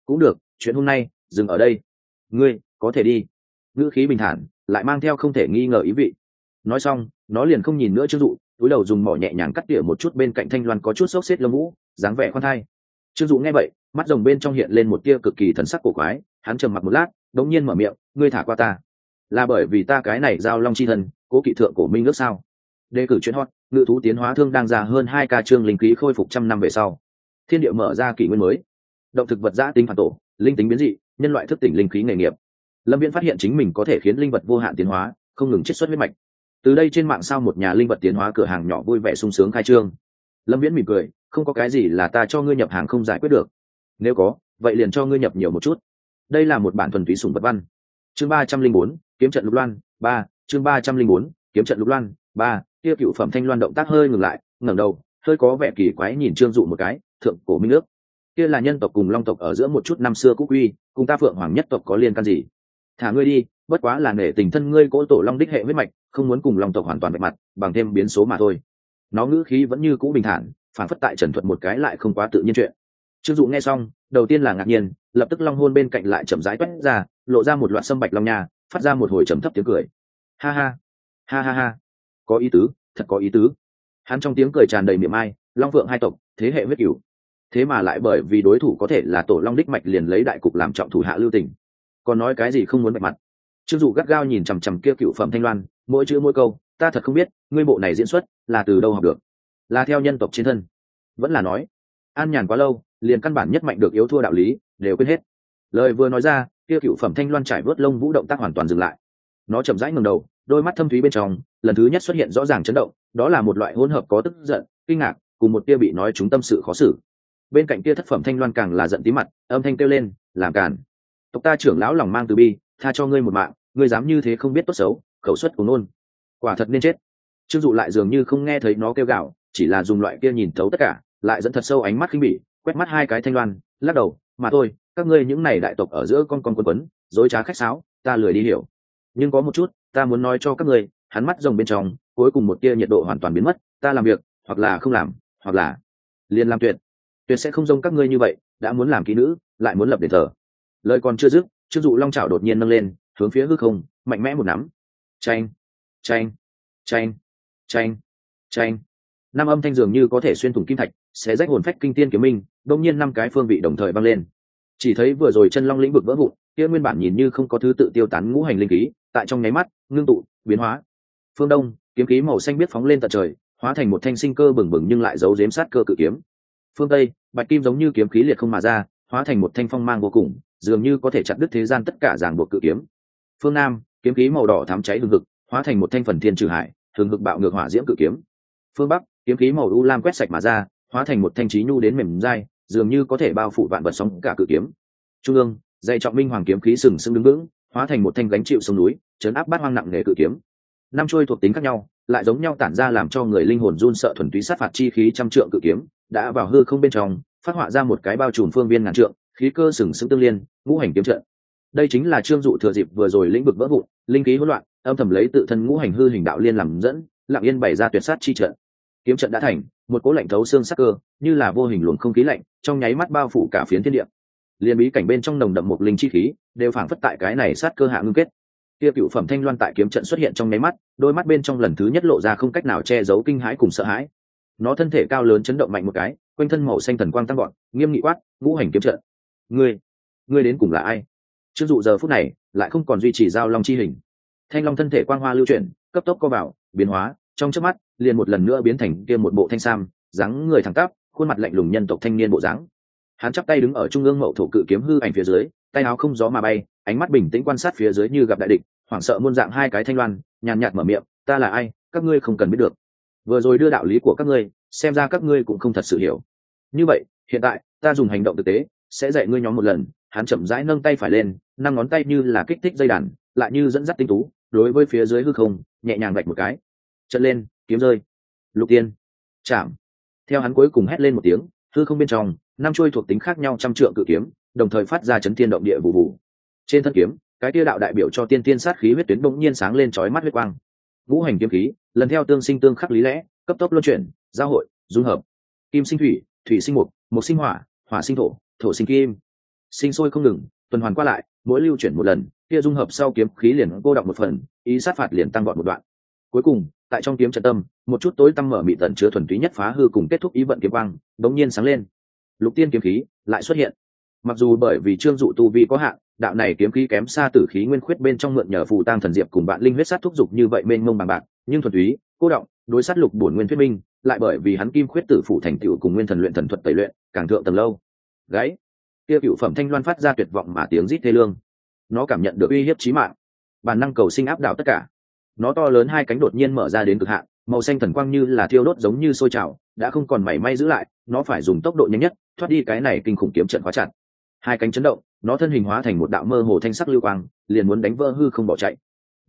Cũng được, chuyện hôm nay, dừng ở đây. Ngươi, có thể đi. Ngữ khí bình thản, lại mang theo không thể nghi ngờ ý vị. Nói xong, nó liền không nhìn nữa trương dụ túi đầu dùng mỏ nhẹ nhàng cắt tỉa một chút bên cạnh thanh loan có chút xốc xếp lông vũ, dáng vẻ khoan thai. Trương dụ nghe vậy, mắt rồng bên trong hiện lên một tia cực kỳ thần sắc cổ quái, hắn trầm mặc một lát, đống nhiên mở miệng, ngươi thả qua ta. Là bởi vì ta cái này giao long chi thân, cố kỵ thượng cổ minh ước sao? Đề cử chuyến hot, ngự thú tiến hóa thương đang ra hơn hai ca trương linh khí khôi phục trăm năm về sau. Thiên địa mở ra kỷ nguyên mới. Động thực vật giã tính phản tổ, linh tính biến dị, nhân loại thức tỉnh linh khí nghề nghiệp. Lâm viễn phát hiện chính mình có thể khiến linh vật vô hạn tiến hóa, không ngừng chiết xuất huyết mạch từ đây trên mạng sao một nhà linh vật tiến hóa cửa hàng nhỏ vui vẻ sung sướng khai trương. Lâm viễn mỉm cười, không có cái gì là ta cho ngươi nhập hàng không giải quyết được. Nếu có, vậy liền cho ngươi nhập nhiều một chút. Đây là một bản thuần túy sùng vật văn. Chương ba trăm linh bốn, kiếm trận lục loan, ba, chương ba trăm linh bốn, kiếm trận lục loan, ba, tiêu cựu phẩm thanh loan động tác hơi ngừng lại, ngẩng đầu, hơi có vẻ kỳ quái nhìn trương dụ một cái, thượng cổ minh ước. Kia là nhân tộc cùng long tộc ở giữa một chút năm xưa cũ quy, cùng ta phượng hoàng nhất tộc có liên can gì? Thả ngươi đi, bất quá là nể tình thân ngươi cỗ tổ long đích hệ huyết mạch không muốn cùng long tộc hoàn toàn vạch mặt, bằng thêm biến số mà thôi. Nó ngữ khí vẫn như cũ bình thản, phản phất tại trần thuật một cái lại không quá tự nhiên chuyện. Chưng dụ nghe xong, đầu tiên là ngạc nhiên, lập tức long hôn bên cạnh lại chậm rãi toét ra, lộ ra một loạt sâm bạch long nha, phát ra một hồi trầm thấp tiếng cười. Ha ha ha ha ha. Có ý tứ, thật có ý tứ. Hắn trong tiếng cười tràn đầy miệng ai, long vượng hai tộc, thế hệ huyết cửu. Thế mà lại bởi vì đối thủ có thể là tổ long đích mạch liền lấy đại cục làm trọng thủ hạ lưu tình. Còn nói cái gì không muốn mạch mặt. Chưng dụ gắt gao nhìn chằm chằm kia cựu phẩm thanh loan mỗi chữ mỗi câu, ta thật không biết, ngươi bộ này diễn xuất là từ đâu học được. Là theo nhân tộc trên thân. Vẫn là nói, an nhàn quá lâu, liền căn bản nhất mạnh được yếu thua đạo lý, đều quên hết. Lời vừa nói ra, kia cựu phẩm thanh loan trải vớt lông vũ động tác hoàn toàn dừng lại. Nó chậm rãi ngầm đầu, đôi mắt thâm thúy bên trong, lần thứ nhất xuất hiện rõ ràng chấn động, đó là một loại hỗn hợp có tức giận, kinh ngạc, cùng một tia bị nói chúng tâm sự khó xử. Bên cạnh kia thất phẩm thanh loan càng là giận tí mặt, âm thanh kêu lên, làm càn. Tộc ta trưởng lão lòng mang từ bi, tha cho ngươi một mạng, ngươi dám như thế không biết tốt xấu khẩu suất của nôn quả thật nên chết. Trương dụ lại dường như không nghe thấy nó kêu gạo chỉ là dùng loại kia nhìn thấu tất cả, lại dẫn thật sâu ánh mắt khinh bỉ, quét mắt hai cái thanh loan, lắc đầu, mà thôi, các ngươi những này đại tộc ở giữa con con quân quấn, dối trá khách sáo, ta lười đi hiểu. Nhưng có một chút, ta muốn nói cho các ngươi, hắn mắt rồng bên trong, cuối cùng một tia nhiệt độ hoàn toàn biến mất, ta làm việc, hoặc là không làm, hoặc là liền làm tuyệt. Tuyệt sẽ không giống các ngươi như vậy, đã muốn làm kỹ nữ, lại muốn lập đền thờ. Lời còn chưa dứt chưng dụ long trào đột nhiên nâng lên, hướng phía hư không, mạnh mẽ một nắm tranh tranh tranh tranh tranh năm âm thanh dường như có thể xuyên thủng kim thạch sẽ rách hồn phách kinh tiên kiếm minh đông nhiên năm cái phương vị đồng thời băng lên. Chỉ thấy vừa rồi chân long lĩnh vực vỡ vụn, kia nguyên bản nhìn như không có thứ tự tiêu tán ngũ hành linh khí, tại trong nháy mắt, ngưng tụ, biến hóa. Phương đông, kiếm khí màu xanh biết phóng lên tận trời, hóa thành một thanh sinh cơ bừng bừng nhưng lại giấu giếm sát cơ cự kiếm. Phương tây, bạch kim giống như kiếm khí liệt không mà ra, hóa thành một thanh phong mang vô cùng, dường như có thể chặt đứt thế gian tất cả ràng buộc cự kiếm. Phương nam kiếm khí màu đỏ thám cháy hừng hực, hóa thành một thanh phần thiên trừ hải, hừng hực bạo ngược hỏa diễm cự kiếm. Phương bắc, kiếm khí màu u lam quét sạch mà ra, hóa thành một thanh trí nhu đến mềm dai, dường như có thể bao phủ vạn vật sóng cả cự kiếm. Trung ương dạy trọng minh hoàng kiếm khí sừng sững đứng vững, hóa thành một thanh gánh chịu sông núi chấn áp bát hoang nặng nghề cự kiếm. Năm trôi thuộc tính khác nhau, lại giống nhau tản ra làm cho người linh hồn run sợ thuần túy sát phạt chi khí trăm trượng cự kiếm, đã vào hư không bên trong, phát họa ra một cái bao trùm phương viên ngàn trượng, khí cơ sừng sững tương liên, ngũ hành kiếm trận. Đây chính là trương dụ thừa dịp vừa rồi lĩnh vực vỡ vụn linh khí hỗn loạn, âm thầm lấy tự thân ngũ hành hư hình đạo liên làm dẫn, lặng yên bày ra tuyệt sát chi trận. Kiếm trận đã thành, một cỗ lạnh thấu xương sắc cơ, như là vô hình luồng không khí lạnh, trong nháy mắt bao phủ cả phiến thiên địa. Liên bí cảnh bên trong nồng đậm một linh chi khí, đều phảng phất tại cái này sát cơ hạ ngưng kết. Kia cựu phẩm thanh loan tại kiếm trận xuất hiện trong nháy mắt, đôi mắt bên trong lần thứ nhất lộ ra không cách nào che giấu kinh hãi cùng sợ hãi. Nó thân thể cao lớn chấn động mạnh một cái, quanh thân màu xanh thần quang tăng gọn nghiêm nghị quát, ngũ hành kiếm trận, ngươi ngươi đến cùng là ai? Chưng dụ giờ phút này lại không còn duy trì giao long chi hình. Thanh long thân thể quang hoa lưu chuyển, cấp tốc co vào, biến hóa, trong trước mắt, liền một lần nữa biến thành kia một bộ thanh sam, dáng người thẳng tắp, khuôn mặt lạnh lùng nhân tộc thanh niên bộ dáng. Hắn chắp tay đứng ở trung ương mậu thổ cự kiếm hư ảnh phía dưới, tay áo không gió mà bay, ánh mắt bình tĩnh quan sát phía dưới như gặp đại địch, hoảng sợ muôn dạng hai cái thanh loan, nhàn nhạt mở miệng, ta là ai? Các ngươi không cần biết được. Vừa rồi đưa đạo lý của các ngươi, xem ra các ngươi cũng không thật sự hiểu. Như vậy, hiện tại, ta dùng hành động thực tế, sẽ dạy ngươi nhóm một lần hắn chậm rãi nâng tay phải lên, năm ngón tay như là kích thích dây đàn, lại như dẫn dắt tinh tú, đối với phía dưới hư không, nhẹ nhàng gạch một cái. Chân lên, kiếm rơi. Lục tiên. Chạm. Theo hắn cuối cùng hét lên một tiếng, hư không bên trong, năm chuôi thuộc tính khác nhau trăm trượng cự kiếm, đồng thời phát ra chấn thiên động địa vụ vụ. Trên thân kiếm, cái tia đạo đại biểu cho tiên tiên sát khí huyết tuyến bỗng nhiên sáng lên trói mắt huyết quang. Ngũ hành kiếm khí, lần theo tương sinh tương khắc lý lẽ, cấp tốc luân chuyển, giao hội, dung hợp. Kim sinh thủy thủy sinh mục mục sinh hỏa hỏa sinh thổ thổ sinh kim sinh sôi không ngừng, tuần hoàn qua lại, mỗi lưu chuyển một lần, kia dung hợp sau kiếm khí liền cô động một phần, ý sát phạt liền tăng gọn một đoạn. Cuối cùng, tại trong kiếm trận tâm, một chút tối tăm mở mị tận chứa thuần túy nhất phá hư cùng kết thúc ý vận kiếm quang, đống nhiên sáng lên. Lục tiên kiếm khí lại xuất hiện. Mặc dù bởi vì trương dụ tu vi có hạn, đạo này kiếm khí kém xa tử khí nguyên khuyết bên trong mượn nhờ phù tang thần diệp cùng bạn linh huyết sát thúc dục như vậy mênh mông bằng bạc, nhưng thuần túy, cô động đối sát lục bổn nguyên thuyết minh, lại bởi vì hắn kim khuyết tử phủ thành tựu cùng nguyên thần luyện thần thuật tẩy luyện, càng thượng tầng lâu. Gáy kia cựu phẩm thanh loan phát ra tuyệt vọng mà tiếng rít thê lương. Nó cảm nhận được uy hiếp chí mạng. Bản năng cầu sinh áp đảo tất cả. Nó to lớn hai cánh đột nhiên mở ra đến cực hạn, màu xanh thần quang như là thiêu đốt giống như sôi trào, đã không còn mảy may giữ lại, nó phải dùng tốc độ nhanh nhất, thoát đi cái này kinh khủng kiếm trận khóa chặt. Hai cánh chấn động, nó thân hình hóa thành một đạo mơ hồ thanh sắc lưu quang, liền muốn đánh vỡ hư không bỏ chạy.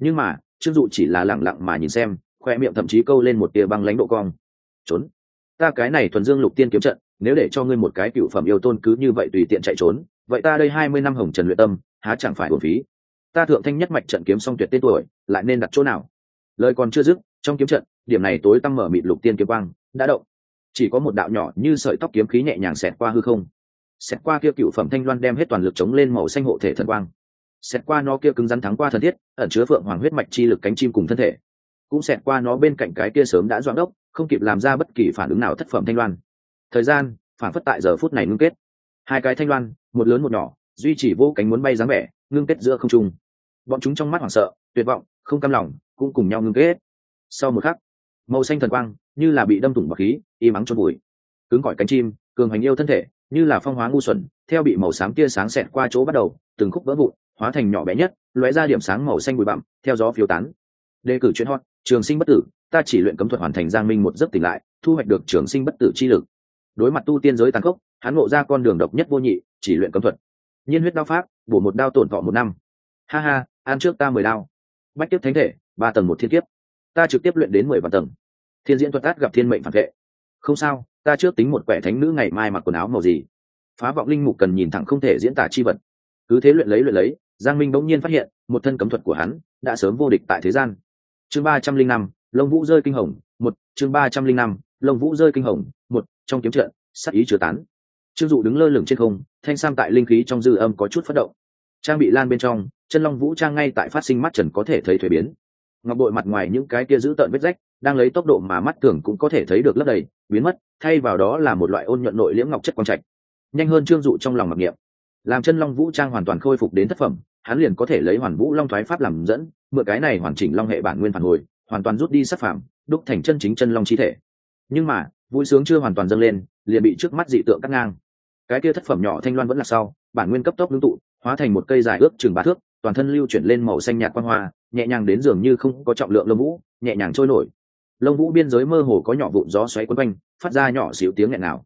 Nhưng mà, trương dụ chỉ là lẳng lặng mà nhìn xem, khoe miệng thậm chí câu lên một tia băng lãnh độ cong. Trốn! Ta cái này thuần dương lục tiên kiếm trận nếu để cho ngươi một cái cựu phẩm yêu tôn cứ như vậy tùy tiện chạy trốn, vậy ta đây hai mươi năm hồng trần luyện tâm, há chẳng phải hồn phí. Ta thượng thanh nhất mạch trận kiếm xong tuyệt tên tuổi, lại nên đặt chỗ nào? Lời còn chưa dứt, trong kiếm trận, điểm này tối tăng mở mịt lục tiên kiếm quang, đã động. Chỉ có một đạo nhỏ như sợi tóc kiếm khí nhẹ nhàng xẹt qua hư không. Xẹt qua kia cựu phẩm thanh loan đem hết toàn lực chống lên màu xanh hộ thể thần quang. Xẹt qua nó kia cứng rắn thắng qua thần thiết, ẩn chứa phượng hoàng huyết mạch chi lực cánh chim cùng thân thể. Cũng xẹt qua nó bên cạnh cái kia sớm đã doãn đốc, không kịp làm ra bất kỳ phản ứng nào thất phẩm thanh loan thời gian phản phất tại giờ phút này ngưng kết. Hai cái thanh loan, một lớn một nhỏ, duy chỉ vô cánh muốn bay dáng vẻ, ngưng kết giữa không trung. Bọn chúng trong mắt hoảng sợ, tuyệt vọng, không cam lòng, cũng cùng nhau ngưng kết. Sau một khắc, màu xanh thần quang, như là bị đâm thủng bọc khí im ắng cho bụi cứng cỏi cánh chim, cường hành yêu thân thể, như là phong hóa ngu xuẩn, theo bị màu xám tia sáng xẹt qua chỗ bắt đầu, từng khúc vỡ vụn, hóa thành nhỏ bé nhất, lóe ra điểm sáng màu xanh bụi bặm, theo gió phiêu tán. Đề cử chuyên hot, trường sinh bất tử, ta chỉ luyện cấm thuật hoàn thành giang minh một giấc tỉnh lại, thu hoạch được trường sinh bất tử chi lực đối mặt tu tiên giới tàn khốc, hắn ngộ ra con đường độc nhất vô nhị, chỉ luyện cấm thuật. Nhiên huyết đao pháp, bổ một đao tổn thọ một năm. Ha ha, ăn trước ta mười đao. Bách tiếp thánh thể, ba tầng một thiên kiếp. Ta trực tiếp luyện đến mười vạn tầng. Thiên diễn thuật át gặp thiên mệnh phản vệ. Không sao, ta trước tính một quẻ thánh nữ ngày mai mặc quần áo màu gì. Phá vọng linh mục cần nhìn thẳng không thể diễn tả chi vật. Cứ thế luyện lấy luyện lấy, giang minh bỗng nhiên phát hiện, một thân cấm thuật của hắn đã sớm vô địch tại thế gian. Chương ba trăm linh năm, lông vũ rơi kinh hồng, một, chương ba trăm linh năm, lông vũ rơi kinh hồng, một trong kiếm trận sắc ý chưa tán. Trương dụ đứng lơ lửng trên không, thanh sam tại linh khí trong dư âm có chút phát động. Trang bị lan bên trong, chân long vũ trang ngay tại phát sinh mắt trần có thể thấy thuế biến. Ngọc bội mặt ngoài những cái kia giữ tợn vết rách, đang lấy tốc độ mà mắt thường cũng có thể thấy được lấp đầy, biến mất, thay vào đó là một loại ôn nhuận nội liễm ngọc chất quang trạch. Nhanh hơn trương dụ trong lòng mặc niệm. Làm chân long vũ trang hoàn toàn khôi phục đến thất phẩm, hắn liền có thể lấy hoàn vũ long thoái pháp làm dẫn, mượn cái này hoàn chỉnh long hệ bản nguyên phản hồi, hoàn toàn rút đi sắc phạm đúc thành chân chính chân long chi thể. Nhưng mà vui sướng chưa hoàn toàn dâng lên, liền bị trước mắt dị tượng cắt ngang. Cái kia thất phẩm nhỏ thanh loan vẫn là sau, bản nguyên cấp tốc ngưng tụ, hóa thành một cây dài ước chừng ba thước, toàn thân lưu chuyển lên màu xanh nhạt quang hoa, nhẹ nhàng đến dường như không có trọng lượng lông vũ, nhẹ nhàng trôi nổi. Lông vũ biên giới mơ hồ có nhỏ vụn gió xoáy quấn quanh, phát ra nhỏ xíu tiếng nghẹn nào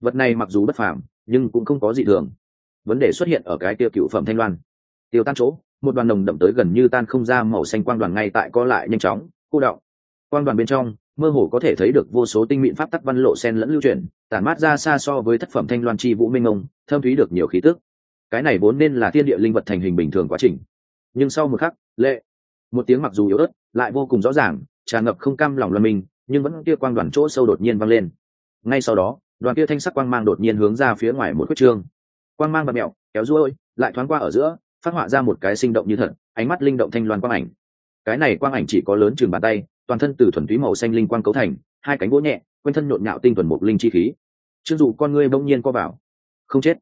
vật này mặc dù bất phàm, nhưng cũng không có gì thường. Vấn đề xuất hiện ở cái kia cựu phẩm thanh loan. Tiêu tan chỗ, một đoàn nồng đậm tới gần như tan không ra màu xanh quang đoàn ngay tại co lại nhanh chóng, cô đọng quang đoàn bên trong mơ hồ có thể thấy được vô số tinh mịn pháp tắc văn lộ sen lẫn lưu chuyển tản mát ra xa so với thất phẩm thanh loan chi vũ minh ông thâm thúy được nhiều khí tức. Cái này vốn nên là thiên địa linh vật thành hình bình thường quá trình. Nhưng sau một khắc lệ. Một tiếng mặc dù yếu ớt lại vô cùng rõ ràng tràn ngập không cam lòng luân minh, nhưng vẫn kia quang đoàn chỗ sâu đột nhiên vang lên. Ngay sau đó đoàn kia thanh sắc quang mang đột nhiên hướng ra phía ngoài một khuất trương. Quang mang và mẹo kéo ruôi lại thoáng qua ở giữa phát họa ra một cái sinh động như thật ánh mắt linh động thanh loan quang ảnh. Cái này quang ảnh chỉ có lớn chừng bàn tay toàn thân từ thuần túy màu xanh linh quang cấu thành, hai cánh gỗ nhẹ, quanh thân nhộn nhạo tinh thuần một linh chi khí. Chưng dụ con ngươi bỗng nhiên co vào. Không chết.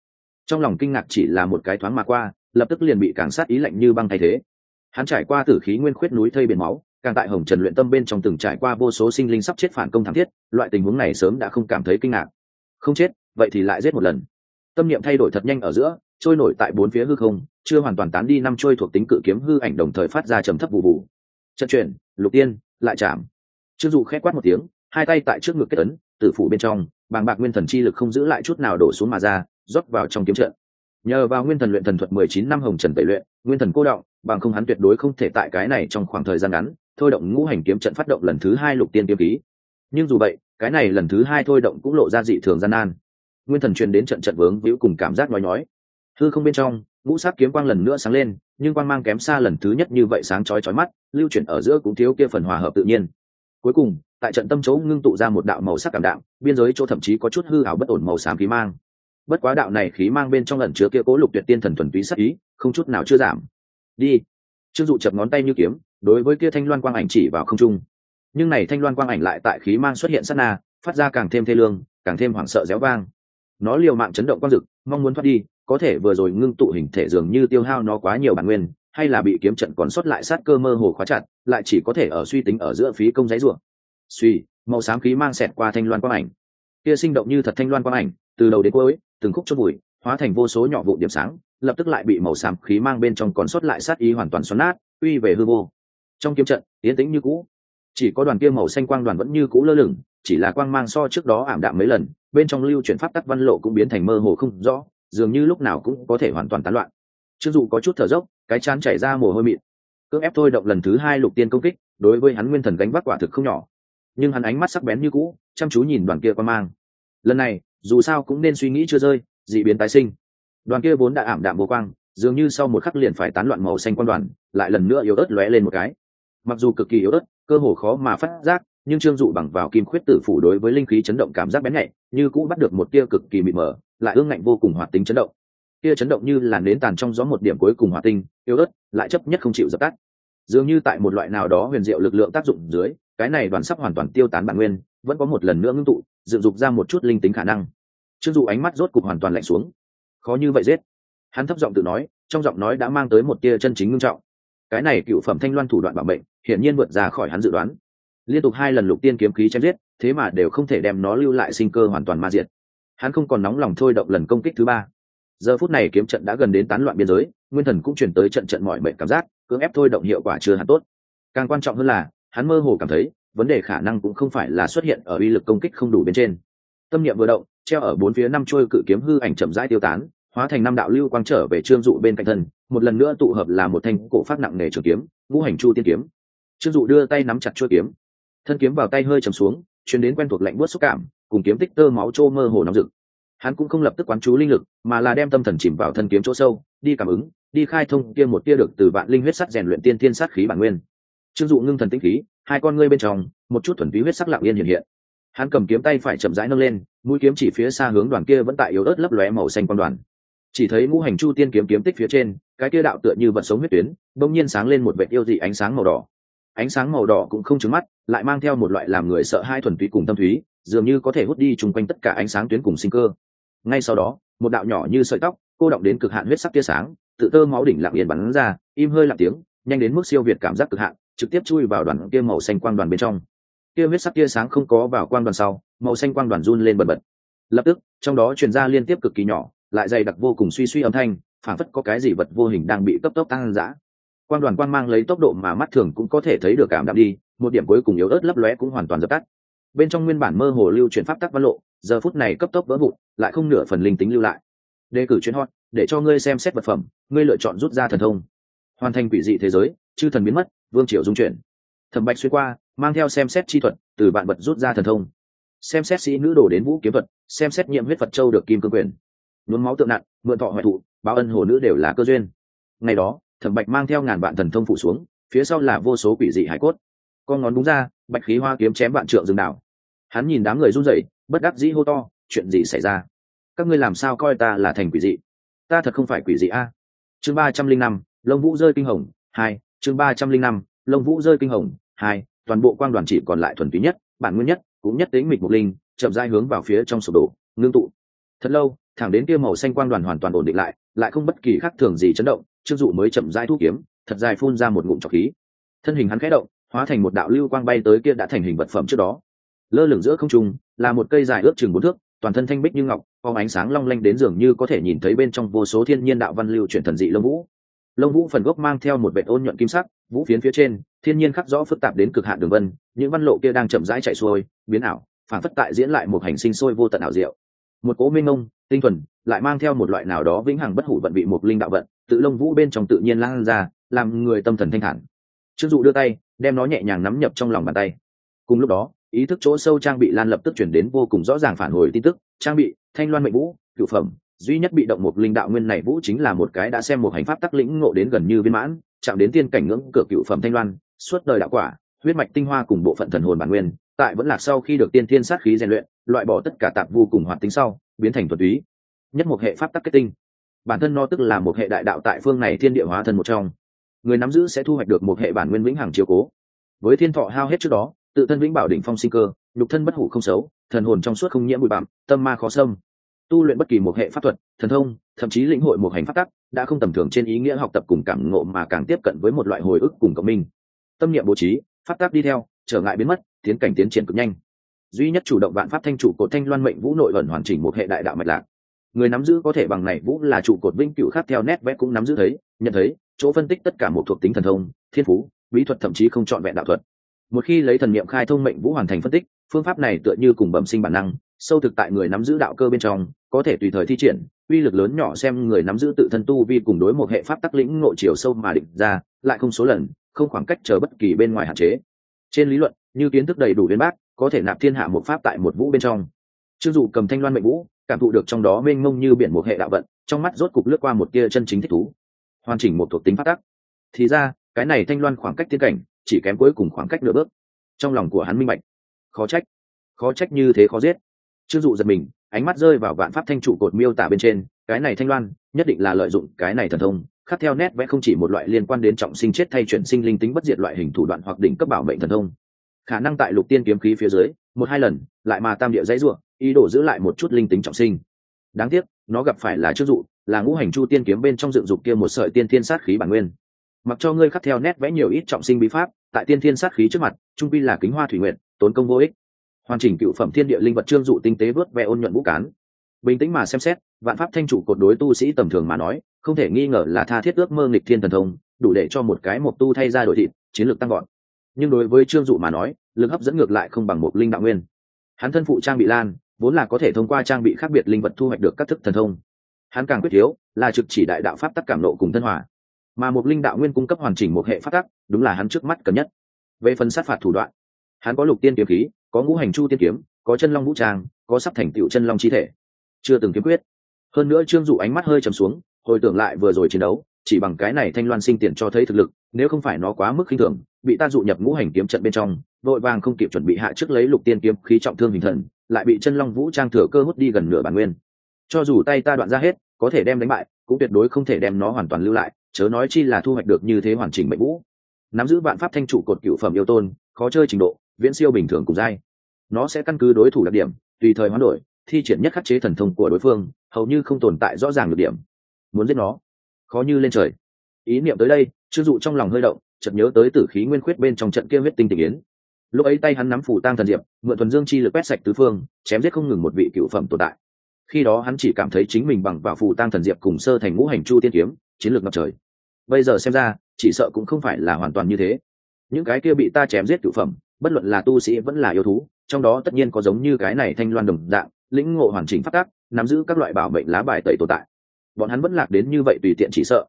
Trong lòng kinh ngạc chỉ là một cái thoáng mà qua, lập tức liền bị càng sát ý lạnh như băng thay thế. Hắn trải qua tử khí nguyên khuyết núi thây biển máu, càng tại hồng trần luyện tâm bên trong từng trải qua vô số sinh linh sắp chết phản công thảm thiết, loại tình huống này sớm đã không cảm thấy kinh ngạc. Không chết, vậy thì lại giết một lần. Tâm niệm thay đổi thật nhanh ở giữa, trôi nổi tại bốn phía hư không, chưa hoàn toàn tán đi năm trôi thuộc tính cự kiếm hư ảnh đồng thời phát ra trầm thấp vụ vụ trận chuyển, lục tiên lại chạm. Trương dụ khẽ quát một tiếng, hai tay tại trước ngực kết ấn tử phủ bên trong, bàng bạc nguyên thần chi lực không giữ lại chút nào đổ xuống mà ra, rót vào trong kiếm trận. Nhờ vào nguyên thần luyện thần thuật mười chín năm hồng trần tẩy luyện, nguyên thần cô động, bằng không hắn tuyệt đối không thể tại cái này trong khoảng thời gian ngắn, thôi động ngũ hành kiếm trận phát động lần thứ hai lục tiên kiếm khí. Nhưng dù vậy, cái này lần thứ hai thôi động cũng lộ ra dị thường gian nan. Nguyên thần truyền đến trận trận vướng víu cùng cảm giác nói nói hư không bên trong, ngũ sắc kiếm quang lần nữa sáng lên nhưng quan mang kém xa lần thứ nhất như vậy sáng chói chói mắt, lưu chuyển ở giữa cũng thiếu kia phần hòa hợp tự nhiên. Cuối cùng, tại trận tâm chỗ ngưng tụ ra một đạo màu sắc cảm đạm, biên giới chỗ thậm chí có chút hư ảo bất ổn màu xám khí mang. Bất quá đạo này khí mang bên trong ẩn chứa kia cố lục tuyệt tiên thần thuần túy sắc ý, không chút nào chưa giảm. Đi. Trương dụ chập ngón tay như kiếm, đối với kia thanh loan quang ảnh chỉ vào không trung. Nhưng này thanh loan quang ảnh lại tại khí mang xuất hiện sát na, phát ra càng thêm thê lương, càng thêm hoảng sợ réo vang. Nó liều mạng chấn động quang dực, mong muốn thoát đi có thể vừa rồi ngưng tụ hình thể dường như tiêu hao nó quá nhiều bản nguyên, hay là bị kiếm trận còn sót lại sát cơ mơ hồ khóa chặt, lại chỉ có thể ở suy tính ở giữa phí công giấy ruộng suy, màu xám khí mang xẹt qua thanh loan quang ảnh. Kia sinh động như thật thanh loan quang ảnh, từ đầu đến cuối, từng khúc chốt bụi, hóa thành vô số nhỏ vụ điểm sáng, lập tức lại bị màu xám khí mang bên trong còn sót lại sát ý hoàn toàn xoắn nát, uy về hư vô. Trong kiếm trận tiến tĩnh như cũ. Chỉ có đoàn kia màu xanh quang đoàn vẫn như cũ lơ lửng, chỉ là quang mang so trước đó ảm đạm mấy lần, bên trong lưu chuyển pháp tắc văn lộ cũng biến thành mơ hồ không rõ dường như lúc nào cũng có thể hoàn toàn tán loạn. Chưng dù có chút thở dốc, cái chán chảy ra mồ hôi mịn. Cưỡng ép thôi động lần thứ hai lục tiên công kích, đối với hắn nguyên thần gánh vác quả thực không nhỏ. Nhưng hắn ánh mắt sắc bén như cũ, chăm chú nhìn đoàn kia qua mang. Lần này, dù sao cũng nên suy nghĩ chưa rơi, dị biến tái sinh. Đoàn kia vốn đã ảm đạm vô quang, dường như sau một khắc liền phải tán loạn màu xanh quan đoàn, lại lần nữa yếu ớt lóe lên một cái. Mặc dù cực kỳ yếu ớt, cơ hồ khó mà phát giác nhưng trương dụ bằng vào kim khuyết tử phủ đối với linh khí chấn động cảm giác bén nhạy, như cũ bắt được một tia cực kỳ mịt mờ, lại ương ngạnh vô cùng hoạt tính chấn động. Tia chấn động như là nến tàn trong gió một điểm cuối cùng hoạt tinh, yếu ớt, lại chấp nhất không chịu dập tắt. Dường như tại một loại nào đó huyền diệu lực lượng tác dụng dưới, cái này đoàn sắp hoàn toàn tiêu tán bản nguyên, vẫn có một lần nữa ngưng tụ, dựng dục ra một chút linh tính khả năng. Trương dụ ánh mắt rốt cục hoàn toàn lạnh xuống. Khó như vậy giết. Hắn thấp giọng tự nói, trong giọng nói đã mang tới một tia chân chính ngưng trọng. Cái này cựu phẩm thanh loan thủ đoạn bảo mệnh, hiển nhiên vượt ra khỏi hắn dự đoán liên tục hai lần lục tiên kiếm khí chém giết, thế mà đều không thể đem nó lưu lại sinh cơ hoàn toàn ma diệt. Hắn không còn nóng lòng thôi động lần công kích thứ ba. Giờ phút này kiếm trận đã gần đến tán loạn biên giới, nguyên thần cũng chuyển tới trận trận mọi mệnh cảm giác, cưỡng ép thôi động hiệu quả chưa hẳn tốt. Càng quan trọng hơn là, hắn mơ hồ cảm thấy, vấn đề khả năng cũng không phải là xuất hiện ở uy lực công kích không đủ bên trên. Tâm niệm vừa động, treo ở bốn phía năm trôi cự kiếm hư ảnh chậm rãi tiêu tán, hóa thành năm đạo lưu quang trở về trương dụ bên cạnh thân, một lần nữa tụ hợp là một thanh cổ phát nặng nề trường kiếm, ngũ hành chu tiên kiếm. Trương dụ đưa tay nắm chặt chuôi kiếm thân kiếm vào tay hơi chầm xuống, chuyển đến quen thuộc lạnh bớt xúc cảm, cùng kiếm tích tơ máu trô mơ hồ nóng rực. Hắn cũng không lập tức quán chú linh lực, mà là đem tâm thần chìm vào thân kiếm chỗ sâu, đi cảm ứng, đi khai thông kia một tia được từ vạn linh huyết sắc rèn luyện tiên thiên sát khí bản nguyên. Trương dụ ngưng thần tĩnh khí, hai con ngươi bên trong, một chút thuần túy huyết sắc lặng yên hiện hiện. Hắn cầm kiếm tay phải chậm rãi nâng lên, mũi kiếm chỉ phía xa hướng đoàn kia vẫn tại yếu ớt lấp lóe màu xanh quan đoàn. Chỉ thấy ngũ hành chu tiên kiếm kiếm tích phía trên, cái kia đạo tựa như vật sống huyết tuyến, bỗng nhiên sáng lên một vệt yêu dị ánh sáng màu đỏ ánh sáng màu đỏ cũng không trứng mắt, lại mang theo một loại làm người sợ hai thuần túy cùng tâm thúy, dường như có thể hút đi chung quanh tất cả ánh sáng tuyến cùng sinh cơ. Ngay sau đó, một đạo nhỏ như sợi tóc, cô động đến cực hạn huyết sắc tia sáng, tự tơ máu đỉnh lặng yên bắn ra, im hơi lặng tiếng, nhanh đến mức siêu việt cảm giác cực hạn, trực tiếp chui vào đoàn kia màu xanh quang đoàn bên trong. Kia huyết sắc tia sáng không có vào quang đoàn sau, màu xanh quang đoàn run lên bật bật. Lập tức, trong đó truyền ra liên tiếp cực kỳ nhỏ, lại dày đặc vô cùng suy suy âm thanh phản phất có cái gì vật vô hình đang bị cấp tốc tăng giã quang đoàn quang mang lấy tốc độ mà mắt thường cũng có thể thấy được cảm đạm đi, một điểm cuối cùng yếu ớt lấp lóe cũng hoàn toàn dập tắt. Bên trong nguyên bản mơ hồ lưu chuyển pháp tắc văn lộ, giờ phút này cấp tốc vỡ vụn, lại không nửa phần linh tính lưu lại. Đề cử chuyến hot, để cho ngươi xem xét vật phẩm, ngươi lựa chọn rút ra thần thông. Hoàn thành quỷ dị thế giới, chư thần biến mất, vương triều dung chuyển. Thẩm bạch xuyên qua, mang theo xem xét chi thuật, từ bạn vật rút ra thần thông. Xem xét sĩ nữ đổ đến vũ kiếm thuật, xem xét nhiệm huyết phật châu được kim cương quyền. Nhuốm máu tượng nặng, mượn thọ hoại thụ, báo ân hồ nữ đều là cơ duyên. Ngày đó thẩm bạch mang theo ngàn vạn thần thông phụ xuống, phía sau là vô số quỷ dị hải cốt. Con ngón đúng ra, bạch khí hoa kiếm chém vạn trượng rừng đảo. Hắn nhìn đám người run rẩy, bất đắc dĩ hô to, chuyện gì xảy ra? Các ngươi làm sao coi ta là thành quỷ dị? Ta thật không phải quỷ dị a. Chương ba trăm linh năm, lông vũ rơi kinh hồng, hai, chương ba trăm linh năm, lông vũ rơi kinh hồng, hai, toàn bộ quang đoàn chỉ còn lại thuần túy nhất, bản nguyên nhất, cũng nhất tính mịch mục linh, chậm dai hướng vào phía trong sổ đổ, ngưng tụ thật lâu, thẳng đến kia màu xanh quang đoàn hoàn toàn ổn định lại lại không bất kỳ khác thường gì chấn động trương dụ mới chậm rãi thu kiếm, thật dài phun ra một ngụm trọc khí. Thân hình hắn khẽ động, hóa thành một đạo lưu quang bay tới kia đã thành hình vật phẩm trước đó. Lơ lửng giữa không trung, là một cây dài ướp chừng bốn thước, toàn thân thanh bích như ngọc, có ánh sáng long lanh đến dường như có thể nhìn thấy bên trong vô số thiên nhiên đạo văn lưu chuyển thần dị lông vũ. Lông vũ phần gốc mang theo một vệ ôn nhuận kim sắc, vũ phiến phía trên, thiên nhiên khắc rõ phức tạp đến cực hạn đường vân, những văn lộ kia đang chậm rãi chạy xuôi, biến ảo phản phất tại diễn lại một hành sinh sôi vô tận ảo diệu một cố minh ông, tinh thuần, lại mang theo một loại nào đó vĩnh hằng bất hủ vận bị một linh đạo vận, tự lông vũ bên trong tự nhiên lan ra, làm người tâm thần thanh thản. Chưng dụ đưa tay, đem nó nhẹ nhàng nắm nhập trong lòng bàn tay. Cùng lúc đó, ý thức chỗ sâu trang bị lan lập tức chuyển đến vô cùng rõ ràng phản hồi tin tức. Trang bị, thanh loan mệnh vũ, cựu phẩm, duy nhất bị động một linh đạo nguyên này vũ chính là một cái đã xem một hành pháp tắc lĩnh ngộ đến gần như viên mãn, chạm đến tiên cảnh ngưỡng cửa cựu phẩm thanh loan, suốt đời đạo quả huyết mạch tinh hoa cùng bộ phận thần hồn bản nguyên, tại vẫn lạc sau khi được tiên thiên sát khí rèn luyện, loại bỏ tất cả tạp vô cùng hoạt tính sau, biến thành thuật túy. Nhất một hệ pháp tắc kết tinh. Bản thân no tức là một hệ đại đạo tại phương này thiên địa hóa thân một trong. Người nắm giữ sẽ thu hoạch được một hệ bản nguyên vĩnh hằng chiếu cố. Với thiên thọ hao hết trước đó, tự thân vĩnh bảo đỉnh phong sinh cơ, nhục thân bất hủ không xấu, thần hồn trong suốt không nhiễm bụi bặm, tâm ma khó xâm. Tu luyện bất kỳ một hệ pháp thuật, thần thông, thậm chí lĩnh hội một hành pháp tắc, đã không tầm thường trên ý nghĩa học tập cùng cảm ngộ mà càng tiếp cận với một loại hồi ức cùng cộng minh. Tâm niệm bố trí pháp tác đi theo, trở ngại biến mất, tiến cảnh tiến triển cực nhanh. Duy nhất chủ động vạn pháp thanh chủ cột thanh loan mệnh vũ nội ẩn hoàn chỉnh một hệ đại đạo mạch lạc. Người nắm giữ có thể bằng này vũ là trụ cột vinh cựu khác theo nét vẽ cũng nắm giữ thấy, nhận thấy, chỗ phân tích tất cả một thuộc tính thần thông, thiên phú, bí thuật thậm chí không chọn vẹn đạo thuật. Một khi lấy thần niệm khai thông mệnh vũ hoàn thành phân tích, phương pháp này tựa như cùng bẩm sinh bản năng, sâu thực tại người nắm giữ đạo cơ bên trong, có thể tùy thời thi triển, uy lực lớn nhỏ xem người nắm giữ tự thân tu vi cùng đối một hệ pháp tắc lĩnh ngộ chiều sâu mà định ra, lại không số lần không khoảng cách chờ bất kỳ bên ngoài hạn chế. Trên lý luận, như kiến thức đầy đủ viên bác, có thể nạp thiên hạ một pháp tại một vũ bên trong. Chưng dụ cầm thanh loan mệnh vũ, cảm thụ được trong đó mênh mông như biển một hệ đạo vận, trong mắt rốt cục lướt qua một tia chân chính thích thú. Hoàn chỉnh một thuộc tính phát tắc thì ra, cái này thanh loan khoảng cách tiên cảnh, chỉ kém cuối cùng khoảng cách nửa bước. Trong lòng của hắn minh bạch. Khó trách. Khó trách như thế khó giết. Chưng dụ giật mình, ánh mắt rơi vào vạn pháp thanh trụ cột miêu tả bên trên, cái này thanh loan, nhất định là lợi dụng cái này thần thông khác theo nét vẽ không chỉ một loại liên quan đến trọng sinh chết thay chuyển sinh linh tính bất diệt loại hình thủ đoạn hoặc đỉnh cấp bảo mệnh thần thông. Khả năng tại lục tiên kiếm khí phía dưới, một hai lần, lại mà tam địa dãy ruộng ý đồ giữ lại một chút linh tính trọng sinh. Đáng tiếc, nó gặp phải là chức dụ, là ngũ hành chu tiên kiếm bên trong dựng dục kia một sợi tiên thiên sát khí bản nguyên. Mặc cho ngươi khắc theo nét vẽ nhiều ít trọng sinh bí pháp, tại tiên thiên sát khí trước mặt, trung pi là kính hoa thủy nguyện tốn công vô ích. Hoàn chỉnh cựu phẩm thiên địa linh vật trương dụ tinh tế vớt vẽ ôn nhuận vũ cán. Bình tĩnh mà xem xét, vạn pháp thanh chủ cột đối tu sĩ tầm thường mà nói không thể nghi ngờ là tha thiết ước mơ nghịch thiên thần thông, đủ để cho một cái mục tu thay ra đổi thịt, chiến lược tăng gọn nhưng đối với trương dụ mà nói, lực hấp dẫn ngược lại không bằng một linh đạo nguyên. Hắn thân phụ trang bị lan, vốn là có thể thông qua trang bị khác biệt linh vật thu hoạch được các thức thần thông. Hắn càng quyết thiếu là trực chỉ đại đạo pháp tắc cảm nộ cùng thân hòa. Mà một linh đạo nguyên cung cấp hoàn chỉnh một hệ pháp tắc, đúng là hắn trước mắt cần nhất. Về phần sát phạt thủ đoạn, hắn có lục tiên kiếm khí, có ngũ hành chu tiên kiếm, có chân long vũ trang, có sắp thành tựu chân long chi thể. Chưa từng kiếm quyết. Hơn nữa trương dụ ánh mắt hơi trầm xuống hồi tưởng lại vừa rồi chiến đấu, chỉ bằng cái này thanh loan sinh tiền cho thấy thực lực, nếu không phải nó quá mức khinh thường, bị ta dụ nhập ngũ hành kiếm trận bên trong, vội vàng không kịp chuẩn bị hạ trước lấy lục tiên kiếm khí trọng thương hình thần, lại bị chân long vũ trang thừa cơ hút đi gần nửa bản nguyên. Cho dù tay ta đoạn ra hết, có thể đem đánh bại, cũng tuyệt đối không thể đem nó hoàn toàn lưu lại, chớ nói chi là thu hoạch được như thế hoàn chỉnh mệnh vũ. Nắm giữ vạn pháp thanh trụ cột cựu phẩm yêu tôn, khó chơi trình độ, viễn siêu bình thường cùng dai nó sẽ căn cứ đối thủ đặc điểm, tùy thời hoán đổi, thi triển nhất khắc chế thần thông của đối phương, hầu như không tồn tại rõ ràng được điểm muốn giết nó. Khó như lên trời. Ý niệm tới đây chưng dụ trong lòng hơi động, chợt nhớ tới tử khí nguyên khuyết bên trong trận kia huyết tinh tình yến. Lúc ấy tay hắn nắm phủ tang thần diệp, mượn thuần dương chi lực quét sạch tứ phương, chém giết không ngừng một vị cựu phẩm tồn tại. Khi đó hắn chỉ cảm thấy chính mình bằng vào phủ tang thần diệp cùng sơ thành ngũ hành chu tiên kiếm, chiến lược ngập trời. Bây giờ xem ra, chỉ sợ cũng không phải là hoàn toàn như thế. Những cái kia bị ta chém giết cựu phẩm, bất luận là tu sĩ vẫn là yêu thú, trong đó tất nhiên có giống như cái này thanh loan đồng dạng, lĩnh ngộ hoàn chỉnh phát tác nắm giữ các loại bảo mệnh lá bài tẩy tồn tại bọn hắn vẫn lạc đến như vậy tùy tiện chỉ sợ.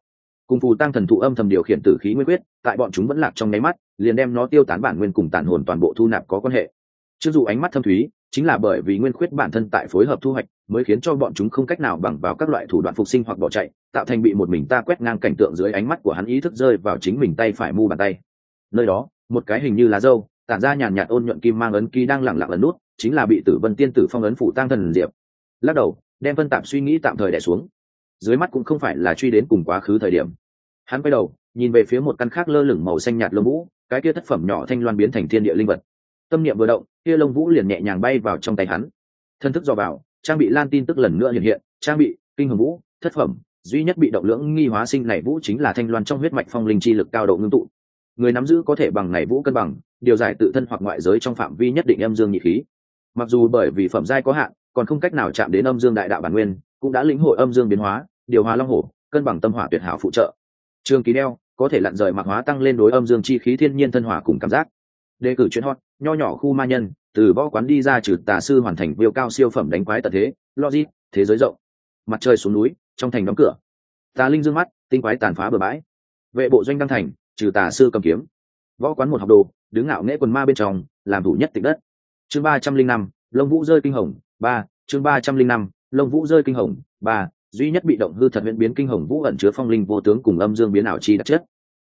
Cùng phù tăng thần thụ âm thầm điều khiển tử khí nguyên quyết, tại bọn chúng vẫn lạc trong nháy mắt, liền đem nó tiêu tán bản nguyên cùng tản hồn toàn bộ thu nạp có quan hệ. Chưng dù ánh mắt thâm thúy, chính là bởi vì nguyên khuyết bản thân tại phối hợp thu hoạch, mới khiến cho bọn chúng không cách nào bằng vào các loại thủ đoạn phục sinh hoặc bỏ chạy, tạo thành bị một mình ta quét ngang cảnh tượng dưới ánh mắt của hắn ý thức rơi vào chính mình tay phải mu bàn tay. Nơi đó, một cái hình như lá dâu, tản ra nhàn nhạt ôn nhuận kim mang ấn ký đang lẳng lặng ấn nút, chính là bị tử vân tiên tử phong ấn phủ tăng thần diệp. Lắc đầu, đem phân tạm suy nghĩ tạm thời đẻ xuống dưới mắt cũng không phải là truy đến cùng quá khứ thời điểm. Hắn quay đầu, nhìn về phía một căn khác lơ lửng màu xanh nhạt lông vũ, cái kia thất phẩm nhỏ thanh loan biến thành thiên địa linh vật. Tâm niệm vừa động, kia lông vũ liền nhẹ nhàng bay vào trong tay hắn. Thân thức dò vào, trang bị lan tin tức lần nữa hiện hiện, trang bị, kinh hồng vũ, thất phẩm, duy nhất bị động lưỡng nghi hóa sinh này vũ chính là thanh loan trong huyết mạch phong linh chi lực cao độ ngưng tụ. Người nắm giữ có thể bằng này vũ cân bằng, điều giải tự thân hoặc ngoại giới trong phạm vi nhất định âm dương nhị khí. Mặc dù bởi vì phẩm giai có hạn, còn không cách nào chạm đến âm dương đại đạo bản nguyên cũng đã lĩnh hội âm dương biến hóa, điều hòa long hổ, cân bằng tâm hỏa tuyệt hảo phụ trợ. Trường ký đeo, có thể lặn rời mạc hóa tăng lên đối âm dương chi khí thiên nhiên thân hỏa cùng cảm giác. Đề cử chuyện hot, nho nhỏ khu ma nhân, từ võ quán đi ra trừ tà sư hoàn thành viêu cao siêu phẩm đánh quái tật thế, logic, thế giới rộng. Mặt trời xuống núi, trong thành đóng cửa. Tà linh dương mắt, tinh quái tàn phá bừa bãi. Vệ bộ doanh đăng thành, trừ tà sư cầm kiếm. Võ quán một học đồ, đứng ngạo nghễ quần ma bên trong, làm thủ nhất tịch đất. Chương ba trăm linh năm, lông vũ rơi kinh hồng, ba, chương ba trăm linh năm lông vũ rơi kinh hồng, ba, duy nhất bị động hư thật huyễn biến kinh hồng vũ ẩn chứa phong linh vô tướng cùng âm dương biến ảo chi đặc chất.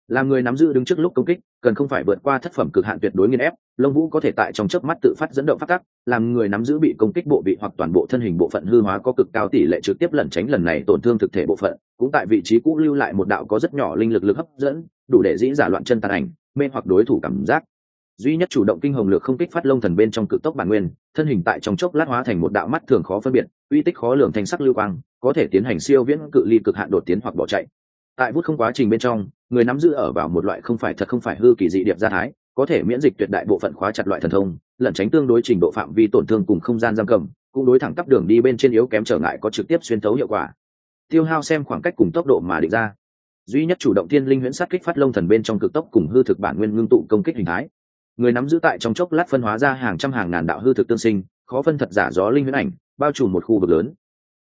Làm người nắm giữ đứng trước lúc công kích, cần không phải vượt qua thất phẩm cực hạn tuyệt đối nghiên ép, lông vũ có thể tại trong chớp mắt tự phát dẫn động phát tắc, làm người nắm giữ bị công kích bộ vị hoặc toàn bộ thân hình bộ phận hư hóa có cực cao tỷ lệ trực tiếp lẩn tránh lần này tổn thương thực thể bộ phận, cũng tại vị trí cũ lưu lại một đạo có rất nhỏ linh lực lực hấp dẫn, đủ để dĩ giả loạn chân tàn ảnh, mê hoặc đối thủ cảm giác. Duy nhất chủ động kinh hồng lược không kích phát lông thần bên trong cực tốc bản nguyên, thân hình tại trong chốc lát hóa thành một đạo mắt thường khó phân biệt uy tích khó lường thành sắc lưu quang, có thể tiến hành siêu viễn cự ly cực hạn đột tiến hoặc bỏ chạy. Tại vút không quá trình bên trong, người nắm giữ ở vào một loại không phải thật không phải hư kỳ dị điệp gia thái, có thể miễn dịch tuyệt đại bộ phận khóa chặt loại thần thông, lẩn tránh tương đối trình độ phạm vi tổn thương cùng không gian giam cầm, cũng đối thẳng tắp đường đi bên trên yếu kém trở ngại có trực tiếp xuyên thấu hiệu quả. Tiêu hao xem khoảng cách cùng tốc độ mà định ra. Duy nhất chủ động thiên linh huyễn sát kích phát lông thần bên trong cực tốc cùng hư thực bản nguyên ngưng tụ công kích hình thái. Người nắm giữ tại trong chốc lát phân hóa ra hàng trăm hàng ngàn đạo hư thực tương sinh, khó phân thật giả gió linh huyễn ảnh bao trùm một khu vực lớn.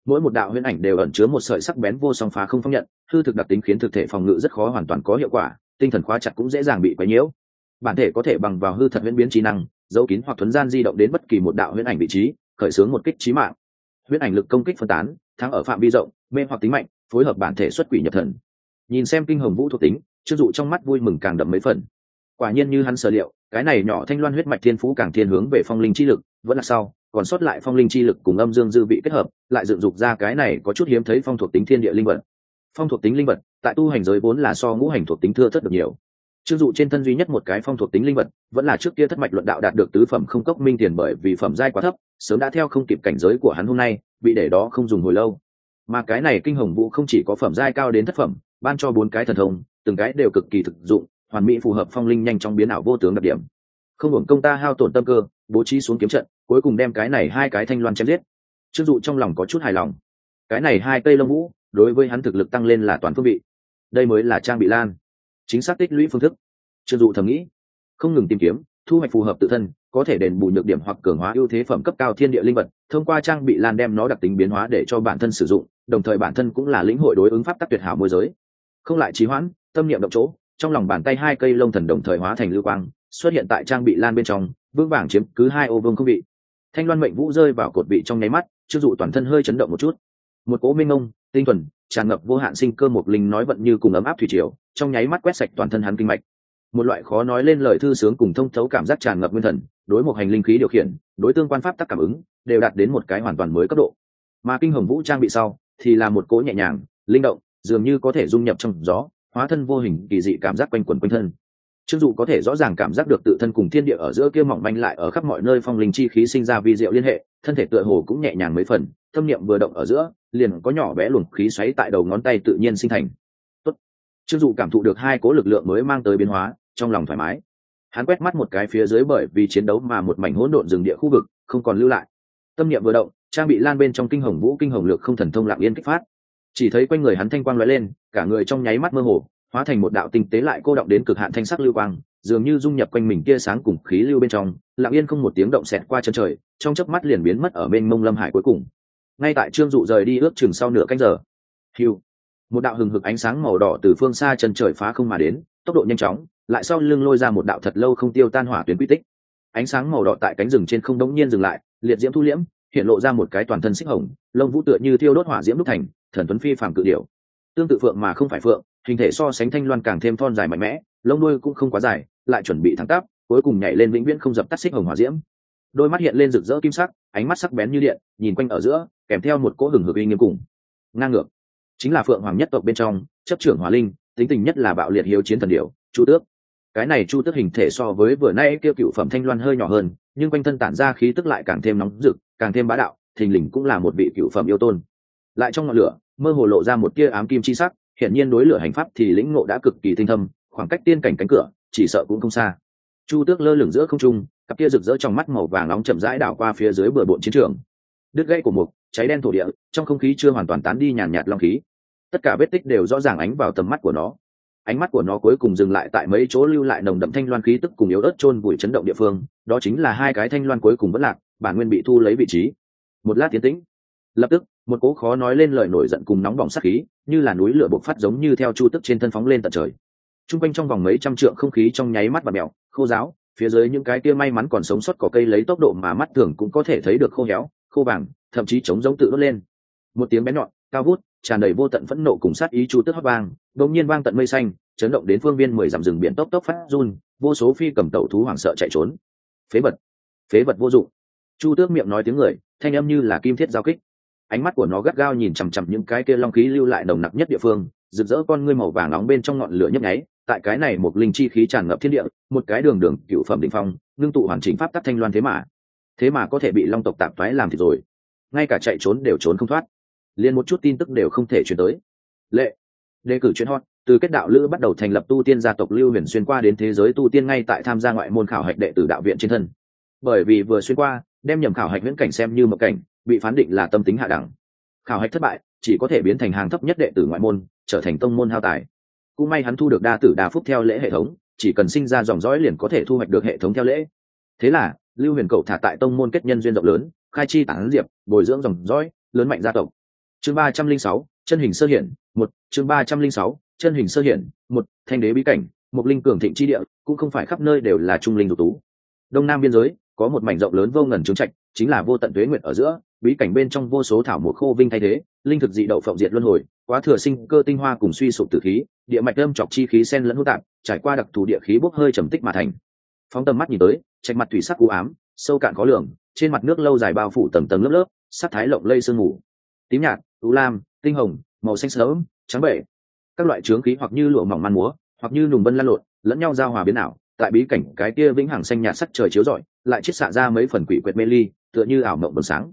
Mỗi một đạo huyễn ảnh đều ẩn chứa một sợi sắc bén vô song phá không phong nhận, hư thực đặc tính khiến thực thể phòng ngự rất khó hoàn toàn có hiệu quả, tinh thần khóa chặt cũng dễ dàng bị quấy nhiễu. Bản thể có thể bằng vào hư thật huyễn biến trí năng dấu kín hoặc thuấn gian di động đến bất kỳ một đạo huyễn ảnh vị trí, khởi xướng một kích trí mạng. Huyễn ảnh lực công kích phân tán, thắng ở phạm vi rộng, mê hoặc tính mạnh, phối hợp bản thể xuất quỷ nhập thần. Nhìn xem kinh hồng vũ thuộc tính chưng dụ trong mắt vui mừng càng đậm mấy phần. Quả nhiên như hắn sở liệu, cái này nhỏ thanh loan huyết mạch thiên phú càng thiên hướng về phong linh chi lực, vẫn là sau còn sót lại phong linh chi lực cùng âm dương dư vị kết hợp, lại dựng dục ra cái này có chút hiếm thấy phong thuộc tính thiên địa linh vật. Phong thuộc tính linh vật, tại tu hành giới vốn là so ngũ hành thuộc tính thưa thất được nhiều. Chưng dụ trên thân duy nhất một cái phong thuộc tính linh vật, vẫn là trước kia thất mạch luận đạo đạt được tứ phẩm không cốc minh tiền bởi vì phẩm giai quá thấp, sớm đã theo không kịp cảnh giới của hắn hôm nay, bị để đó không dùng hồi lâu. Mà cái này kinh hồng vũ không chỉ có phẩm giai cao đến thất phẩm, ban cho bốn cái thần thông, từng cái đều cực kỳ thực dụng, hoàn mỹ phù hợp phong linh nhanh trong biến ảo vô tướng đặc điểm không hưởng công ta hao tổn tâm cơ, bố trí xuống kiếm trận, cuối cùng đem cái này hai cái thanh loan chém giết. Trương dụ trong lòng có chút hài lòng. Cái này hai cây lông vũ, đối với hắn thực lực tăng lên là toàn phương vị. Đây mới là trang bị lan. Chính xác tích lũy phương thức. Trương dụ thầm nghĩ. Không ngừng tìm kiếm, thu hoạch phù hợp tự thân, có thể đền bù nhược điểm hoặc cường hóa ưu thế phẩm cấp cao thiên địa linh vật, thông qua trang bị lan đem nó đặc tính biến hóa để cho bản thân sử dụng, đồng thời bản thân cũng là lĩnh hội đối ứng pháp tắc tuyệt hảo môi giới. Không lại trí hoãn, tâm niệm động chỗ, trong lòng bàn tay hai cây lông thần đồng thời hóa thành lưu quang xuất hiện tại trang bị lan bên trong, vững bảng chiếm cứ hai ô vương không vị. Thanh loan mệnh vũ rơi vào cột vị trong nháy mắt chưng dụ toàn thân hơi chấn động một chút. Một cố minh ông, tinh thuần, tràn ngập vô hạn sinh cơ một linh nói vận như cùng ấm áp thủy triều, trong nháy mắt quét sạch toàn thân hắn kinh mạch. Một loại khó nói lên lời thư sướng cùng thông thấu cảm giác tràn ngập nguyên thần, đối một hành linh khí điều khiển, đối tương quan pháp tắc cảm ứng, đều đạt đến một cái hoàn toàn mới cấp độ. Mà kinh hồng vũ trang bị sau, thì là một cỗ nhẹ nhàng, linh động, dường như có thể dung nhập trong gió, hóa thân vô hình kỳ dị cảm giác quanh quẩn quanh thân trương dụ có thể rõ ràng cảm giác được tự thân cùng thiên địa ở giữa kia mỏng manh lại ở khắp mọi nơi phong linh chi khí sinh ra vi diệu liên hệ, thân thể tựa hồ cũng nhẹ nhàng mấy phần, tâm niệm vừa động ở giữa, liền có nhỏ bé luồng khí xoáy tại đầu ngón tay tự nhiên sinh thành. Tốt. trương dụ cảm thụ được hai cố lực lượng mới mang tới biến hóa, trong lòng thoải mái. Hắn quét mắt một cái phía dưới bởi vì chiến đấu mà một mảnh hỗn độn rừng địa khu vực, không còn lưu lại. Tâm niệm vừa động, trang bị lan bên trong kinh hồng vũ kinh hồng lược không thần thông lạng yên kích phát. Chỉ thấy quanh người hắn thanh quang lóe lên, cả người trong nháy mắt mơ hồ hóa thành một đạo tinh tế lại cô động đến cực hạn thanh sắc lưu quang, dường như dung nhập quanh mình tia sáng cùng khí lưu bên trong, lặng yên không một tiếng động xẹt qua chân trời, trong chớp mắt liền biến mất ở bên mông lâm hải cuối cùng. Ngay tại trương dụ rời đi ước chừng sau nửa canh giờ, hiu, một đạo hừng hực ánh sáng màu đỏ từ phương xa chân trời phá không mà đến, tốc độ nhanh chóng, lại sau lưng lôi ra một đạo thật lâu không tiêu tan hỏa tuyến quy tích. Ánh sáng màu đỏ tại cánh rừng trên không đống nhiên dừng lại, liệt diễm thu liễm, hiện lộ ra một cái toàn thân xích hồng, lông vũ tựa như thiêu đốt hỏa diễm đúc thành, thần tuấn phi phàm cự điểu. Tương tự phượng mà không phải phượng hình thể so sánh thanh loan càng thêm thon dài mạnh mẽ, lông đuôi cũng không quá dài, lại chuẩn bị thẳng tắp, cuối cùng nhảy lên vĩnh viễn không dập tắt xích hồng hỏa diễm. Đôi mắt hiện lên rực rỡ kim sắc, ánh mắt sắc bén như điện, nhìn quanh ở giữa, kèm theo một cỗ hừng hực uy nghiêm cùng. Ngang ngược. Chính là phượng hoàng nhất tộc bên trong, chấp trưởng hỏa linh, tính tình nhất là bạo liệt hiếu chiến thần điệu chu tước. Cái này chu tước hình thể so với vừa nay kêu cựu phẩm thanh loan hơi nhỏ hơn, nhưng quanh thân tản ra khí tức lại càng thêm nóng rực, càng thêm bá đạo, thình lình cũng là một vị cựu phẩm yêu tôn. Lại trong ngọn lửa, mơ hồ lộ ra một tia ám kim chi sắc hiện nhiên đối lửa hành pháp thì lĩnh ngộ đã cực kỳ tinh thâm, khoảng cách tiên cảnh cánh cửa, chỉ sợ cũng không xa. Chu tước lơ lửng giữa không trung, cặp kia rực rỡ trong mắt màu vàng nóng chậm rãi đảo qua phía dưới bờ bộn chiến trường. Đứt gãy của mục, cháy đen thổ địa, trong không khí chưa hoàn toàn tán đi nhàn nhạt long khí. Tất cả vết tích đều rõ ràng ánh vào tầm mắt của nó. Ánh mắt của nó cuối cùng dừng lại tại mấy chỗ lưu lại nồng đậm thanh loan khí tức cùng yếu ớt chôn vùi chấn động địa phương, đó chính là hai cái thanh loan cuối cùng vẫn lạc, bản nguyên bị thu lấy vị trí. Một lát tiến tĩnh. Lập tức một cố khó nói lên lời nổi giận cùng nóng bỏng sắc khí, như là núi lửa bộc phát giống như theo chu tức trên thân phóng lên tận trời. T r u n g quanh trong vòng mấy trăm trượng không khí trong nháy mắt và mèo, khô giáo phía dưới những cái kia may mắn còn sống sót cỏ cây lấy tốc độ mà mắt thường cũng có thể thấy được khô héo, khô vàng thậm chí chống giống tự đốt lên. Một tiếng bé nhọn, cao vút, tràn đầy vô tận phẫn nộ cùng sát ý chu tức hót vang, đột nhiên vang tận mây xanh, chấn động đến phương viên mười dặm rừng biển tốc tốc phát run, vô số phi cầm tẩu thú hoảng sợ chạy trốn. Phế vật phế vật vô dụng. Chu tước miệng nói tiếng người, thanh âm như là kim thiết giao kích ánh mắt của nó gắt gao nhìn chằm chằm những cái kia long khí lưu lại nồng nặc nhất địa phương, rực rỡ con ngươi màu vàng nóng bên trong ngọn lửa nhấp nháy, tại cái này một linh chi khí tràn ngập thiên địa, một cái đường đường cựu phẩm đỉnh phong, ngưng tụ hoàn chỉnh pháp tắc thanh loan thế mà. Thế mà có thể bị long tộc tạp thoái làm thì rồi. Ngay cả chạy trốn đều trốn không thoát. Liền một chút tin tức đều không thể chuyển tới. Lệ. Đề cử chuyên hot, từ kết đạo lữ bắt đầu thành lập tu tiên gia tộc lưu huyền xuyên qua đến thế giới tu tiên ngay tại tham gia ngoại môn khảo hạch đệ tử đạo viện trên thân. Bởi vì vừa xuyên qua, đem nhầm khảo hạch viễn cảnh xem như một cảnh bị phán định là tâm tính hạ đẳng. Khảo hạch thất bại, chỉ có thể biến thành hàng thấp nhất đệ tử ngoại môn, trở thành tông môn hao tài. Cũng may hắn thu được đa tử đa phúc theo lễ hệ thống, chỉ cần sinh ra dòng dõi liền có thể thu hoạch được hệ thống theo lễ. Thế là, lưu huyền cậu thả tại tông môn kết nhân duyên rộng lớn, khai chi tản diệp, bồi dưỡng dòng dõi, lớn mạnh gia tộc. Chương ba trăm linh sáu, chân hình sơ hiển, một, chương ba trăm linh sáu, chân hình sơ hiển, một, thanh đế bí cảnh, một linh cường thịnh chi địa, cũng không phải khắp nơi đều là trung linh dục tú. Đông nam biên giới, có một mảnh rộng lớn vô ngần trướng trạch, chính là vô tận tuế nguyện ở giữa bí cảnh bên trong vô số thảo mộc khô vinh thay thế, linh thực dị đậu phộng diệt luân hồi, quá thừa sinh cơ tinh hoa cùng suy sụp tử khí, địa mạch âm chọc chi khí sen lẫn hỗn tạp, trải qua đặc thù địa khí bốc hơi trầm tích mà thành. Phóng tầm mắt nhìn tới, trạch mặt thủy sắc u ám, sâu cạn khó lường, trên mặt nước lâu dài bao phủ tầng tầng lớp lớp, sắc thái lộng lây sương mù. Tím nhạt, u lam, tinh hồng, màu xanh sớm, trắng bệ các loại trướng khí hoặc như lụa mỏng man múa, hoặc như nùng vân lan lộn, lẫn nhau giao hòa biến ảo, tại bí cảnh cái kia vĩnh hằng xanh nhạt sắc trời chiếu rọi, lại chiết xạ ra mấy phần quỷ quyệt mê ly, tựa như ảo mộng bừng sáng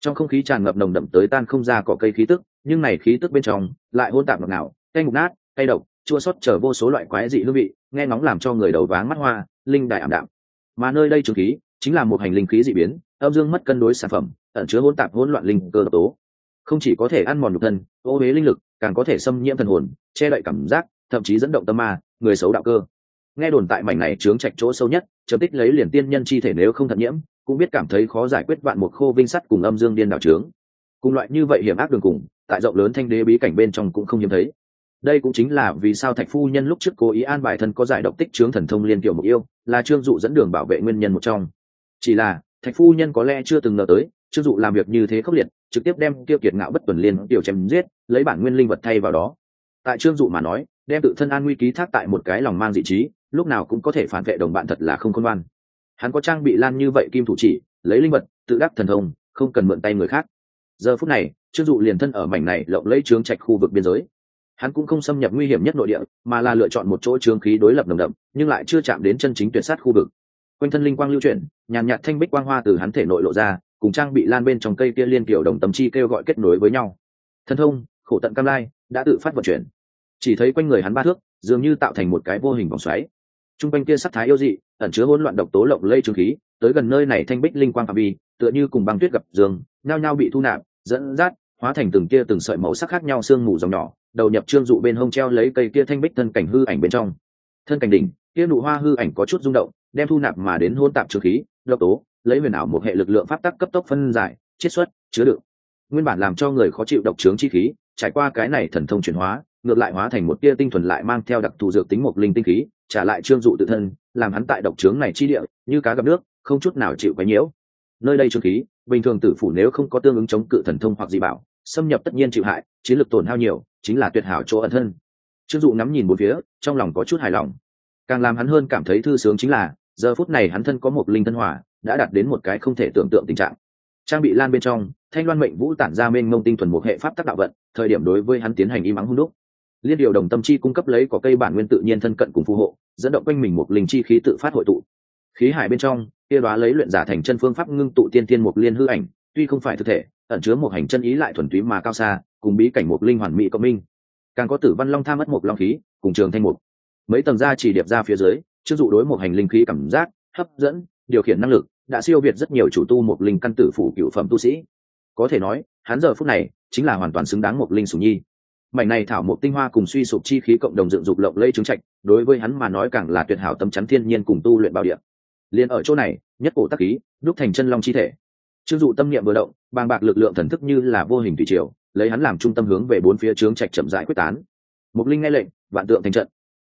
trong không khí tràn ngập nồng đậm tới tan không ra cỏ cây khí tức, nhưng này khí tức bên trong lại hôn tạp ngọt ngào, cay ngục nát cay độc, chua xót chở vô số loại quái dị hương vị, nghe ngóng làm cho người đầu váng mắt hoa, linh đại ảm đạm. Mà nơi đây trường khí, chính là một hành linh khí dị biến, âm dương mất cân đối sản phẩm, ẩn chứa hỗn tạp hỗn loạn linh cơ độc tố. Không chỉ có thể ăn mòn nhục thân, ô huế linh lực, càng có thể xâm nhiễm thần hồn, che đậy cảm giác, thậm chí dẫn động tâm ma, người xấu đạo cơ. Nghe đồn tại mảnh này chướng trạch chỗ sâu nhất chấm tích lấy liền tiên nhân chi thể nếu không thận nhiễm cũng biết cảm thấy khó giải quyết vạn một khô vinh sắt cùng âm dương điên đảo trướng. Cùng loại như vậy hiểm ác đường cùng, tại rộng lớn thanh đế bí cảnh bên trong cũng không hiếm thấy. Đây cũng chính là vì sao thạch phu nhân lúc trước cố ý an bài thân có giải độc tích chướng thần thông liên kiểu mục yêu, là trương dụ dẫn đường bảo vệ nguyên nhân một trong. Chỉ là, thạch phu nhân có lẽ chưa từng ngờ tới, trương dụ làm việc như thế khốc liệt, trực tiếp đem tiêu kiệt ngạo bất tuần liên tiểu chém giết, lấy bản nguyên linh vật thay vào đó. Tại trương dụ mà nói, đem tự thân an nguy ký thác tại một cái lòng mang dị trí, lúc nào cũng có thể phản vệ đồng bạn thật là không khôn ngoan hắn có trang bị lan như vậy kim thủ chỉ, lấy linh vật, tự đắc thần thông, không cần mượn tay người khác. Giờ phút này, trương dụ liền thân ở mảnh này lộng lấy trướng trạch khu vực biên giới. Hắn cũng không xâm nhập nguy hiểm nhất nội địa, mà là lựa chọn một chỗ trướng khí đối lập nồng đậm, nhưng lại chưa chạm đến chân chính tuyệt sát khu vực. Quanh thân linh quang lưu chuyển, nhàn nhạt thanh bích quang hoa từ hắn thể nội lộ ra, cùng trang bị lan bên trong cây kia liên kiểu đồng tâm chi kêu gọi kết nối với nhau. Thân thông, khổ tận cam lai, đã tự phát vận chuyển. Chỉ thấy quanh người hắn ba thước, dường như tạo thành một cái vô hình vòng xoáy t r u n g quanh kia sắc thái yêu dị, ẩn chứa hỗn loạn độc tố lộng lây trương khí, tới gần nơi này thanh bích linh quang phạm vi, tựa như cùng băng tuyết gặp giường nhao nhao bị thu nạp, dẫn dắt, hóa thành từng kia từng sợi màu sắc khác nhau sương mù dòng nhỏ, đầu nhập trương dụ bên hông treo lấy cây kia thanh bích thân cảnh hư ảnh bên trong. Thân cảnh đỉnh, kia nụ hoa hư ảnh có chút rung động, đem thu nạp mà đến hôn tạp trừ khí, độc tố, lấy huyền ảo một hệ lực lượng pháp tắc cấp tốc phân giải, chiết xuất, chứa đựng. Nguyên bản làm cho người khó chịu độc trướng chi khí, trải qua cái này thần thông chuyển hóa ngược lại hóa thành một tia tinh thuần lại mang theo đặc thù dược tính một linh tinh khí, trả lại trương dụ tự thân, làm hắn tại độc trướng này chi địa, như cá gặp nước, không chút nào chịu quấy nhiễu. Nơi đây trương khí, bình thường tử phủ nếu không có tương ứng chống cự thần thông hoặc dị bảo, xâm nhập tất nhiên chịu hại, chiến lược tổn hao nhiều, chính là tuyệt hảo chỗ ẩn thân. Trương dụ ngắm nhìn một phía, trong lòng có chút hài lòng. Càng làm hắn hơn cảm thấy thư sướng chính là, giờ phút này hắn thân có một linh thân hỏa đã đạt đến một cái không thể tưởng tượng tình trạng. Trang bị lan bên trong, thanh loan mệnh vũ tản ra mênh mông tinh thuần một hệ pháp tác đạo vận, thời điểm đối với hắn tiến hành im ắng hung đúc liên điều đồng tâm chi cung cấp lấy có cây bản nguyên tự nhiên thân cận cùng phù hộ, dẫn động quanh mình một linh chi khí tự phát hội tụ. Khí hải bên trong, kia đoá lấy luyện giả thành chân phương pháp ngưng tụ tiên tiên một liên hư ảnh, tuy không phải thực thể, ẩn chứa một hành chân ý lại thuần túy mà cao xa, cùng bí cảnh một linh hoàn mỹ cộng minh. Càng có tử văn long tham mất một long khí, cùng trường thanh mục. Mấy tầng da chỉ điệp ra phía dưới chưng dụ đối một hành linh khí cảm giác, hấp dẫn, điều khiển năng lực, đã siêu việt rất nhiều chủ tu một linh căn tử phủ cựu phẩm tu sĩ. Có thể nói, hắn giờ phút này, chính là hoàn toàn xứng đáng một linh sủng nhi mảnh này thảo một tinh hoa cùng suy sụp chi khí cộng đồng dựng dục lộng lây trứng trạch, đối với hắn mà nói càng là tuyệt hảo tâm chắn thiên nhiên cùng tu luyện bảo địa. Liền ở chỗ này, nhất cổ tắc khí, đúc thành chân long chi thể. Chưng dụ tâm niệm vừa động, bàng bạc lực lượng thần thức như là vô hình thủy triều, lấy hắn làm trung tâm hướng về bốn phía trướng trạch chậm rãi quyết tán. Mục linh nghe lệnh, vạn tượng thành trận.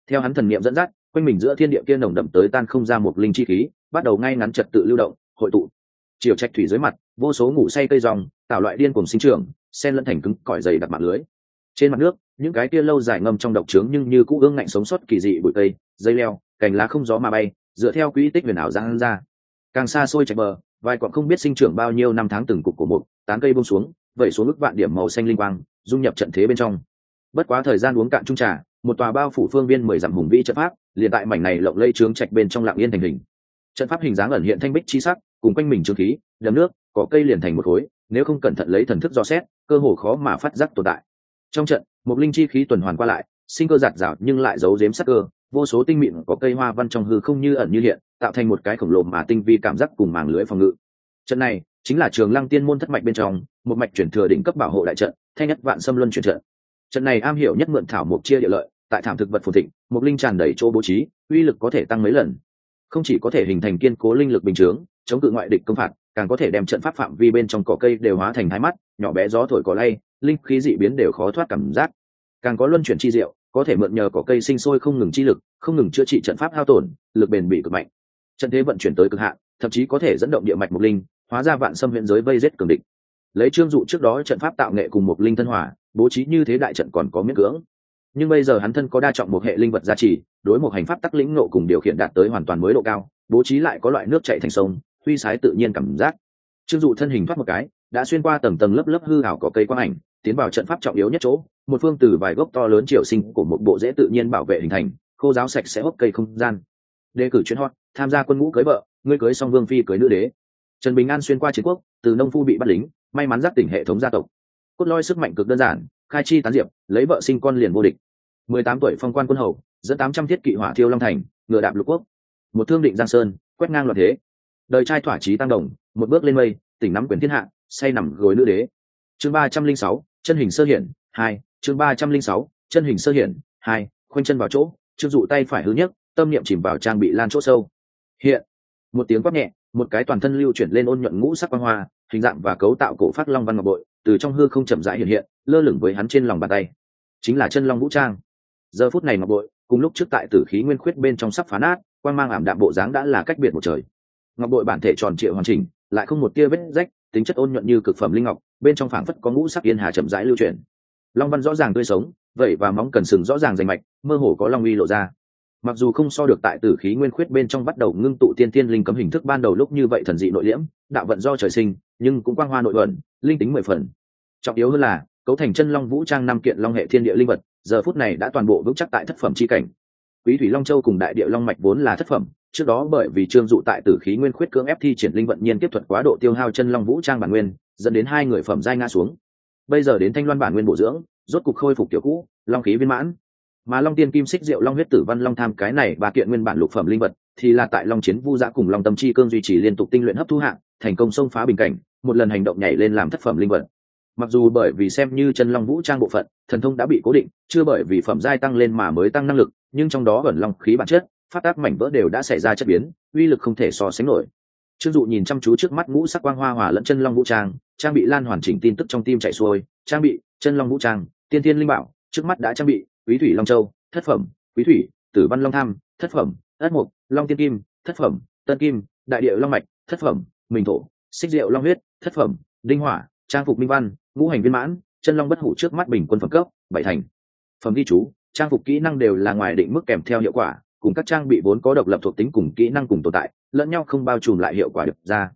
Theo hắn thần niệm dẫn dắt, quanh mình giữa thiên địa kia nồng đậm tới tan không ra một linh chi khí, bắt đầu ngay ngắn trật tự lưu động, hội tụ. Chiều trạch thủy dưới mặt, vô số ngủ say cây rong tạo loại điên cùng sinh trưởng sen lẫn thành cứng, cỏi dày đặt mạng lưới trên mặt nước, những cái kia lâu dài ngâm trong độc trướng nhưng như cũ ương ngạnh sống sót kỳ dị bụi cây, dây leo, cành lá không gió mà bay, dựa theo quỹ tích huyền ảo giang ra. Càng xa xôi chạy bờ, vài quặng không biết sinh trưởng bao nhiêu năm tháng từng cục của một tán cây bông xuống, vẩy xuống ức vạn điểm màu xanh linh quang, dung nhập trận thế bên trong. Bất quá thời gian uống cạn trung trà, một tòa bao phủ phương viên mười dặm hùng vĩ trận pháp, liền tại mảnh này lộng lây trướng trạch bên trong lạng yên thành hình. Trận pháp hình dáng ẩn hiện thanh bích chi sắc, cùng quanh mình trương khí, đầm nước, cỏ cây liền thành một khối, nếu không cẩn thận lấy thần thức do xét, cơ hồ khó mà phát giác tồn tại trong trận một linh chi khí tuần hoàn qua lại, sinh cơ giạt rào nhưng lại giấu giếm sắc cơ. Vô số tinh mịn có cây hoa văn trong hư không như ẩn như hiện, tạo thành một cái khổng lồ mà tinh vi cảm giác cùng màng lưới phòng ngự. Trận này chính là trường lăng tiên môn thất mạch bên trong, một mạch chuyển thừa đỉnh cấp bảo hộ đại trận thay nhất vạn xâm luân chuyển trận. Trận này am hiểu nhất mượn thảo mộc chia địa lợi, tại thảm thực vật phồn thịnh một linh tràn đầy chỗ bố trí, uy lực có thể tăng mấy lần. Không chỉ có thể hình thành kiên cố linh lực bình chướng, chống cự ngoại địch công phạt càng có thể đem trận pháp phạm vi bên trong cỏ cây đều hóa thành hai mắt, nhỏ bé gió thổi cỏ lay, linh khí dị biến đều khó thoát cảm giác. Càng có luân chuyển chi diệu, có thể mượn nhờ cỏ cây sinh sôi không ngừng chi lực, không ngừng chữa trị trận pháp hao tổn, lực bền bị cực mạnh. Trận thế vận chuyển tới cực hạn, thậm chí có thể dẫn động địa mạch mục linh, hóa ra vạn xâm huyện giới vây giết cường địch. Lấy trương dụ trước đó trận pháp tạo nghệ cùng mục linh thân hỏa bố trí như thế đại trận còn có miễn cưỡng. Nhưng bây giờ hắn thân có đa trọng một hệ linh vật gia trì, đối một hành pháp tắc lĩnh nộ cùng điều khiển đạt tới hoàn toàn mới độ cao, bố trí lại có loại nước chạy thành sông huy sái tự nhiên cảm giác. Trương dụ thân hình thoát một cái, đã xuyên qua tầng tầng lớp lớp hư hảo có cây quang ảnh, tiến vào trận pháp trọng yếu nhất chỗ, một phương từ vài gốc to lớn triều sinh của một bộ dễ tự nhiên bảo vệ hình thành, khô giáo sạch sẽ hốc cây không gian. Đề cử chuyến hot, tham gia quân ngũ cưới vợ, ngươi cưới song vương phi cưới nữ đế. Trần bình an xuyên qua chiến quốc, từ nông phu bị bắt lính, may mắn giác tỉnh hệ thống gia tộc. Cốt loi sức mạnh cực đơn giản, khai chi tán diệp, lấy vợ sinh con liền vô địch. Mười tám tuổi phong quan quân hầu, dẫn tám trăm thiết kỵ hỏa thiêu long thành, ngựa đạp lục quốc. Một thương định giang sơn, quét ngang loạn thế đời trai thỏa chí tăng đồng, một bước lên mây, tỉnh nắm quyền thiên hạ, say nằm gối nữ đế. Chương ba trăm linh sáu, chân hình sơ hiển, hai, chương ba trăm linh sáu, chân hình sơ hiển, hai, khoanh chân vào chỗ, chưng dụ tay phải hứa nhất, tâm niệm chìm vào trang bị lan chỗ sâu. Hiện, một tiếng quát nhẹ, một cái toàn thân lưu chuyển lên ôn nhuận ngũ sắc quang hoa, hình dạng và cấu tạo cổ phát long văn ngọc bội, từ trong hư không chậm rãi hiện hiện, lơ lửng với hắn trên lòng bàn tay. Chính là chân long vũ trang. Giờ phút này ngọc bội, cùng lúc trước tại tử khí nguyên khuyết bên trong sắp phá nát, quang mang ảm đạm bộ dáng đã là cách biệt một trời ngọc bội bản thể tròn trịa hoàn chỉnh, lại không một tia vết rách, tính chất ôn nhuận như cực phẩm linh ngọc, bên trong phảng phất có ngũ sắc yên hà chậm rãi lưu chuyển. Long văn rõ ràng tươi sống, vậy và móng cần sừng rõ ràng rành mạch, mơ hồ có long uy lộ ra. Mặc dù không so được tại tử khí nguyên khuyết bên trong bắt đầu ngưng tụ tiên tiên linh cấm hình thức ban đầu lúc như vậy thần dị nội liễm, đạo vận do trời sinh, nhưng cũng quang hoa nội luận, linh tính mười phần. Trọng yếu hơn là, cấu thành chân long vũ trang năm kiện long hệ thiên địa linh vật, giờ phút này đã toàn bộ vững chắc tại thất phẩm c h i cảnh quý thủy long châu cùng đại địa long mạch vốn là thất phẩm, trước đó bởi vì trương dụ tại tử khí nguyên khuyết cưỡng ép thi triển linh vận nhiên tiếp thuật quá độ tiêu hao chân long vũ trang bản nguyên, dẫn đến hai người phẩm giai ngã xuống. Bây giờ đến thanh loan bản nguyên bổ dưỡng, rốt cục khôi phục tiểu cũ, long khí viên mãn. Mà long tiên kim xích diệu long huyết tử văn long tham cái này và kiện nguyên bản lục phẩm linh vật, thì là tại long chiến vu giã cùng long tâm chi cương duy trì liên tục tinh luyện hấp thu hạng, thành công xông phá bình cảnh, một lần hành động nhảy lên làm thất phẩm linh vật. Mặc dù bởi vì xem như chân long vũ trang bộ phận, thần thông đã bị cố định, chưa bởi vì phẩm giai tăng lên mà mới tăng năng lực nhưng trong đó gần long khí bản chất phát tác mảnh vỡ đều đã xảy ra chất biến, uy lực không thể so sánh nổi. Trương dụ nhìn chăm chú trước mắt ngũ sắc quang hoa hòa lẫn chân long vũ trang trang bị lan hoàn chỉnh tin tức trong tim chạy xuôi, trang bị, chân long vũ trang, tiên thiên linh bảo, trước mắt đã trang bị, quý thủy long châu, thất phẩm, quý thủy, tử văn long tham, thất phẩm, ất mục, long tiên kim, thất phẩm, tân kim, đại địa long mạch, thất phẩm, mình thổ, xích rượu long huyết, thất phẩm, đinh hỏa, trang phục minh văn, ngũ hành viên mãn, chân long bất hủ trước mắt bình quân phẩm cấp, bảy thành. Phẩm ghi chú trang phục kỹ năng đều là ngoài định mức kèm theo hiệu quả, cùng các trang bị vốn có độc lập thuộc tính cùng kỹ năng cùng tồn tại, lẫn nhau không bao trùm lại hiệu quả được ra.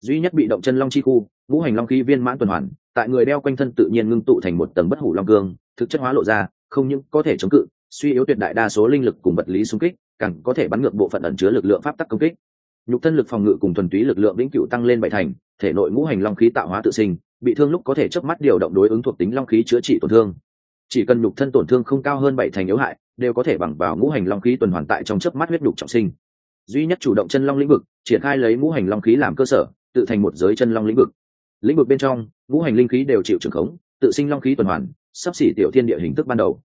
Duy nhất bị động chân long chi khu, ngũ hành long khí viên mãn tuần hoàn, tại người đeo quanh thân tự nhiên ngưng tụ thành một tầng bất hủ long cương, thực chất hóa lộ ra, không những có thể chống cự, suy yếu tuyệt đại đa số linh lực cùng vật lý xung kích, càng có thể bắn ngược bộ phận ẩn chứa lực lượng pháp tắc công kích. Nhục thân lực phòng ngự cùng thuần túy lực lượng vĩnh cửu tăng lên bảy thành, thể nội ngũ hành long khí tạo hóa tự sinh, bị thương lúc có thể chớp mắt điều động đối ứng thuộc tính long khí chữa trị tổn thương chỉ cần nhục thân tổn thương không cao hơn bảy thành yếu hại, đều có thể bằng vào ngũ hành long khí tuần hoàn tại trong chớp mắt huyết nhục trọng sinh. Duy nhất chủ động chân long lĩnh vực, triển khai lấy ngũ hành long khí làm cơ sở, tự thành một giới chân long lĩnh vực. Lĩnh vực bên trong, ngũ hành linh khí đều chịu trường khống, tự sinh long khí tuần hoàn, sắp xỉ tiểu thiên địa hình thức ban đầu.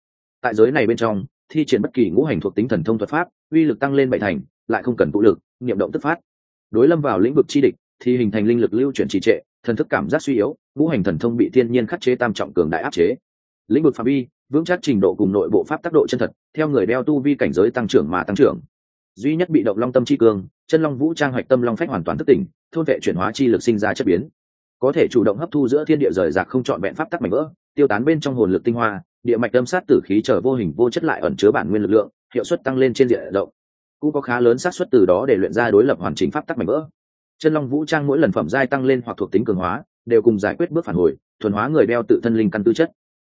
Tại giới này bên trong, thi triển bất kỳ ngũ hành thuộc tính thần thông thuật pháp, uy lực tăng lên bảy thành, lại không cần tụ lực, niệm động tức phát. Đối lâm vào lĩnh vực chi địch, thì hình thành linh lực lưu chuyển trì trệ, thần thức cảm giác suy yếu, ngũ hành thần thông bị thiên nhiên khắc chế tam trọng cường đại áp chế lĩnh vực phạm vi, vững chắc trình độ cùng nội bộ pháp tác độ chân thật, theo người đeo tu vi cảnh giới tăng trưởng mà tăng trưởng. Duy nhất bị động long tâm chi cường chân long vũ trang hoạch tâm long phách hoàn toàn thức tỉnh, thôn vệ chuyển hóa chi lực sinh ra chất biến. Có thể chủ động hấp thu giữa thiên địa rời rạc không chọn vẹn pháp tắc mảnh vỡ, tiêu tán bên trong hồn lực tinh hoa, địa mạch tâm sát tử khí trở vô hình vô chất lại ẩn chứa bản nguyên lực lượng, hiệu suất tăng lên trên diện rộng. Cũng có khá lớn xác suất từ đó để luyện ra đối lập hoàn chỉnh pháp tắc mảnh vỡ. Chân long vũ trang mỗi lần phẩm giai tăng lên hoặc thuộc tính cường hóa, đều cùng giải quyết bước phản hồi, thuần hóa người đeo tự thân linh căn tư chất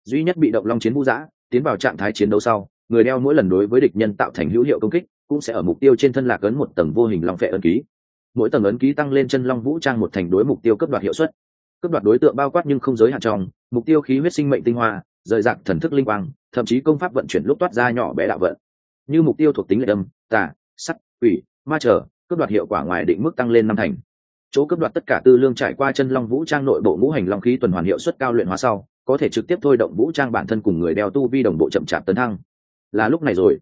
duy nhất bị động long chiến vũ giã, tiến vào trạng thái chiến đấu sau, người đeo mỗi lần đối với địch nhân tạo thành hữu hiệu công kích, cũng sẽ ở mục tiêu trên thân lạc ấn một tầng vô hình long phệ ấn ký. Mỗi tầng ấn ký tăng lên chân long vũ trang một thành đối mục tiêu cấp đoạt hiệu suất. Cấp đoạt đối tượng bao quát nhưng không giới hạn trong, mục tiêu khí huyết sinh mệnh tinh hoa, rời rạc thần thức linh quang, thậm chí công pháp vận chuyển lúc toát ra nhỏ bé đạo vận. Như mục tiêu thuộc tính lệ âm, tà, sắt ủy ma trở cấp đoạt hiệu quả ngoài định mức tăng lên năm thành. Chỗ cấp đoạt tất cả tư lương trải qua chân long vũ trang nội bộ ngũ hành long khí tuần hoàn hiệu suất cao luyện hóa sau có thể trực tiếp thôi động vũ trang bản thân cùng người đeo tu vi đồng bộ chậm chạp tấn thăng. Là lúc này rồi.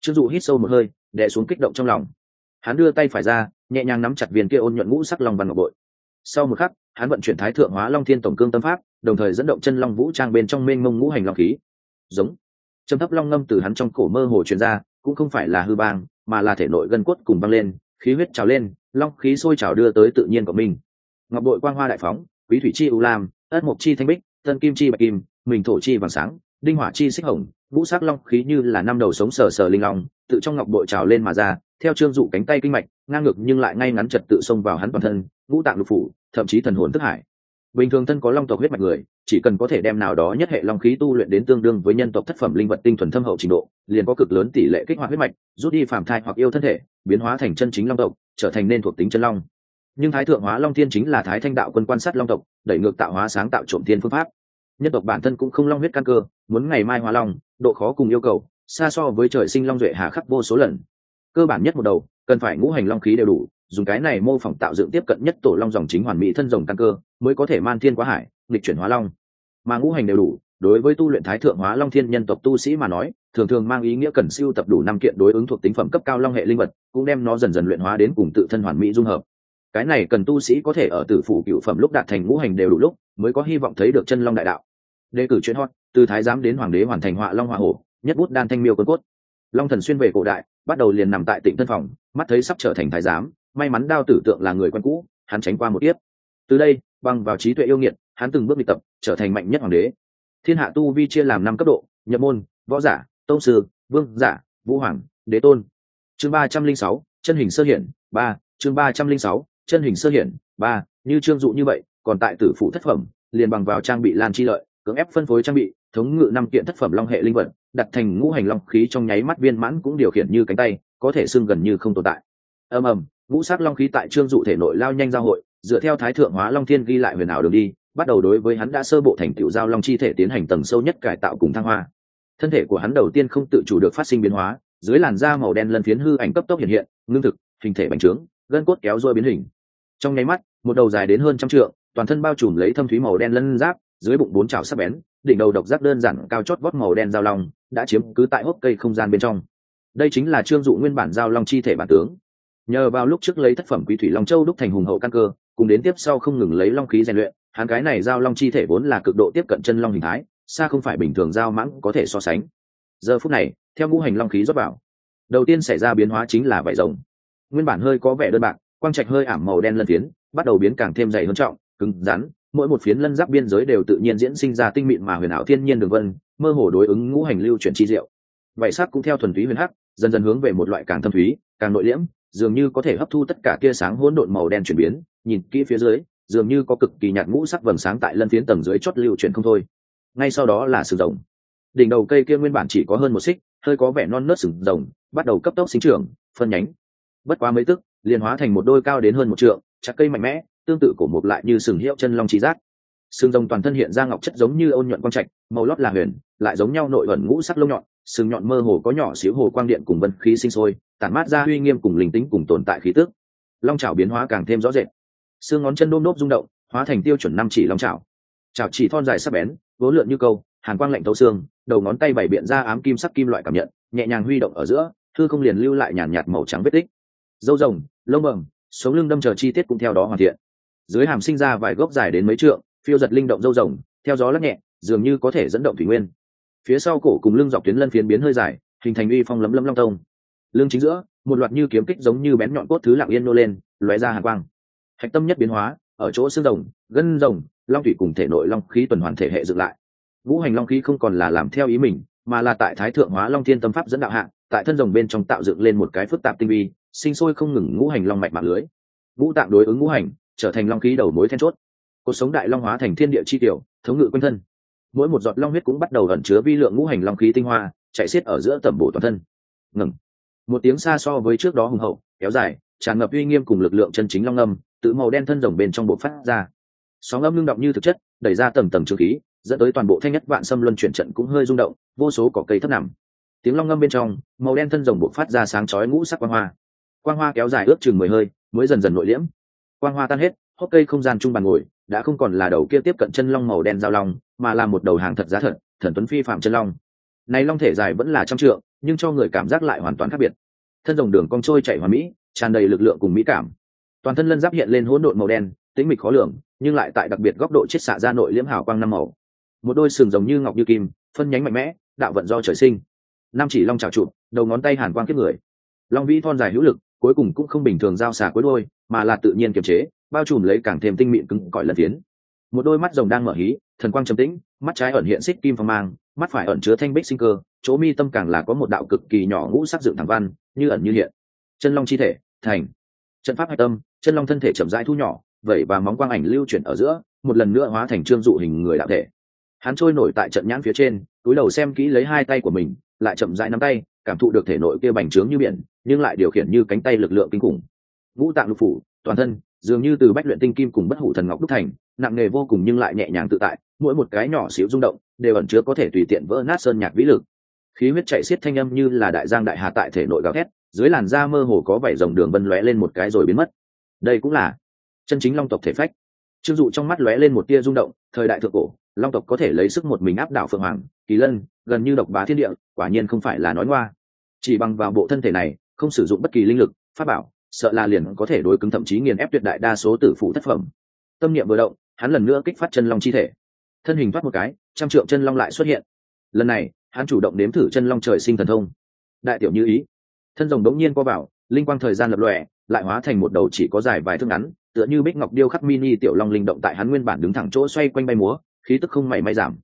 Chưng dụ hít sâu một hơi, đè xuống kích động trong lòng. Hắn đưa tay phải ra, nhẹ nhàng nắm chặt viên kia ôn nhuận ngũ sắc long văn ngọc bội. Sau một khắc, hắn vận chuyển thái thượng hóa long thiên tổng cương tâm pháp, đồng thời dẫn động chân long vũ trang bên trong mênh mông ngũ hành long khí. Giống. Châm thấp long ngâm từ hắn trong cổ mơ hồ truyền ra, cũng không phải là hư bang, mà là thể nội gân cốt cùng băng lên, khí huyết trào lên, long khí sôi trào đưa tới tự nhiên của mình. Ngọc bội quang hoa đại phóng, quý thủy chi u lam, ất mộc chi thanh bích tân kim chi bạch kim, mình thổ chi vàng sáng, đinh hỏa chi xích hồng vũ sắc long khí như là năm đầu sống sờ sờ linh long, tự trong ngọc bội trào lên mà ra, theo trương dụ cánh tay kinh mạch, ngang ngực nhưng lại ngay ngắn trật tự xông vào hắn toàn thân, ngũ tạng lục phủ, thậm chí thần hồn thức hải. Bình thường thân có long tộc huyết mạch người, chỉ cần có thể đem nào đó nhất hệ long khí tu luyện đến tương đương với nhân tộc thất phẩm linh vật tinh thuần thâm hậu trình độ, liền có cực lớn tỷ lệ kích hoạt huyết mạch, rút đi phàm thai hoặc yêu thân thể, biến hóa thành chân chính long tộc, trở thành nên thuộc tính chân long nhưng thái thượng hóa long thiên chính là thái thanh đạo quân quan sát long tộc, đẩy ngược tạo hóa sáng tạo trộm thiên phương pháp. Nhân tộc bản thân cũng không long huyết căn cơ, muốn ngày mai hóa long, độ khó cùng yêu cầu, xa so với trời sinh long duệ hà khắc vô số lần. Cơ bản nhất một đầu, cần phải ngũ hành long khí đều đủ, dùng cái này mô phỏng tạo dựng tiếp cận nhất tổ long dòng chính hoàn mỹ thân rồng căn cơ, mới có thể man thiên quá hải lịch chuyển hóa long. Mà ngũ hành đều đủ, đối với tu luyện thái thượng hóa long thiên nhân tộc tu sĩ mà nói, thường thường mang ý nghĩa cần siêu tập đủ năm kiện đối ứng thuộc tính phẩm cấp cao long hệ linh vật, cũng đem nó dần dần luyện hóa đến cùng tự thân hoàn mỹ dung hợp cái này cần tu sĩ có thể ở tử phủ cựu phẩm lúc đạt thành ngũ hành đều đủ lúc, mới có hy vọng thấy được chân long đại đạo. Đề cử chuyện hot, từ thái giám đến hoàng đế hoàn thành họa long họa hổ, nhất bút đan thanh miêu quân cốt. Long thần xuyên về cổ đại, bắt đầu liền nằm tại tỉnh tân phòng, mắt thấy sắp trở thành thái giám, may mắn đao tử tượng là người quen cũ, hắn tránh qua một tiếp từ đây bằng vào trí tuệ yêu nghiệt, hắn từng bước bị tập, trở thành mạnh nhất hoàng đế. Thiên hạ tu vi chia làm năm cấp độ, nhập môn, võ giả, tông sư, vương giả, vũ hoàng, đế tôn. Chương ba trăm linh sáu, chân hình sơ hiển, ba, chương ba trăm linh sáu chân hình sơ hiển, ba, như trương dụ như vậy, còn tại tử phủ thất phẩm, liền bằng vào trang bị lan chi lợi, cưỡng ép phân phối trang bị, thống ngự năm kiện thất phẩm long hệ linh vật, đặt thành ngũ hành long khí trong nháy mắt viên mãn cũng điều khiển như cánh tay, có thể xưng gần như không tồn tại. Ầm ầm, ngũ sắc long khí tại trương dụ thể nội lao nhanh giao hội, dựa theo thái thượng hóa long thiên ghi lại huyền ảo đường đi, bắt đầu đối với hắn đã sơ bộ thành tiểu giao long chi thể tiến hành tầng sâu nhất cải tạo cùng thăng hoa. Thân thể của hắn đầu tiên không tự chủ được phát sinh biến hóa, dưới làn da màu đen lân phiến hư ảnh cấp tốc hiện hiện, ngưng thực, hình thể bành trướng, gân cốt kéo rôi biến hình trong nháy mắt, một đầu dài đến hơn trăm trượng, toàn thân bao trùm lấy thâm thúy màu đen lân giáp, dưới bụng bốn chảo sắc bén, đỉnh đầu độc giác đơn giản cao chót vót màu đen giao long, đã chiếm cứ tại hốc cây không gian bên trong. Đây chính là trương dụ nguyên bản giao long chi thể bản tướng. Nhờ vào lúc trước lấy thất phẩm quý thủy long châu đúc thành hùng hậu căn cơ, cùng đến tiếp sau không ngừng lấy long khí rèn luyện, hắn cái này giao long chi thể vốn là cực độ tiếp cận chân long hình thái, xa không phải bình thường giao mãng có thể so sánh. Giờ phút này, theo ngũ hành long khí rót vào, đầu tiên xảy ra biến hóa chính là vải rồng. Nguyên bản hơi có vẻ đơn bạc quang trạch hơi ảm màu đen lân phiến, bắt đầu biến càng thêm dày hơn trọng, cứng, rắn. Mỗi một phiến lân giáp biên giới đều tự nhiên diễn sinh ra tinh mịn mà huyền ảo thiên nhiên đường vân, mơ hồ đối ứng ngũ hành lưu chuyển chi diệu. Vậy sắc cũng theo thuần túy huyền hắc, dần dần hướng về một loại càng thâm thúy, càng nội liễm, dường như có thể hấp thu tất cả tia sáng hỗn độn màu đen chuyển biến. Nhìn kỹ phía dưới, dường như có cực kỳ nhạt ngũ sắc vầng sáng tại lân phiến tầng dưới chót lưu chuyển không thôi. Ngay sau đó là sừng rồng đỉnh đầu cây kia nguyên bản chỉ có hơn một xích, hơi có vẻ non nớt sừng rồng, bắt đầu cấp tốc sinh trưởng, phân nhánh. Bất quá mấy tức liền hóa thành một đôi cao đến hơn một trượng, chặt cây mạnh mẽ, tương tự cổ một lại như sừng hiệu chân long trí giác. Sừng rồng toàn thân hiện ra ngọc chất giống như ôn nhuận quang trạch, màu lót là huyền, lại giống nhau nội ẩn ngũ sắc lông nhọn, sừng nhọn mơ hồ có nhỏ xíu hồ quang điện cùng vân khí sinh sôi, tản mát ra uy nghiêm cùng linh tính cùng tồn tại khí tức. Long trào biến hóa càng thêm rõ rệt. Xương ngón chân đôm đốp rung động, hóa thành tiêu chuẩn năm chỉ long trào chảo chỉ thon dài sắc bén vố lượn như câu, hàn quang lạnh thấu xương, đầu ngón tay bảy biện ra ám kim sắc kim loại cảm nhận, nhẹ nhàng huy động ở giữa thư không liền lưu lại nhàn nhạt màu trắng vết tích dâu rồng, lông bầm sống lưng đâm chờ chi tiết cũng theo đó hoàn thiện. Dưới hàm sinh ra vài gốc dài đến mấy trượng, phiêu giật linh động dâu rồng, theo gió lắc nhẹ, dường như có thể dẫn động thủy nguyên. Phía sau cổ cùng lưng dọc tuyến lân phiến biến hơi dài, hình thành uy phong lấm lấm long tông. Lưng chính giữa, một loạt như kiếm kích giống như bén nhọn cốt thứ lặng yên nô lên, lóe ra hàn quang. Hạch tâm nhất biến hóa, ở chỗ xương rồng, gân rồng, long thủy cùng thể nội long khí tuần hoàn thể hệ dựng lại. Vũ hành long khí không còn là làm theo ý mình, mà là tại thái thượng hóa long thiên tâm pháp dẫn đạo hạng tại thân rồng bên trong tạo dựng lên một cái phức tạp tinh vi, sinh sôi không ngừng ngũ hành long mạch mạng lưới. Vũ tạng đối ứng ngũ hành, trở thành long khí đầu mối then chốt. Cuộc sống đại long hóa thành thiên địa chi tiểu, thống ngự quanh thân. Mỗi một giọt long huyết cũng bắt đầu ẩn chứa vi lượng ngũ hành long khí tinh hoa, chạy xiết ở giữa tẩm bổ toàn thân. Ngừng. Một tiếng xa so với trước đó hùng hậu, kéo dài, tràn ngập uy nghiêm cùng lực lượng chân chính long âm, tự màu đen thân rồng bên trong bộ phát ra. Sóng âm ngưng động như thực chất, đẩy ra tầm tầm trường khí, dẫn tới toàn bộ thanh nhất vạn xâm luân chuyển trận cũng hơi rung động, vô số cỏ cây thấp nằm tiếng long ngâm bên trong, màu đen thân rồng buộc phát ra sáng chói ngũ sắc quang hoa. Quang hoa kéo dài ước chừng mười hơi, mới dần dần nội liễm. Quang hoa tan hết, hốc cây không gian trung bàn ngồi, đã không còn là đầu kia tiếp cận chân long màu đen giao long, mà là một đầu hàng thật giá thật, thần tuấn phi phạm chân long. Này long thể dài vẫn là trăm trượng, nhưng cho người cảm giác lại hoàn toàn khác biệt. Thân rồng đường cong trôi chảy hoàn mỹ, tràn đầy lực lượng cùng mỹ cảm. Toàn thân lân giáp hiện lên hỗn độn màu đen, tĩnh mịch khó lường, nhưng lại tại đặc biệt góc độ chiết xạ ra nội liễm hào quang năm màu. Một đôi sừng rồng như ngọc như kim, phân nhánh mạnh mẽ, đạo vận do trời sinh năm chỉ long trào trụ đầu ngón tay hàn quang kiếp người. Long vĩ thon dài hữu lực, cuối cùng cũng không bình thường giao xà cuối đôi, mà là tự nhiên kiềm chế, bao trùm lấy càng thêm tinh mịn cứng cỏi lần tiến một đôi mắt rồng đang mở hí, thần quang trầm tĩnh, mắt trái ẩn hiện xích kim phong mang, mắt phải ẩn chứa thanh bích sinh cơ, chỗ mi tâm càng là có một đạo cực kỳ nhỏ ngũ sắc dựng thẳng văn, như ẩn như hiện. Chân long chi thể, thành. Trận pháp hạch tâm, chân long thân thể chậm rãi thu nhỏ vậy và móng quang ảnh lưu chuyển ở giữa, một lần nữa hóa thành trương dụ hình người đạo thể. Hắn trôi nổi tại trận nhãn phía trên, túi đầu xem kỹ lấy hai tay của mình lại chậm rãi nắm tay, cảm thụ được thể nội kia bành trướng như biển, nhưng lại điều khiển như cánh tay lực lượng kinh khủng. Ngũ tạng lục phủ, toàn thân, dường như từ bách luyện tinh kim cùng bất hủ thần ngọc đúc thành, nặng nghề vô cùng nhưng lại nhẹ nhàng tự tại, mỗi một cái nhỏ xíu rung động, đều ẩn chứa có thể tùy tiện vỡ nát sơn nhạc vĩ lực. Khí huyết chạy xiết thanh âm như là đại giang đại hà tại thể nội gào thét, dưới làn da mơ hồ có vảy rồng đường vân lóe lên một cái rồi biến mất. Đây cũng là chân chính long tộc thể phách. Trương dụ trong mắt lóe lên một tia rung động, thời đại thượng cổ long tộc có thể lấy sức một mình áp đảo phượng hoàng kỳ lân gần như độc bá thiên địa quả nhiên không phải là nói ngoa. Chỉ bằng vào bộ thân thể này không sử dụng bất kỳ linh lực pháp bảo sợ là liền có thể đối cứng thậm chí nghiền ép tuyệt đại đa số tử phụ thất phẩm. Tâm niệm vừa động hắn lần nữa kích phát chân long chi thể. Thân hình thoát một cái trăm trượng chân long lại xuất hiện. Lần này hắn chủ động nếm thử chân long trời sinh thần thông. Đại tiểu như ý. Thân rồng đống nhiên co bảo, linh quang thời gian lập lòe lại hóa thành một đầu chỉ có dài vài thước ngắn tựa như bích ngọc điêu khắc mini tiểu long linh động tại hắn nguyên bản đứng thẳng chỗ xoay quanh bay múa khí tức không mảy may giảm.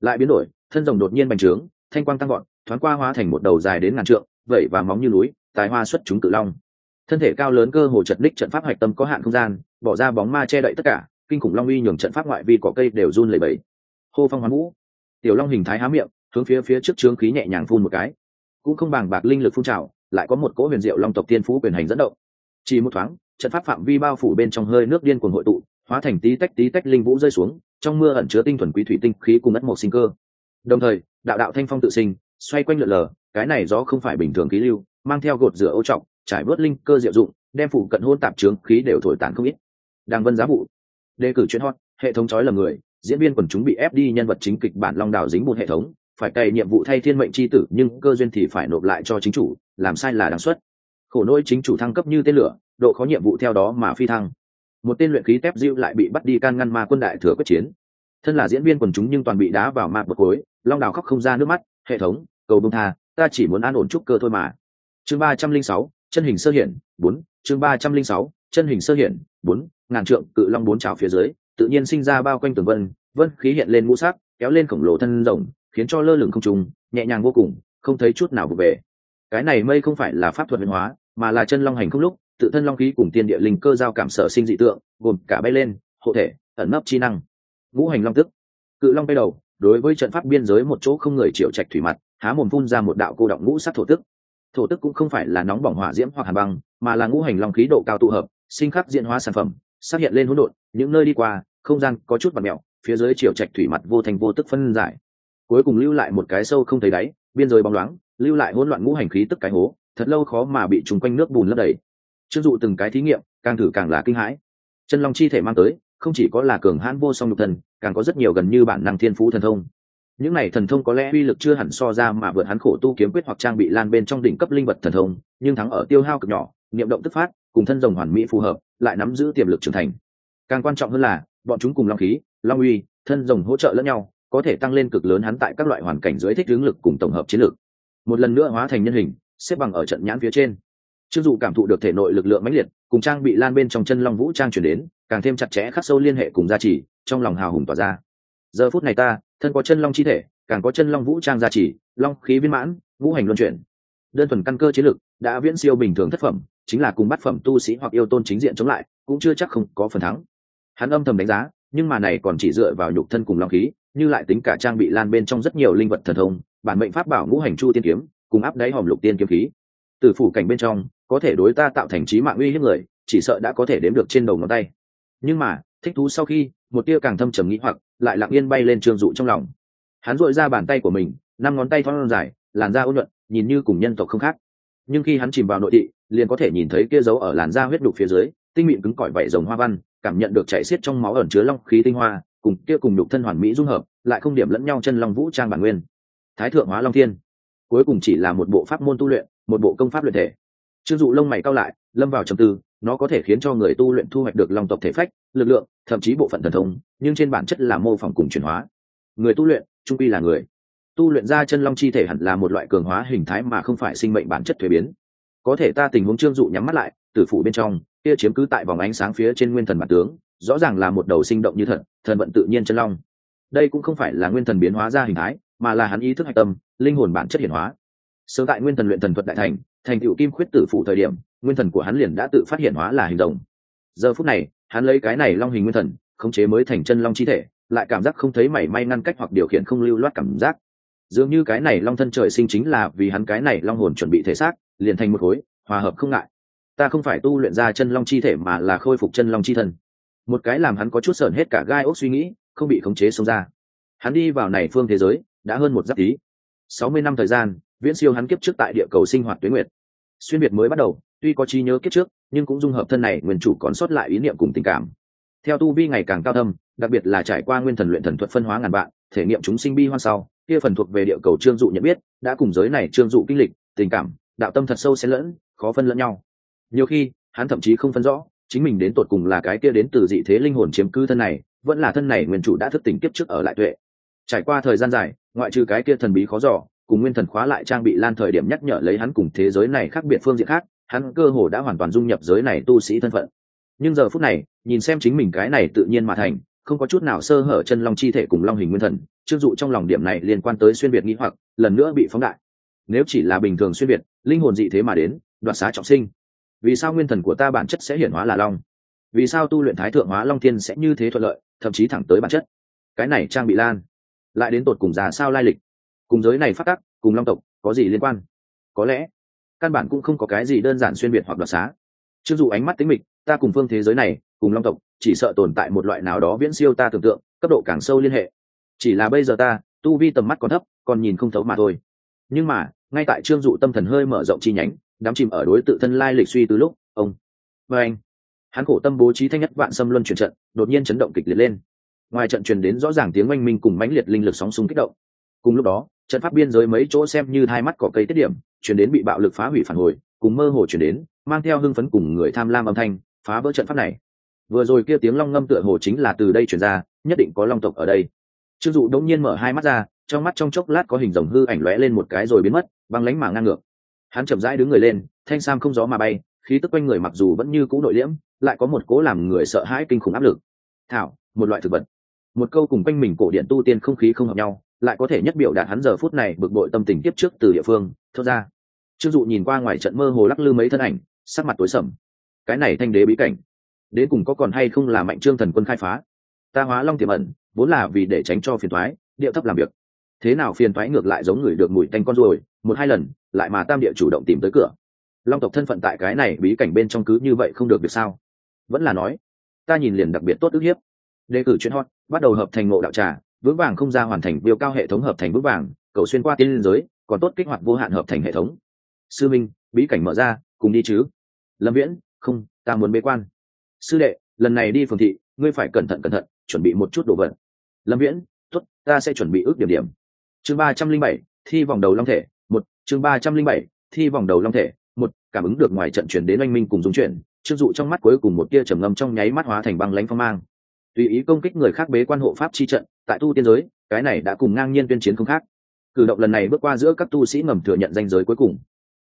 Lại biến đổi, thân rồng đột nhiên bành trướng, thanh quang tăng gọn thoáng qua hóa thành một đầu dài đến ngàn trượng, vẩy và móng như núi, tài hoa xuất chúng cự long. Thân thể cao lớn cơ hồ chật ních trận pháp hạch tâm có hạn không gian, bỏ ra bóng ma che đậy tất cả, kinh khủng long uy nhường trận pháp ngoại vi cỏ cây đều run lẩy bẩy. Hô phong hoán vũ. Tiểu long hình thái há miệng, hướng phía phía trước trướng khí nhẹ nhàng phun một cái. Cũng không bằng bạc linh lực phun trào, lại có một cỗ huyền diệu long tộc tiên phú quyền hành dẫn động. Chỉ một thoáng, trận pháp phạm vi bao phủ bên trong hơi nước điên cuồng hội tụ, hóa thành tí tách tí tách linh vũ rơi xuống trong mưa ẩn chứa tinh thuần quý thủy tinh khí cùng ất một sinh cơ. Đồng thời, đạo đạo thanh phong tự sinh, xoay quanh lượn lờ, cái này gió không phải bình thường khí lưu, mang theo gột rửa ô trọng trải bớt linh cơ diệu dụng, đem phủ cận hôn tạp trướng khí đều thổi tàn không ít. Đang vân giá vụ, đề cử chuyên hot, hệ thống trói lầm người, diễn viên quần chúng bị ép đi nhân vật chính kịch bản long đào dính một hệ thống, phải cày nhiệm vụ thay thiên mệnh c h i tử, nhưng cơ duyên thì phải nộp lại cho chính chủ, làm sai là đáng suất. Khổ nỗi chính chủ thăng cấp như tên lửa, độ khó nhiệm vụ theo đó mà phi thăng một tên luyện khí tép diêu lại bị bắt đi can ngăn ma quân đại thừa quyết chiến. Thân là diễn viên quần chúng nhưng toàn bị đá vào mạc bậc cối long đào khóc không ra nước mắt, hệ thống, cầu bông tha, ta chỉ muốn an ổn trúc cơ thôi mà. Chương ba trăm linh sáu, chân hình sơ hiển, bốn, chương ba trăm linh sáu, chân hình sơ hiển, bốn, ngàn trượng cự long bốn trào phía dưới, tự nhiên sinh ra bao quanh tường vân vân khí hiện lên ngũ sắc, kéo lên khổng lồ thân rồng, khiến cho lơ lửng không trùng nhẹ nhàng vô cùng, không thấy chút nào vụ về cái này mây không phải là pháp thuật huyền hóa, mà là chân long hành không lúc tự thân long khí cùng tiên địa linh cơ giao cảm sở sinh dị tượng, gồm cả bay lên, hộ thể, ẩn nấp chi năng. Ngũ hành long tức. Cự long bay đầu, đối với trận pháp biên giới một chỗ không người triệu trạch thủy mặt, há mồm phun ra một đạo cô động ngũ sắc thổ tức. Thổ tức cũng không phải là nóng bỏng hỏa diễm hoặc hàn băng, mà là ngũ hành long khí độ cao tụ hợp, sinh khắc diễn hóa sản phẩm xác hiện lên hỗn độn, những nơi đi qua, không gian có chút vật mẹo, phía dưới chiều trạch thủy mặt vô thành vô tức phân giải. Cuối cùng lưu lại một cái sâu không thấy đáy, biên giới bóng loáng, lưu lại hỗn loạn ngũ hành khí tức cái hố, thật lâu khó mà bị trùng quanh nước bùn lấp đầy chưng dụ từng cái thí nghiệm, càng thử càng là kinh hãi. Chân long chi thể mang tới, không chỉ có là cường hãn vô song nhục thần, càng có rất nhiều gần như bản năng thiên phú thần thông. Những này thần thông có lẽ uy lực chưa hẳn so ra mà vượt hắn khổ tu kiếm quyết hoặc trang bị lan bên trong đỉnh cấp linh vật thần thông, nhưng thắng ở tiêu hao cực nhỏ, niệm động tức phát, cùng thân rồng hoàn mỹ phù hợp, lại nắm giữ tiềm lực trưởng thành. Càng quan trọng hơn là, bọn chúng cùng long khí, long uy, thân rồng hỗ trợ lẫn nhau, có thể tăng lên cực lớn hắn tại các loại hoàn cảnh dưới thích hướng lực cùng tổng hợp chiến lược. Một lần nữa hóa thành nhân hình, xếp bằng ở trận nhãn phía trên chưng dụ cảm thụ được thể nội lực lượng mãnh liệt, cùng trang bị lan bên trong chân long vũ trang chuyển đến, càng thêm chặt chẽ khắc sâu liên hệ cùng gia trì, trong lòng hào hùng tỏa ra. Giờ phút này ta, thân có chân long chi thể, càng có chân long vũ trang gia trì, long khí viên mãn vũ hành luân chuyển. Đơn thuần căn cơ chiến lực, đã viễn siêu bình thường thất phẩm, chính là cùng bát phẩm tu sĩ hoặc yêu tôn chính diện chống lại, cũng chưa chắc không có phần thắng. Hắn âm thầm đánh giá, nhưng mà này còn chỉ dựa vào nhục thân cùng long khí, như lại tính cả trang bị lan bên trong rất nhiều linh vật thần thông, bản mệnh pháp bảo ngũ hành chu tiên kiếm, cùng áp đáy hòm lục tiên kiếm khí. Từ phủ cảnh bên trong có thể đối ta tạo thành trí mạng uy hiếp người, chỉ sợ đã có thể đếm được trên đầu ngón tay. Nhưng mà, thích thú sau khi, một tia càng thâm trầm nghĩ hoặc, lại lặng yên bay lên trương dụ trong lòng. Hắn dội ra bàn tay của mình, năm ngón tay thoát dài, làn da ôn nhuận, nhìn như cùng nhân tộc không khác. Nhưng khi hắn chìm vào nội thị, liền có thể nhìn thấy kia dấu ở làn da huyết đục phía dưới, tinh mịn cứng cỏi vảy rồng hoa văn, cảm nhận được chảy xiết trong máu ẩn chứa long khí tinh hoa, cùng kia cùng đục thân hoàn mỹ dung hợp, lại không điểm lẫn nhau chân long vũ trang bản nguyên. Thái thượng hóa long thiên. Cuối cùng chỉ là một bộ pháp môn tu luyện, một bộ công pháp luyện thể. Trương dụ lông mày cao lại, lâm vào trầm tư, nó có thể khiến cho người tu luyện thu hoạch được long tộc thể phách, lực lượng, thậm chí bộ phận thần thông, nhưng trên bản chất là mô phỏng cùng chuyển hóa. Người tu luyện, trung quy là người. Tu luyện ra chân long chi thể hẳn là một loại cường hóa hình thái mà không phải sinh mệnh bản chất thuế biến. Có thể ta tình huống trương dụ nhắm mắt lại, tử phủ bên trong, kia chiếm cứ tại vòng ánh sáng phía trên nguyên thần bản tướng, rõ ràng là một đầu sinh động như thật, thần vận tự nhiên chân long. Đây cũng không phải là nguyên thần biến hóa ra hình thái, mà là hắn ý thức hạch tâm, linh hồn bản chất hiển hóa. Sớm tại nguyên thần luyện thần thuật đại thành thành tựu kim khuyết tử phụ thời điểm, nguyên thần của hắn liền đã tự phát hiện hóa là hình rồng. Giờ phút này, hắn lấy cái này long hình nguyên thần, khống chế mới thành chân long chi thể, lại cảm giác không thấy mảy may ngăn cách hoặc điều khiển không lưu loát cảm giác. Dường như cái này long thân trời sinh chính là vì hắn cái này long hồn chuẩn bị thể xác, liền thành một khối, hòa hợp không ngại. Ta không phải tu luyện ra chân long chi thể mà là khôi phục chân long chi thân. Một cái làm hắn có chút sờn hết cả gai ốc suy nghĩ, không bị khống chế xông ra. Hắn đi vào này phương thế giới, đã hơn một giáp tí. Sáu mươi năm thời gian, viễn siêu hắn kiếp trước tại địa cầu sinh hoạt tuyến nguyệt xuyên việt mới bắt đầu, tuy có trí nhớ kiếp trước, nhưng cũng dung hợp thân này nguyên chủ còn sót lại ý niệm cùng tình cảm. Theo tu vi ngày càng cao thâm, đặc biệt là trải qua nguyên thần luyện thần thuật phân hóa ngàn vạn, thể nghiệm chúng sinh bi hoan sau, kia phần thuộc về địa cầu trương dụ nhận biết, đã cùng giới này trương dụ kinh lịch, tình cảm, đạo tâm thật sâu xen lẫn, khó phân lẫn nhau. Nhiều khi, hắn thậm chí không phân rõ, chính mình đến tột cùng là cái kia đến từ dị thế linh hồn chiếm cư thân này, vẫn là thân này nguyên chủ đã thức tỉnh kiếp trước ở lại tuệ. Trải qua thời gian dài, ngoại trừ cái kia thần bí khó giỏ cùng nguyên thần khóa lại trang bị lan thời điểm nhắc nhở lấy hắn cùng thế giới này khác biệt phương diện khác, hắn cơ hồ đã hoàn toàn dung nhập giới này tu sĩ thân phận. Nhưng giờ phút này, nhìn xem chính mình cái này tự nhiên mà thành, không có chút nào sơ hở chân long chi thể cùng long hình nguyên thần chưng dụ trong lòng điểm này liên quan tới xuyên việt nghĩ hoặc, lần nữa bị phóng đại. Nếu chỉ là bình thường xuyên việt, linh hồn dị thế mà đến, đoạt xá trọng sinh. Vì sao nguyên thần của ta bản chất sẽ hiển hóa là long? Vì sao tu luyện thái thượng hóa long thiên sẽ như thế thuận lợi, thậm chí thẳng tới bản chất? Cái này trang bị lan, lại đến tột cùng già sao lai lịch? Cùng giới này phát tắc, cùng long tộc, có gì liên quan? Có lẽ, căn bản cũng không có cái gì đơn giản xuyên biệt hoặc đoạt xá. Chưa dù ánh mắt tính mịch, ta cùng phương thế giới này, cùng long tộc, chỉ sợ tồn tại một loại nào đó viễn siêu ta tưởng tượng, cấp độ càng sâu liên hệ. Chỉ là bây giờ ta, tu vi tầm mắt còn thấp, còn nhìn không thấu mà thôi. Nhưng mà, ngay tại trương dụ tâm thần hơi mở rộng chi nhánh, đắm chìm ở đối tự thân lai lịch suy từ lúc, ông và anh hắn khổ tâm bố trí thanh nhất vạn xâm luân chuyển trận, đột nhiên chấn động kịch liệt lên. Ngoài trận truyền đến rõ ràng tiếng oanh minh cùng mãnh liệt linh lực sóng súng kích động. Cùng lúc đó trận pháp biên giới mấy chỗ xem như hai mắt cỏ cây tiết điểm, chuyển đến bị bạo lực phá hủy phản hồi, cùng mơ hồ chuyển đến, mang theo hưng phấn cùng người tham lam âm thanh, phá vỡ trận pháp này. Vừa rồi kia tiếng long ngâm tựa hồ chính là từ đây chuyển ra, nhất định có long tộc ở đây. Chưng dụ đống nhiên mở hai mắt ra, trong mắt trong chốc lát có hình rồng hư ảnh lóe lên một cái rồi biến mất, băng lánh mà ngang ngược. Hắn chậm rãi đứng người lên, thanh sam không gió mà bay, khí tức quanh người mặc dù vẫn như cũ nội liễm, lại có một cố làm người sợ hãi kinh khủng áp lực. Thảo, một loại thực vật. Một câu cùng quanh mình cổ điện tu tiên không khí không hợp nhau lại có thể nhất biểu đạt hắn giờ phút này bực bội tâm tình tiếp trước từ địa phương, thốt ra. Trương dụ nhìn qua ngoài trận mơ hồ lắc lư mấy thân ảnh, sắc mặt tối sầm. Cái này thanh đế bí cảnh, đến cùng có còn hay không là mạnh trương thần quân khai phá? Ta hóa long tiềm ẩn, vốn là vì để tránh cho phiền thoái điệu thấp làm việc. Thế nào phiền thoái ngược lại giống người được mùi tanh con ruồi, một hai lần, lại mà tam địa chủ động tìm tới cửa. Long tộc thân phận tại cái này bí cảnh bên trong cứ như vậy không được việc sao? Vẫn là nói, ta nhìn liền đặc biệt tốt ức hiếp. Đề cử chuyên hot, bắt đầu hợp thành ngộ đạo trà vững vàng không ra hoàn thành biêu cao hệ thống hợp thành vững vàng, cầu xuyên qua tiên liên giới, còn tốt kích hoạt vô hạn hợp thành hệ thống. Sư minh, bí cảnh mở ra, cùng đi chứ. Lâm viễn, không, ta muốn bế quan. Sư đệ, lần này đi phường thị, ngươi phải cẩn thận cẩn thận, chuẩn bị một chút đồ vật. Lâm viễn, tốt, ta sẽ chuẩn bị ước điểm điểm. Chương ba trăm linh bảy, thi vòng đầu long thể, một, chương ba trăm linh bảy, thi vòng đầu long thể, một, cảm ứng được ngoài trận chuyển đến oanh minh cùng dung chuyển trương dụ trong mắt cuối cùng một tia trầm ngâm trong nháy mắt hóa thành băng lánh phong mang tùy ý công kích người khác bế quan hộ pháp chi trận, tại tu tiên giới, cái này đã cùng ngang nhiên tuyên chiến không khác. Cử động lần này bước qua giữa các tu sĩ ngầm thừa nhận danh giới cuối cùng.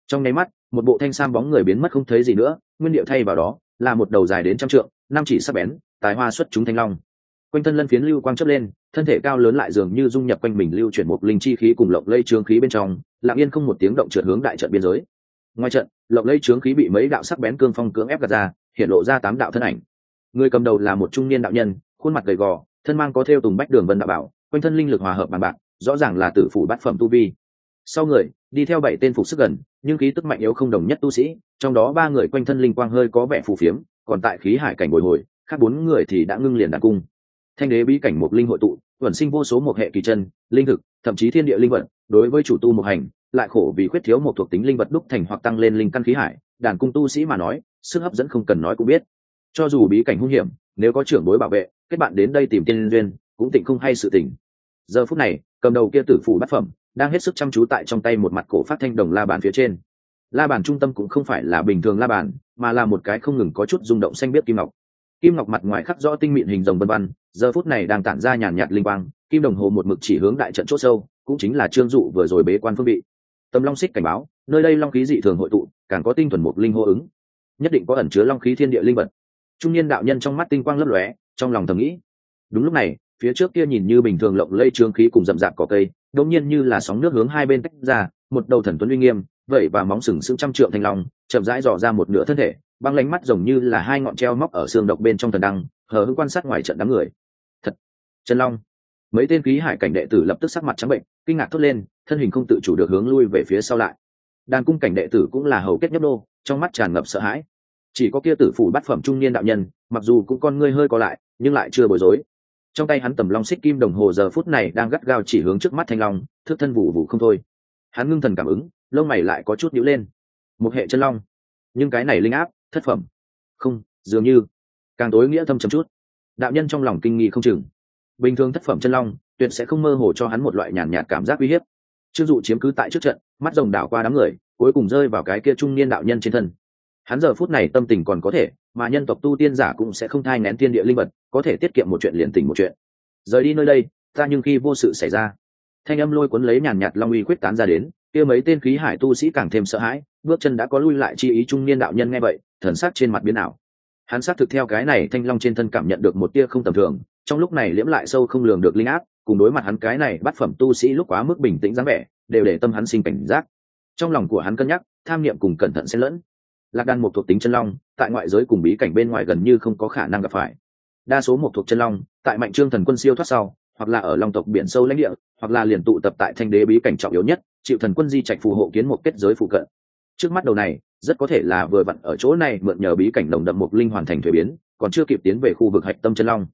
Trong nháy mắt, một bộ thanh sam bóng người biến mất không thấy gì nữa, nguyên điệu thay vào đó, là một đầu dài đến trăm trượng, năm chỉ sắc bén, tài hoa xuất chúng thanh long. Quanh thân lân phiến lưu quang chấp lên, thân thể cao lớn lại dường như dung nhập quanh mình lưu chuyển một linh chi khí cùng lộng lây trướng khí bên trong, lặng yên không một tiếng động trượt hướng đại trận biên giới. Ngoài trận, lộng lây trướng khí bị mấy đạo sắc bén cương phong cưỡng ép gạt ra, hiện lộ ra tám đạo thân ảnh người cầm đầu là một trung niên đạo nhân, khuôn mặt gầy gò, thân mang có theo tùng bách đường vân đạo bảo, quanh thân linh lực hòa hợp bàn bạc, rõ ràng là tử phủ bát phẩm tu vi. Sau người, đi theo bảy tên phục sức gần, nhưng khí tức mạnh yếu không đồng nhất tu sĩ, trong đó ba người quanh thân linh quang hơi có vẻ phù phiếm, còn tại khí hải cảnh bồi hồi, khác bốn người thì đã ngưng liền đàn cung. Thanh đế bí cảnh một linh hội tụ tuẩn sinh vô số một hệ kỳ chân, linh thực, thậm chí thiên địa linh vật, đối với chủ tu một hành, lại khổ vì khuyết thiếu một thuộc tính linh vật đúc thành hoặc tăng lên linh căn khí hải, đàn cung tu sĩ mà nói, sức hấp dẫn không cần nói cũng biết cho dù bí cảnh hung hiểm nếu có trưởng bối bảo vệ kết bạn đến đây tìm tiên duyên cũng tịnh không hay sự tình. Giờ phút này cầm đầu kia tử phủ bát phẩm đang hết sức chăm chú tại trong tay một mặt cổ phát thanh đồng la bàn phía trên. La bàn trung tâm cũng không phải là bình thường la bàn mà là một cái không ngừng có chút rung động xanh biết kim ngọc. Kim ngọc mặt ngoài khắc rõ tinh mịn hình rồng vân vân giờ phút này đang tản ra nhàn nhạt linh quang kim đồng hồ một mực chỉ hướng đại trận c h ỗ sâu cũng chính là trương dụ vừa rồi bế quan phương vị, tâm long xích cảnh báo nơi đây long khí dị thường hội tụ càng có tinh thuần mục linh hô ứng. Nhất định có ẩn chứa long khí thiên địa linh vật trung niên đạo nhân trong mắt tinh quang lấp lóe, trong lòng thầm nghĩ. Đúng lúc này, phía trước kia nhìn như bình thường lộng lây trương khí cùng rậm rạp cỏ cây, đột nhiên như là sóng nước hướng hai bên tách ra, một đầu thần tuấn uy nghiêm vậy và móng sừng sững trăm trượng thành long, chậm rãi dò ra một nửa thân thể, băng lánh mắt giống như là hai ngọn treo móc ở xương độc bên trong thần đăng, hờ hững quan sát ngoài trận đám người. Thật chân long. Mấy tên khí hải cảnh đệ tử lập tức sắc mặt trắng bệnh, kinh ngạc thốt lên, thân hình không tự chủ được hướng lui về phía sau lại. Đàn cung cảnh đệ tử cũng là hầu kết nhấp đô, trong mắt tràn ngập sợ hãi chỉ có kia tử phủ bát phẩm trung niên đạo nhân, mặc dù cũng con ngươi hơi có lại, nhưng lại chưa bối rối. Trong tay hắn tầm long xích kim đồng hồ giờ phút này đang gắt gao chỉ hướng trước mắt thanh long thức thân vụ vụ không thôi. Hắn ngưng thần cảm ứng, lông mày lại có chút nhíu lên. Một hệ chân long. Nhưng cái này linh áp, thất phẩm. Không, dường như. Càng tối nghĩa thâm chấm chút. Đạo nhân trong lòng kinh nghi không chừng. Bình thường thất phẩm chân long, tuyệt sẽ không mơ hồ cho hắn một loại nhàn nhạt cảm giác uy hiếp. Chưng dụ chiếm cứ tại trước trận, mắt rồng đảo qua đám người, cuối cùng rơi vào cái kia trung niên đạo nhân trên thân hắn giờ phút này tâm tình còn có thể, mà nhân tộc tu tiên giả cũng sẽ không thai ngén thiên địa linh vật, có thể tiết kiệm một chuyện liền tình một chuyện. Rời đi nơi đây, ta nhưng khi vô sự xảy ra. Thanh âm lôi cuốn lấy nhàn nhạt long uy quyết tán ra đến, kia mấy tên khí hải tu sĩ càng thêm sợ hãi, bước chân đã có lui lại chi ý trung niên đạo nhân nghe vậy, thần sắc trên mặt biến ảo. Hắn xác thực theo cái này thanh long trên thân cảm nhận được một tia không tầm thường, trong lúc này liễm lại sâu không lường được linh áp cùng đối mặt hắn cái này bắt phẩm tu sĩ lúc quá mức bình tĩnh dáng vẻ, đều để tâm hắn sinh cảnh giác. Trong lòng của hắn cân nhắc, tham niệm cùng cẩn thận xen lẫn lạc đan một thuộc tính chân long, tại ngoại giới cùng bí cảnh bên ngoài gần như không có khả năng gặp phải. Đa số một thuộc chân long, tại mạnh trương thần quân siêu thoát sau, hoặc là ở long tộc biển sâu lãnh địa, hoặc là liền tụ tập tại thanh đế bí cảnh trọng yếu nhất, chịu thần quân di trạch phù hộ kiến một kết giới phụ cận. Trước mắt đầu này, rất có thể là vừa vặn ở chỗ này mượn nhờ bí cảnh đồng đậm mục linh hoàn thành thuế biến, còn chưa kịp tiến về khu vực hạch tâm chân long.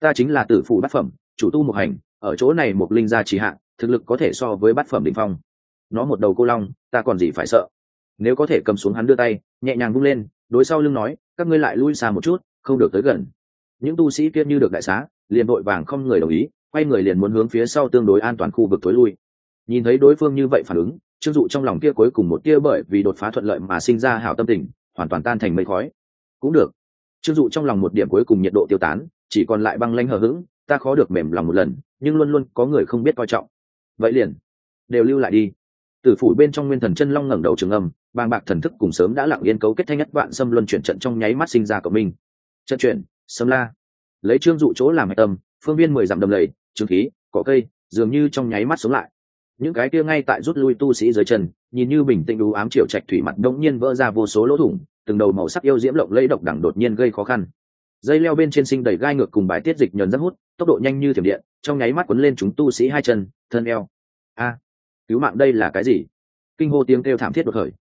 Ta chính là tử phụ bát phẩm, chủ tu một hành, ở chỗ này mục linh ra trì hạn thực lực có thể so với bát phẩm đ phong. Nó một đầu cô long, ta còn gì phải sợ? Nếu có thể cầm xuống hắn đưa tay, nhẹ nhàng bung lên, đối sau lưng nói, các ngươi lại lui xa một chút, không được tới gần. Những tu sĩ kia như được đại xá, liền vội vàng không người đồng ý, quay người liền muốn hướng phía sau tương đối an toàn khu vực tối lui. Nhìn thấy đối phương như vậy phản ứng, trương dụ trong lòng kia cuối cùng một tia bởi vì đột phá thuận lợi mà sinh ra hảo tâm tình, hoàn toàn tan thành mây khói. Cũng được. Trương dụ trong lòng một điểm cuối cùng nhiệt độ tiêu tán, chỉ còn lại băng lanh hờ hững, ta khó được mềm lòng một lần, nhưng luôn luôn có người không biết coi trọng. Vậy liền, đều lưu lại đi. Tử phủ bên trong nguyên thần chân long ngẩng đầu trường âm bàng bạc thần thức cùng sớm đã lặng yên cấu kết thanh nhất vạn xâm luân chuyển trận trong nháy mắt sinh ra của mình trận chuyển, xâm la. Lấy trương dụ chỗ làm hạch tâm, phương viên mười dặm đầm lầy, trương khí, cỏ cây, dường như trong nháy mắt sống lại. Những cái kia ngay tại rút lui tu sĩ dưới chân, nhìn như bình tĩnh đủ ám triệu trạch thủy mặt đông nhiên vỡ ra vô số lỗ thủng, từng đầu màu sắc yêu diễm lộng lẫy độc đẳng đột nhiên gây khó khăn. Dây leo bên trên sinh đầy gai ngược cùng bài tiết dịch nhờn rất hút, tốc độ nhanh như thiểm điện, trong nháy mắt quấn lên chúng tu sĩ hai chân, thân eo. A, cứu mạng đây là cái gì? Kinh hô tiếng kêu thảm thiết đột khởi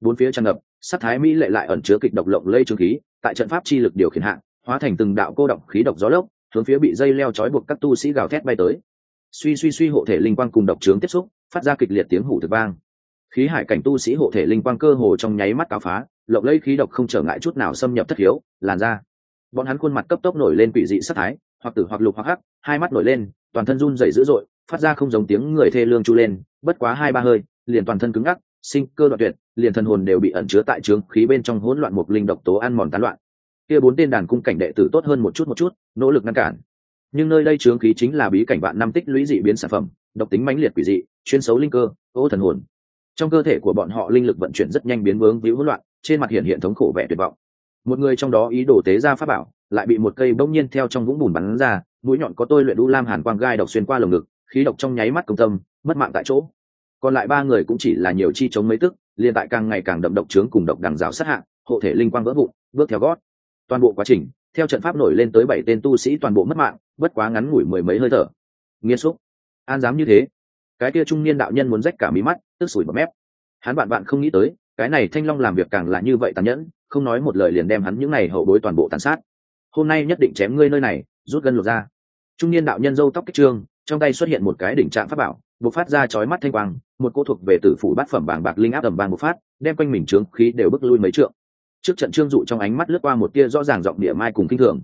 bốn phía tràn ngập, sắc thái mỹ lệ lại ẩn chứa kịch độc lộng lây trương khí, tại trận pháp chi lực điều khiển hạn hóa thành từng đạo cô động khí độc gió lốc, hướng phía bị dây leo trói buộc các tu sĩ gào thét bay tới. Suy suy suy hộ thể linh quang cùng độc trướng tiếp xúc, phát ra kịch liệt tiếng hủ thực vang. Khí hải cảnh tu sĩ hộ thể linh quang cơ hồ trong nháy mắt cáo phá, lộng lây khí độc không trở ngại chút nào xâm nhập thất hiếu làn ra bọn hắn khuôn mặt cấp tốc nổi lên quỷ dị sắc thái, hoặc tử hoặc lục hoặc hắc, hai mắt nổi lên, toàn thân run rẩy dữ dội, phát ra không giống tiếng người thê lương chu lên, bất quá hai ba hơi, liền toàn thân cứng ngắc sinh cơ đoạn tuyệt, liền thần hồn đều bị ẩn chứa tại trướng khí bên trong hỗn loạn một linh độc tố ăn mòn tán loạn. Kia bốn tên đàn cung cảnh đệ tử tốt hơn một chút một chút, nỗ lực ngăn cản. Nhưng nơi đây trướng khí chính là bí cảnh vạn năm tích lũy dị biến sản phẩm, độc tính mãnh liệt quỷ dị, chuyên xấu linh cơ, ô thần hồn. Trong cơ thể của bọn họ linh lực vận chuyển rất nhanh biến vướng víu hỗn loạn, trên mặt hiện hiện thống khổ vẻ tuyệt vọng. Một người trong đó ý đồ tế ra pháp bảo, lại bị một cây bỗng nhiên theo trong vũng bùn bắn ra, mũi nhọn có tôi luyện đu lam hàn quang gai độc xuyên qua lồng ngực, khí độc trong nháy mắt công tâm, mất mạng tại chỗ còn lại ba người cũng chỉ là nhiều chi chống mấy tức liền tại càng ngày càng đậm độc trướng cùng độc đằng rào sát hạng, hộ thể linh quang vỡ vụn, bước theo gót. Toàn bộ quá trình, theo trận pháp nổi lên tới bảy tên tu sĩ toàn bộ mất mạng, bất quá ngắn ngủi mười mấy hơi thở. Nghiêm xúc. An dám như thế. Cái kia trung niên đạo nhân muốn rách cả mí mắt, tức sủi bọt mép. Hắn bạn bạn không nghĩ tới, cái này thanh long làm việc càng là như vậy tàn nhẫn, không nói một lời liền đem hắn những n à y hậu bối toàn bộ tàn sát. Hôm nay nhất định chém ngươi nơi này, rút gân lột ra trung niên đạo nhân dâu tóc kích trương, trong tay xuất hiện một cái đỉnh trạng pháp bảo, bộc phát ra chói mắt thanh quang một cô thuộc về tử phủ bát phẩm bảng bạc linh áp tầm bang một phát, đem quanh mình trướng khí đều bước lui mấy trượng. Trước trận trương dụ trong ánh mắt lướt qua một tia rõ ràng giọng địa mai cùng kinh thường.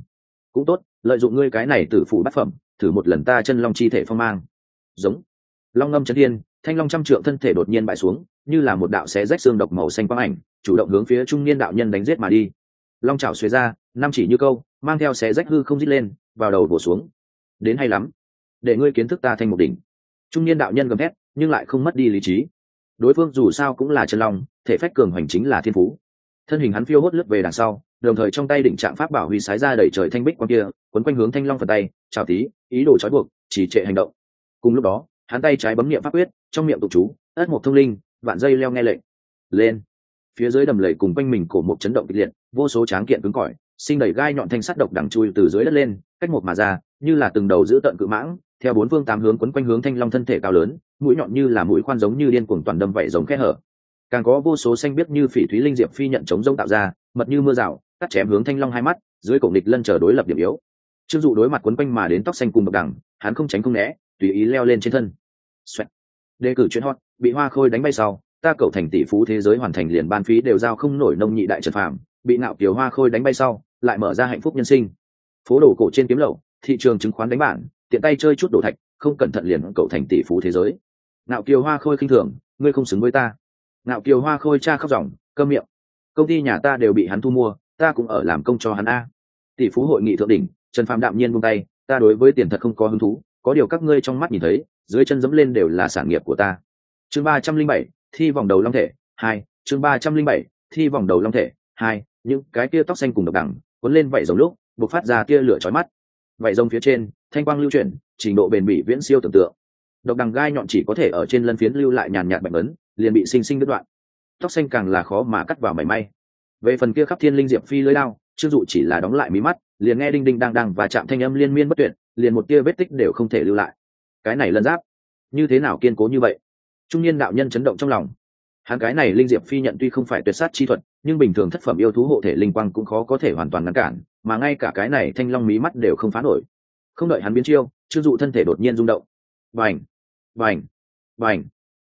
Cũng tốt, lợi dụng ngươi cái này tử phủ bát phẩm, thử một lần ta chân long chi thể phong mang. Giống. Long ngâm chân thiên, thanh long trăm trượng thân thể đột nhiên bại xuống, như là một đạo xé rách xương độc màu xanh quang ảnh, chủ động hướng phía trung niên đạo nhân đánh giết mà đi. Long chảo xuề ra, năm chỉ như câu, mang theo xé rách hư không dít lên, vào đầu bổ xuống. Đến hay lắm. Để ngươi kiến thức ta thành một đỉnh. Trung niên đạo nhân gầm thét nhưng lại không mất đi lý trí. Đối phương dù sao cũng là chân long, thể phách cường hoành chính là thiên phú. Thân hình hắn phiêu hốt lướt về đằng sau, đồng thời trong tay đỉnh trạng pháp bảo huy sái ra đẩy trời thanh bích quang kia, quấn quanh hướng thanh long phần tay, chào tí ý đồ trói buộc chỉ trệ hành động. Cùng lúc đó, hắn tay trái bấm niệm pháp quyết, trong miệng tụ chú, ất một thông linh, vạn dây leo nghe lệnh. Lên. Phía dưới đầm lầy cùng quanh mình cổ một chấn động kịch liệt, vô số tráng kiện cứng cỏi, sinh đẩy gai nhọn thanh sắt độc đằng chui từ dưới đất lên, cách một mà ra, như là từng đầu giữ tận cự mãng theo bốn phương tám hướng quấn quanh hướng thanh long thân thể cao lớn, mũi nhọn như là mũi khoan giống như điên cuồng toàn đâm vậy giống khe hở. Càng có vô số xanh biết như phỉ thúy linh diệp phi nhận chống rông tạo ra, mật như mưa rào, cắt chém hướng thanh long hai mắt, dưới cổ địch lân chờ đối lập điểm yếu. Trương dụ đối mặt quấn quanh mà đến tóc xanh cùng bậc đẳng, hắn không tránh không né, tùy ý leo lên trên thân. Xoẹt. đề cử chuyện hot, bị hoa khôi đánh bay sau, ta cậu thành tỷ phú thế giới hoàn thành liền ban phí đều giao không nổi nông nhị đại trần phạm bị nạo kiều hoa khôi đánh bay sau, lại mở ra hạnh phúc nhân sinh. Phố đồ cổ trên kiếm lậu, thị trường chứng khoán đánh bản tiện tay chơi chút đồ thạch, không cẩn thận liền cậu thành tỷ phú thế giới. Ngạo kiều hoa khôi khinh thường, ngươi không xứng với ta. Ngạo kiều hoa khôi cha khóc ròng cơm miệng. Công ty nhà ta đều bị hắn thu mua, ta cũng ở làm công cho hắn a. Tỷ phú hội nghị thượng đỉnh, trần phạm đạm nhiên buông tay, ta đối với tiền thật không có hứng thú, có điều các ngươi trong mắt nhìn thấy, dưới chân dẫm lên đều là sản nghiệp của ta. Chương ba trăm linh bảy, thi vòng đầu long thể, hai, chương ba trăm linh bảy, thi vòng đầu long thể, hai, những cái kia tóc xanh cùng độc đẳng, cuốn lên vảy dầu lúc, bộc phát ra tia lửa chói mắt vảy rồng phía trên, thanh quang lưu chuyển, trình độ bền bỉ viễn siêu tưởng tượng. Độc đằng gai nhọn chỉ có thể ở trên lân phiến lưu lại nhàn nhạt bệnh ấn, liền bị sinh sinh đứt đoạn. Tóc xanh càng là khó mà cắt vào mảy may. Về phần kia khắp thiên linh diệp phi lưới lao chưng dụ chỉ là đóng lại mí mắt, liền nghe đinh đinh đang đang và chạm thanh âm liên miên bất tuyệt, liền một tia vết tích đều không thể lưu lại. Cái này lân giáp, như thế nào kiên cố như vậy? Trung niên đạo nhân chấn động trong lòng. Hắn cái này linh diệp phi nhận tuy không phải tuyệt sát chi thuật, nhưng bình thường thất phẩm yêu thú hộ thể linh quang cũng khó có thể hoàn toàn ngăn cản mà ngay cả cái này thanh long mí mắt đều không phá nổi. Không đợi hắn biến chiêu chưng dụ thân thể đột nhiên rung động. Vành vành vành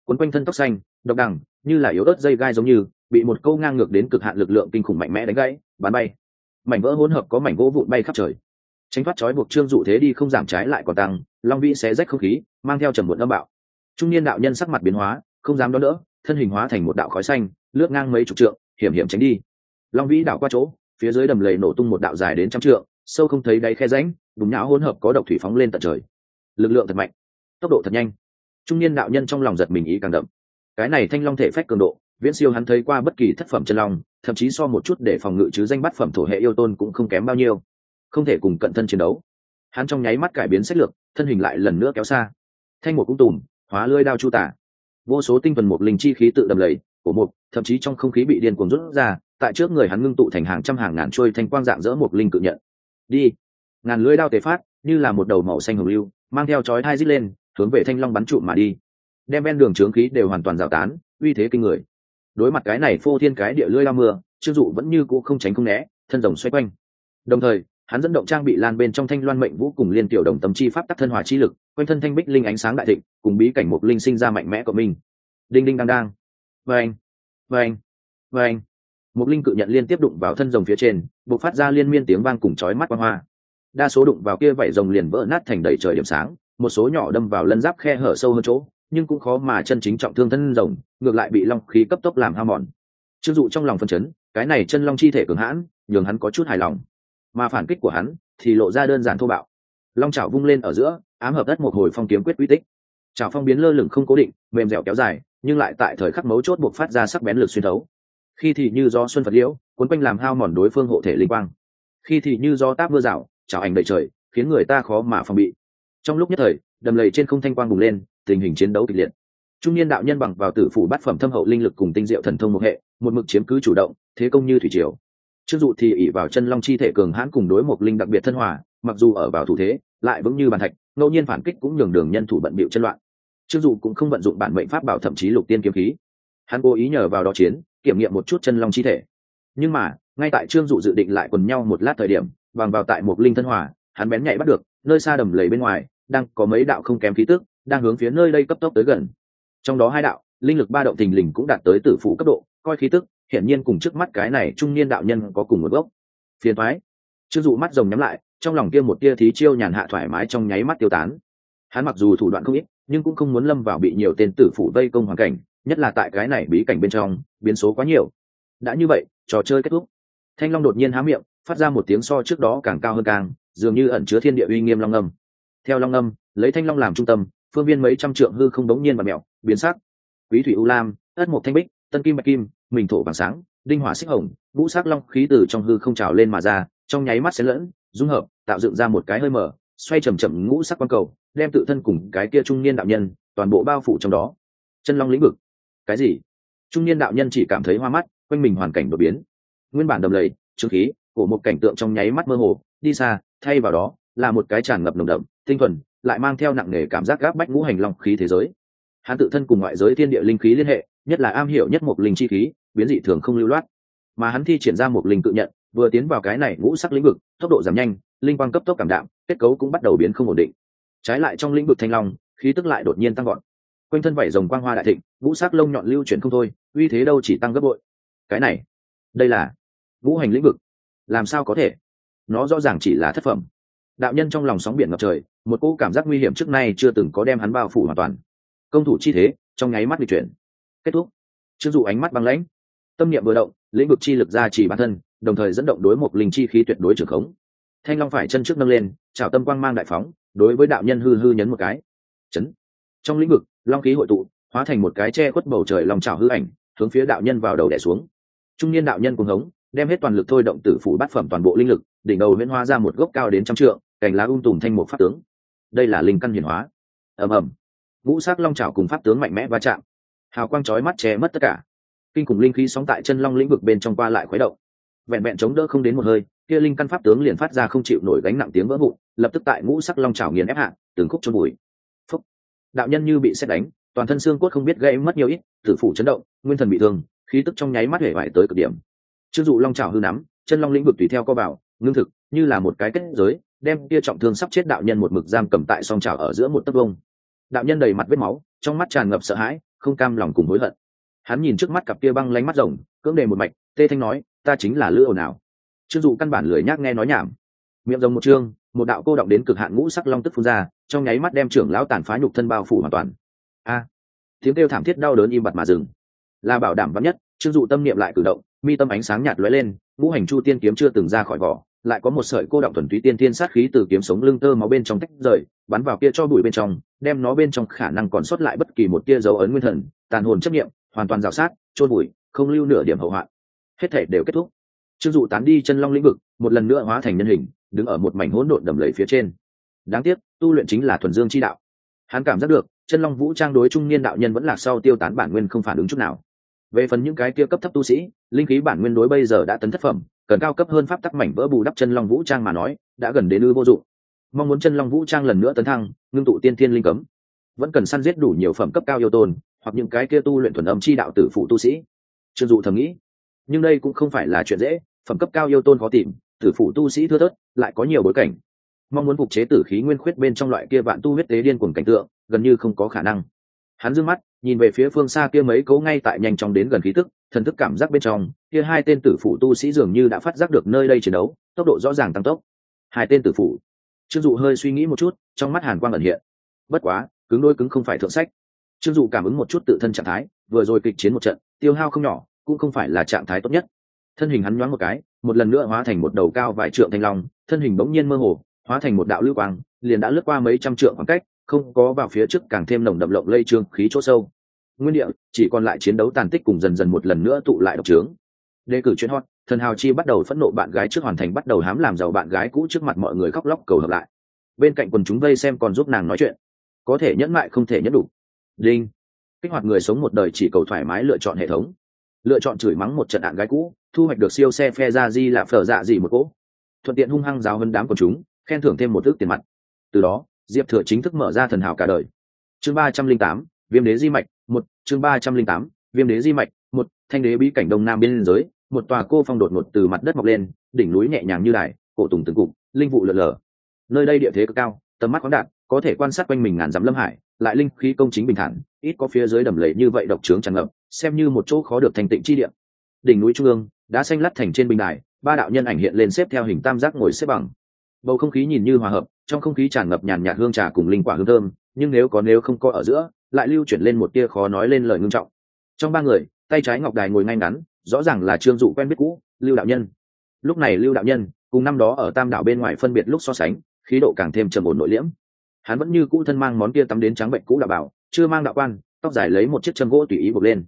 quấn quanh thân tóc xanh, độc đằng, như là yếu ớt dây gai giống như, bị một câu ngang ngược đến cực hạn lực lượng kinh khủng mạnh mẽ đánh gãy, bắn bay. Mảnh vỡ hỗn hợp có mảnh gỗ vụn bay khắp trời. Tránh thoát trói buộc trương dụ thế đi không giảm trái lại còn tăng, long vĩ xé rách không khí, mang theo trầm muộn âm bạo. Trung niên đạo nhân sắc mặt biến hóa, không dám đón đỡ, thân hình hóa thành một đạo khói xanh, lướt ngang mấy chục trượng, hiểm hiểm tránh đi. Long vĩ đảo qua chỗ phía dưới đầm lầy nổ tung một đạo dài đến trăm trượng, sâu không thấy đáy khe ránh đúng nhão hỗn hợp có độc thủy phóng lên tận trời. Lực lượng thật mạnh, tốc độ thật nhanh. Trung niên đạo nhân trong lòng giật mình ý càng đậm. Cái này thanh long thể phách cường độ, viễn siêu hắn thấy qua bất kỳ thất phẩm chân long, thậm chí so một chút để phòng ngự chứ danh bắt phẩm thổ hệ yêu tôn cũng không kém bao nhiêu. Không thể cùng cận thân chiến đấu. Hắn trong nháy mắt cải biến sách lược, thân hình lại lần nữa kéo xa. Thanh một cũng tùm, hóa lưới đao chu tả. Vô số tinh thần một linh chi khí tự đầm lầy của một thậm chí trong không khí bị điên cuồng rút ra tại trước người hắn ngưng tụ thành hàng trăm hàng ngàn trôi thanh quang dạng dỡ một linh cự nhận. Đi. Ngàn lưỡi đao tề phát, như là một đầu màu xanh hồng lưu, mang theo chói thai dít lên, hướng về thanh long bắn trụ mà đi. Đem ven đường trướng khí đều hoàn toàn rào tán, uy thế kinh người. Đối mặt cái này phô thiên cái địa lưỡi lao mưa chưa dụ vẫn như cũ không tránh không né, thân rồng xoay quanh. Đồng thời, hắn dẫn động trang bị lan bên trong thanh loan mệnh vũ cùng liên tiểu đồng tâm chi pháp tắc thân hòa chi lực, quanh thân thanh bích linh ánh sáng đại thịnh, cùng bí cảnh mục linh sinh ra mạnh mẽ của mình đinh đinh đang đang. Vâng. Vâng. Vâng một linh cự nhận liên tiếp đụng vào thân rồng phía trên buộc phát ra liên miên tiếng vang cùng chói mắt quang hoa. Đa số đụng vào kia vảy rồng liền vỡ nát thành đầy trời điểm sáng, một số nhỏ đâm vào lân giáp khe hở sâu hơn chỗ, nhưng cũng khó mà chân chính trọng thương thân rồng, ngược lại bị long khí cấp tốc làm hao mòn. Chưng dụ trong lòng phân chấn, cái này chân long chi thể cường hãn, nhường hắn có chút hài lòng. Mà phản kích của hắn thì lộ ra đơn giản thô bạo. Long chảo vung lên ở giữa, ám hợp đất một hồi phong kiếm quyết uy tích. Chảo phong biến lơ lửng không cố định, mềm dẻo kéo dài, nhưng lại tại thời khắc mấu chốt buộc phát ra sắc bén lực xuyên thấu khi thì như gió xuân phật liễu, cuốn quanh làm hao mòn đối phương hộ thể linh quang. Khi thì như gió táp mưa rào, chảo ảnh đầy trời, khiến người ta khó mà phòng bị. Trong lúc nhất thời, đầm lầy trên không thanh quang bùng lên, tình hình chiến đấu kịch liệt. Trung niên đạo nhân bằng vào tử phủ bát phẩm thâm hậu linh lực cùng tinh diệu thần thông một hệ, một mực chiếm cứ chủ động, thế công như thủy triều. Chưng dụ thì ỉ vào chân long chi thể cường hãn cùng đối một linh đặc biệt thân hòa, mặc dù ở vào thủ thế, lại vững như bàn thạch, ngẫu nhiên phản kích cũng nhường đường nhân thủ bận bịu chân loạn. Chưng dụ cũng không vận dụng bản mệnh pháp bảo thậm chí lục tiên kiếm khí. Hắn cố ý nhờ vào đó chiến kiểm nghiệm một chút chân long chi thể. Nhưng mà, ngay tại trương dụ dự định lại quần nhau một lát thời điểm, bằng vào tại một linh thân hòa, hắn bén nhạy bắt được, nơi xa đầm lầy bên ngoài, đang có mấy đạo không kém khí tức, đang hướng phía nơi đây cấp tốc tới gần. Trong đó hai đạo, linh lực ba động thình lình cũng đạt tới tử phụ cấp độ, coi khí tức, hiển nhiên cùng trước mắt cái này trung niên đạo nhân có cùng một gốc. Phiền thoái chưng dụ mắt rồng nhắm lại, trong lòng kia một tia thí chiêu nhàn hạ thoải mái trong nháy mắt tiêu tán. Hắn mặc dù thủ đoạn không ít, nhưng cũng không muốn lâm vào bị nhiều tên tử phụ vây công hoàn cảnh nhất là tại cái này bí cảnh bên trong, biến số quá nhiều. Đã như vậy, trò chơi kết thúc. Thanh long đột nhiên há miệng, phát ra một tiếng so trước đó càng cao hơn càng, dường như ẩn chứa thiên địa uy nghiêm long âm. Theo long âm, lấy thanh long làm trung tâm, phương viên mấy trăm trượng hư không đống nhiên và mẹo biến sắc. Quý thủy u lam, ất mộc thanh bích, tân kim bạch kim, mình thổ vàng sáng, đinh hỏa xích hồng, ngũ sắc long khí từ trong hư không trào lên mà ra, trong nháy mắt xen lẫn, dung hợp, tạo dựng ra một cái hơi mở, xoay chầm chậm ngũ sắc quang cầu, đem tự thân cùng cái kia trung niên đạo nhân, toàn bộ bao phủ trong đó. Chân long lĩnh vực cái gì? Trung niên đạo nhân chỉ cảm thấy hoa mắt, quanh mình hoàn cảnh đột biến. Nguyên bản đầm lầy trừ khí của một cảnh tượng trong nháy mắt mơ hồ, đi xa, thay vào đó, là một cái tràn ngập nồng đậm, tinh thuần, lại mang theo nặng nề cảm giác gáp bách ngũ hành long khí thế giới. Hắn tự thân cùng ngoại giới thiên địa linh khí liên hệ, nhất là am hiểu nhất một linh chi khí, biến dị thường không lưu loát. Mà hắn thi triển ra một linh tự nhận, vừa tiến vào cái này ngũ sắc lĩnh vực, tốc độ giảm nhanh, linh quang cấp tốc cảm đạm, kết cấu cũng bắt đầu biến không ổn định. Trái lại trong lĩnh vực thanh long, khí tức lại đột nhiên tăng gọn quanh thân vảy rồng quang hoa đại thịnh vũ sắc lông nhọn lưu chuyển không thôi, uy thế đâu chỉ tăng gấp bội. Cái này, đây là vũ hành lĩnh vực. Làm sao có thể? Nó rõ ràng chỉ là thất phẩm. Đạo nhân trong lòng sóng biển ngập trời, một cỗ cảm giác nguy hiểm trước nay chưa từng có đem hắn bao phủ hoàn toàn. Công thủ chi thế, trong nháy mắt bị chuyển. Kết thúc. Chưng dụ ánh mắt băng lãnh. Tâm niệm vừa động, lĩnh vực chi lực ra chỉ bản thân, đồng thời dẫn động đối một linh chi khí tuyệt đối trưởng khống. Thanh long phải chân trước nâng lên trào tâm quang mang đại phóng, đối với đạo nhân hư hư nhấn một cái. Chấn. Trong lĩnh vực long khí hội tụ, hóa thành một cái che khuất bầu trời lòng trào hư ảnh, hướng phía đạo nhân vào đầu đẻ xuống. Trung niên đạo nhân cuồng hống, đem hết toàn lực thôi động tử phủ bát phẩm toàn bộ linh lực, đỉnh đầu huyễn hoa ra một gốc cao đến trăm trượng, cành lá um tùm thanh một pháp tướng. Đây là linh căn hiển hóa. Ầm ầm. Ngũ sắc long trào cùng pháp tướng mạnh mẽ va chạm. Hào quang chói mắt che mất tất cả. Kinh khủng linh khí sóng tại chân long lĩnh vực bên trong qua lại khuấy động. Vẹn vẹn chống đỡ không đến một hơi, kia linh căn pháp tướng liền phát ra không chịu nổi gánh nặng tiếng vỡ vụn, lập tức tại ngũ sắc long trào nghiền ép hạ, từng khúc cho bụi đạo nhân như bị xét đánh, toàn thân xương cốt không biết gây mất nhiều ít, tử phủ chấn động, nguyên thần bị thương, khí tức trong nháy mắt hể vải tới cực điểm. Chưng dụ long trào hư nắm, chân long lĩnh vực tùy theo co vào, ngưng thực, như là một cái kết giới, đem kia trọng thương sắp chết đạo nhân một mực giam cầm tại song trào ở giữa một tấc vông đạo nhân đầy mặt vết máu, trong mắt tràn ngập sợ hãi, không cam lòng cùng hối hận. Hắn nhìn trước mắt cặp kia băng lánh mắt rồng, cưỡng đề một mạch, tê thanh nói, ta chính là lữ ồn ào. Chưng dụ căn bản lười nhác nghe nói nhảm. Miệng rồng một chương một đạo cô động đến cực hạn ngũ sắc long tức phun ra trong nháy mắt đem trưởng lão tàn phá nhục thân bao phủ hoàn toàn. A, tiếng kêu thảm thiết đau đớn im bặt mà dừng. Là bảo đảm vắn nhất chưng dụ tâm niệm lại cử động, mi tâm ánh sáng nhạt lóe lên, ngũ hành chu tiên kiếm chưa từng ra khỏi vỏ, lại có một sợi cô động thuần túy tiên tiên sát khí từ kiếm sống lưng tơ máu bên trong tách rời, bắn vào kia cho bụi bên trong, đem nó bên trong khả năng còn sót lại bất kỳ một tia dấu ấn nguyên thần, tàn hồn chấp nghiệm hoàn toàn rào sát trôn bụi không lưu nửa điểm hậu hoạn. Hết thể đều kết thúc. Chưng dụ tán đi chân long lĩnh vực, một lần nữa hóa thành nhân hình, đứng ở một mảnh hỗn độn đầm lầy phía trên đáng tiếc, tu luyện chính là thuần dương chi đạo. Hắn cảm giác được, chân long vũ trang đối trung niên đạo nhân vẫn là sau tiêu tán bản nguyên không phản ứng chút nào. Về phần những cái kia cấp thấp tu sĩ, linh khí bản nguyên đối bây giờ đã tấn thất phẩm, cần cao cấp hơn pháp tắc mảnh vỡ bù đắp chân long vũ trang mà nói, đã gần đến ư vô dụng. Mong muốn chân long vũ trang lần nữa tấn thăng, ngưng tụ tiên thiên linh cấm. Vẫn cần săn giết đủ nhiều phẩm cấp cao yêu tôn, hoặc những cái kia tu luyện thuần âm chi đạo tử phụ tu sĩ. Trương dụ thầm nghĩ, nhưng đây cũng không phải là chuyện dễ, phẩm cấp cao yêu tôn khó tìm, tử phụ tu sĩ thưa thớt, lại có nhiều bối cảnh mong muốn phục chế tử khí nguyên khuyết bên trong loại kia vạn tu huyết tế điên cuồng cảnh tượng, gần như không có khả năng. Hắn dương mắt, nhìn về phía phương xa kia mấy cấu ngay tại nhanh chóng đến gần khí tức, thần thức cảm giác bên trong, kia hai tên tử phủ tu sĩ dường như đã phát giác được nơi đây chiến đấu, tốc độ rõ ràng tăng tốc. Hai tên tử phủ. Trương dụ hơi suy nghĩ một chút, trong mắt hàn quang ẩn hiện. Bất quá, cứng đôi cứng không phải thượng sách. Trương dụ cảm ứng một chút tự thân trạng thái, vừa rồi kịch chiến một trận, tiêu hao không nhỏ, cũng không phải là trạng thái tốt nhất. Thân hình hắn nhoáng một cái, một lần nữa hóa thành một đầu cao vài trượng thanh long, thân hình bỗng nhiên mơ hồ hóa thành một đạo lưu quang, liền đã lướt qua mấy trăm trượng khoảng cách, không có vào phía trước càng thêm nồng đậm lộng lây trương khí chỗ sâu. Nguyên địa, chỉ còn lại chiến đấu tàn tích cùng dần dần một lần nữa tụ lại độc trướng. Đề cử chuyên hot, thần hào chi bắt đầu phẫn nộ bạn gái trước hoàn thành bắt đầu hám làm giàu bạn gái cũ trước mặt mọi người khóc lóc cầu hợp lại. Bên cạnh quần chúng vây xem còn giúp nàng nói chuyện. Có thể nhẫn mại không thể nhẫn đủ. Đinh. Kích hoạt người sống một đời chỉ cầu thoải mái lựa chọn hệ thống. Lựa chọn chửi mắng một trận đạn gái cũ, thu hoạch được siêu xe phe ra di là phở dạ gì một cỗ. Thuận tiện hung hăng giáo hơn đám của chúng khen thưởng thêm một thước tiền mặt. Từ đó diệp thừa chính thức mở ra thần hào cả đời. Chương ba trăm linh tám viêm đế di mạch một chương ba trăm linh tám viêm đế di mạch một thanh đế bí cảnh đông nam biên giới một tòa cô phong đột ngột từ mặt đất mọc lên đỉnh núi nhẹ nhàng như đài cổ tùng từng cụm linh vụ lợn lờ nơi đây địa thế cực cao tầm mắt khoáng đạn, có thể quan sát quanh mình ngàn dặm lâm hải lại linh khí công chính bình thản ít có phía dưới đầm lầy như vậy độc trướng tràn ngập xem như một chỗ khó được thành tịnh chi địa. Đỉnh núi trung ương đã xanh lắt thành trên bình đài ba đạo nhân ảnh hiện lên xếp theo hình tam giác ngồi xếp bằng bầu không khí nhìn như hòa hợp, trong không khí tràn ngập nhàn nhạt hương trà cùng linh quả hương thơm, nhưng nếu có nếu không có ở giữa, lại lưu chuyển lên một tia khó nói lên lời ngưng trọng. Trong ba người, tay trái ngọc đài ngồi ngay ngắn, rõ ràng là trương dụ quen biết cũ, lưu đạo nhân. Lúc này lưu đạo nhân, cùng năm đó ở tam đảo bên ngoài phân biệt lúc so sánh, khí độ càng thêm trầm ổn nội liễm. Hắn vẫn như cũ thân mang món kia tắm đến trắng bệnh cũ đạo bảo, chưa mang đạo quan, tóc dài lấy một chiếc chân gỗ tùy ý buộc lên.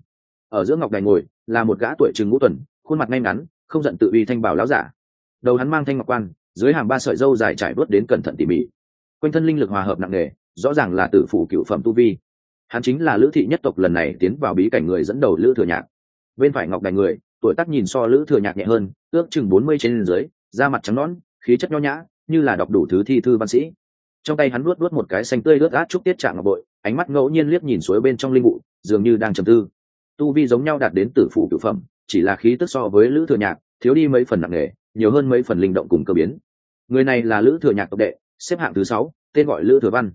Ở giữa ngọc đài ngồi, là một gã tuổi trừng ngũ tuần, khuôn mặt ngay ngắn, không giận tự uy thanh bảo láo giả. Đầu hắn mang thanh ngọc quan dưới hàng ba sợi dâu dài trải bớt đến cẩn thận tỉ mỉ. Quanh thân linh lực hòa hợp nặng nề, rõ ràng là tử phủ cựu phẩm tu vi. Hắn chính là lữ thị nhất tộc lần này tiến vào bí cảnh người dẫn đầu lữ thừa nhạc. Bên phải ngọc đài người, tuổi tác nhìn so lữ thừa nhạc nhẹ hơn, ước chừng bốn mươi trên dưới, da mặt trắng nõn, khí chất nho nhã, như là đọc đủ thứ thi thư văn sĩ. Trong tay hắn luốt luốt một cái xanh tươi lướt át trúc tiết trạng ngọc bội, ánh mắt ngẫu nhiên liếc nhìn suối bên trong linh vụ, dường như đang trầm tư. Tu vi giống nhau đạt đến tử phụ cựu phẩm, chỉ là khí tức so với lữ thừa nhạc, thiếu đi mấy phần nặng nề nhiều hơn mấy phần linh động cùng cơ biến. Người này là lữ thừa nhạc tộc đệ, xếp hạng thứ sáu, tên gọi lữ thừa văn.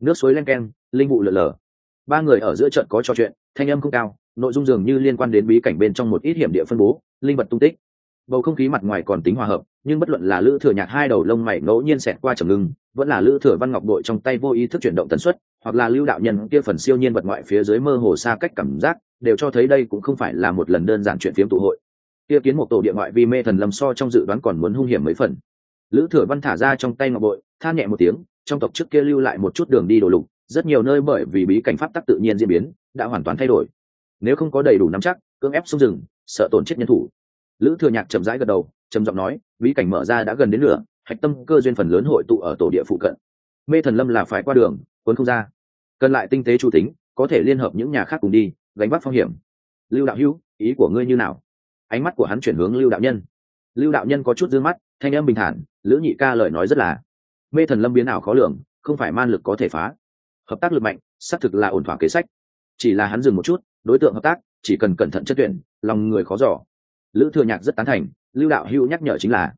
Nước suối len keng, linh vụ lở lở. Ba người ở giữa trận có trò chuyện, thanh âm không cao, nội dung dường như liên quan đến bí cảnh bên trong một ít hiểm địa phân bố, linh vật tung tích. Bầu không khí mặt ngoài còn tính hòa hợp, nhưng bất luận là lữ thừa nhạc hai đầu lông mày ngẫu nhiên xẹt qua trầm ngưng, vẫn là lữ thừa văn ngọc đội trong tay vô ý thức chuyển động tần suất, hoặc là lưu đạo nhân kia phần siêu nhiên vật ngoại phía dưới mơ hồ xa cách cảm giác, đều cho thấy đây cũng không phải là một lần đơn giản chuyện phiếm tụ hội kia kiến một tổ địa ngoại vi mê thần lâm so trong dự đoán còn muốn hung hiểm mấy phần. Lữ thừa văn thả ra trong tay ngọc bội than nhẹ một tiếng trong tộc trước kia lưu lại một chút đường đi đồ lục rất nhiều nơi bởi vì bí cảnh pháp tắc tự nhiên diễn biến đã hoàn toàn thay đổi. Nếu không có đầy đủ nắm chắc cưỡng ép xuống rừng sợ tổn chết nhân thủ. Lữ thừa nhạc chậm rãi gật đầu trầm giọng nói bí cảnh mở ra đã gần đến lửa, hạch tâm cơ duyên phần lớn hội tụ ở tổ địa phụ cận. Mê thần lâm là phải qua đường cuốn không ra. Cần lại tinh tế chủ tính có thể liên hợp những nhà khác cùng đi gánh bắt phong hiểm. Lưu đạo hữu ý của ngươi như nào? Ánh mắt của hắn chuyển hướng lưu đạo nhân. Lưu đạo nhân có chút d ư ơ n g mắt, thanh âm bình thản, lữ nhị ca lời nói rất là, mê thần lâm biến ảo khó lường, không phải man lực có thể phá. Hợp tác lực mạnh, xác thực là ổn thỏa kế sách. Chỉ là hắn dừng một chút, đối tượng hợp tác, chỉ cần cẩn thận chất tuyển, lòng người khó giỏ lữ thừa nhạc rất tán thành, lưu đạo hữu nhắc nhở chính là,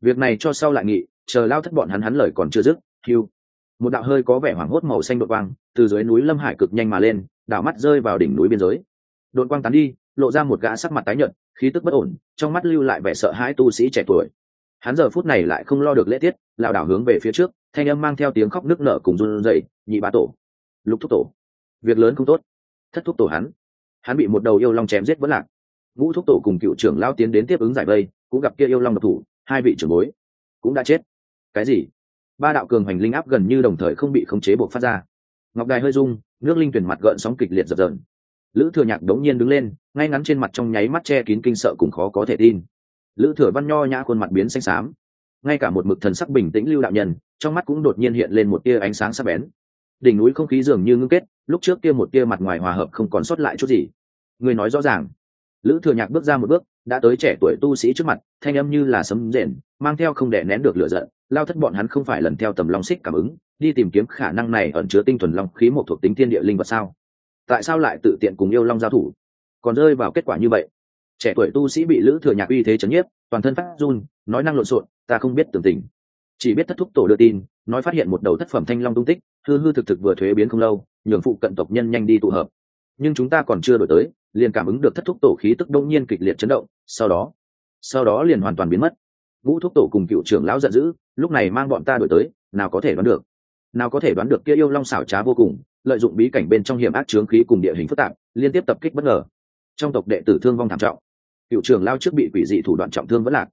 việc này cho sau lại nghị, chờ lao thất bọn hắn hắn lời còn chưa dứt, hưu. Một đạo hơi có vẻ hoảng hốt màu xanh đội quang, từ dưới núi lâm hải cực nhanh mà lên đảo mắt rơi vào đỉnh núi biên giới. Đội quang tán đi lộ ra một gã sắc mặt tái nhợt, khí tức bất ổn, trong mắt lưu lại vẻ sợ hãi tu sĩ trẻ tuổi. Hắn giờ phút này lại không lo được lễ tiết, lảo đảo hướng về phía trước, thanh âm mang theo tiếng khóc nức nở cùng run rẩy, nhị ba tổ, lục thúc tổ, việc lớn không tốt. Thất thúc tổ hắn hắn bị một đầu yêu long chém giết vẫn lạc. Ngũ thúc tổ cùng cựu trưởng lao tiến đến tiếp ứng giải vây, cũng gặp kia yêu long độc thủ, hai vị trưởng bối cũng đã chết. Cái gì? Ba đạo cường hành linh áp gần như đồng thời không bị khống chế buộc phát ra. Ngọc đài hơi rung, nước linh tuyển mặt gợn sóng kịch liệt dập dờn lữ thừa nhạc đống nhiên đứng lên, ngay ngắn trên mặt trong nháy mắt che kín kinh sợ cùng khó có thể tin. Lữ thừa văn nho nhã khuôn mặt biến xanh xám. Ngay cả một mực thần sắc bình tĩnh lưu đạo nhân, trong mắt cũng đột nhiên hiện lên một tia ánh sáng sắc bén. Đỉnh núi không khí dường như ngưng kết, lúc trước kia một tia mặt ngoài hòa hợp không còn sót lại chút gì. Người nói rõ ràng. Lữ thừa nhạc bước ra một bước, đã tới trẻ tuổi tu sĩ trước mặt, thanh âm như là sấm rền, mang theo không để nén được lửa giận, lao thất bọn hắn không phải lần theo tầm long xích cảm ứng, đi tìm kiếm khả năng này ẩn chứa tinh thuần long khí một thuộc tính thiên địa linh vật sao? Tại sao lại tự tiện cùng yêu long giao thủ? Còn rơi vào kết quả như vậy, trẻ tuổi tu sĩ bị lữ thừa nhạc uy thế chấn nhiếp, toàn thân phát run, nói năng lộn xộn, ta không biết tưởng tình. Chỉ biết thất thúc tổ đưa tin, nói phát hiện một đầu thất phẩm thanh long tung tích, hư hư thực thực vừa thuế biến không lâu, nhường phụ cận tộc nhân nhanh đi tụ hợp. Nhưng chúng ta còn chưa đổi tới, liền cảm ứng được thất thúc tổ khí tức đông nhiên kịch liệt chấn động, sau đó sau đó liền hoàn toàn biến mất. Ngũ thúc tổ cùng cựu trưởng lão giận dữ, lúc này mang bọn ta đổi tới, nào có thể đoán được nào có thể đoán được kia yêu long xảo trá vô cùng, lợi dụng bí cảnh bên trong hiểm ác chướng khí cùng địa hình phức tạp, liên tiếp tập kích bất ngờ. Trong tộc đệ tử thương vong thảm trọng, cựu trưởng lao trước bị quỷ dị thủ đoạn trọng thương vẫn lạc.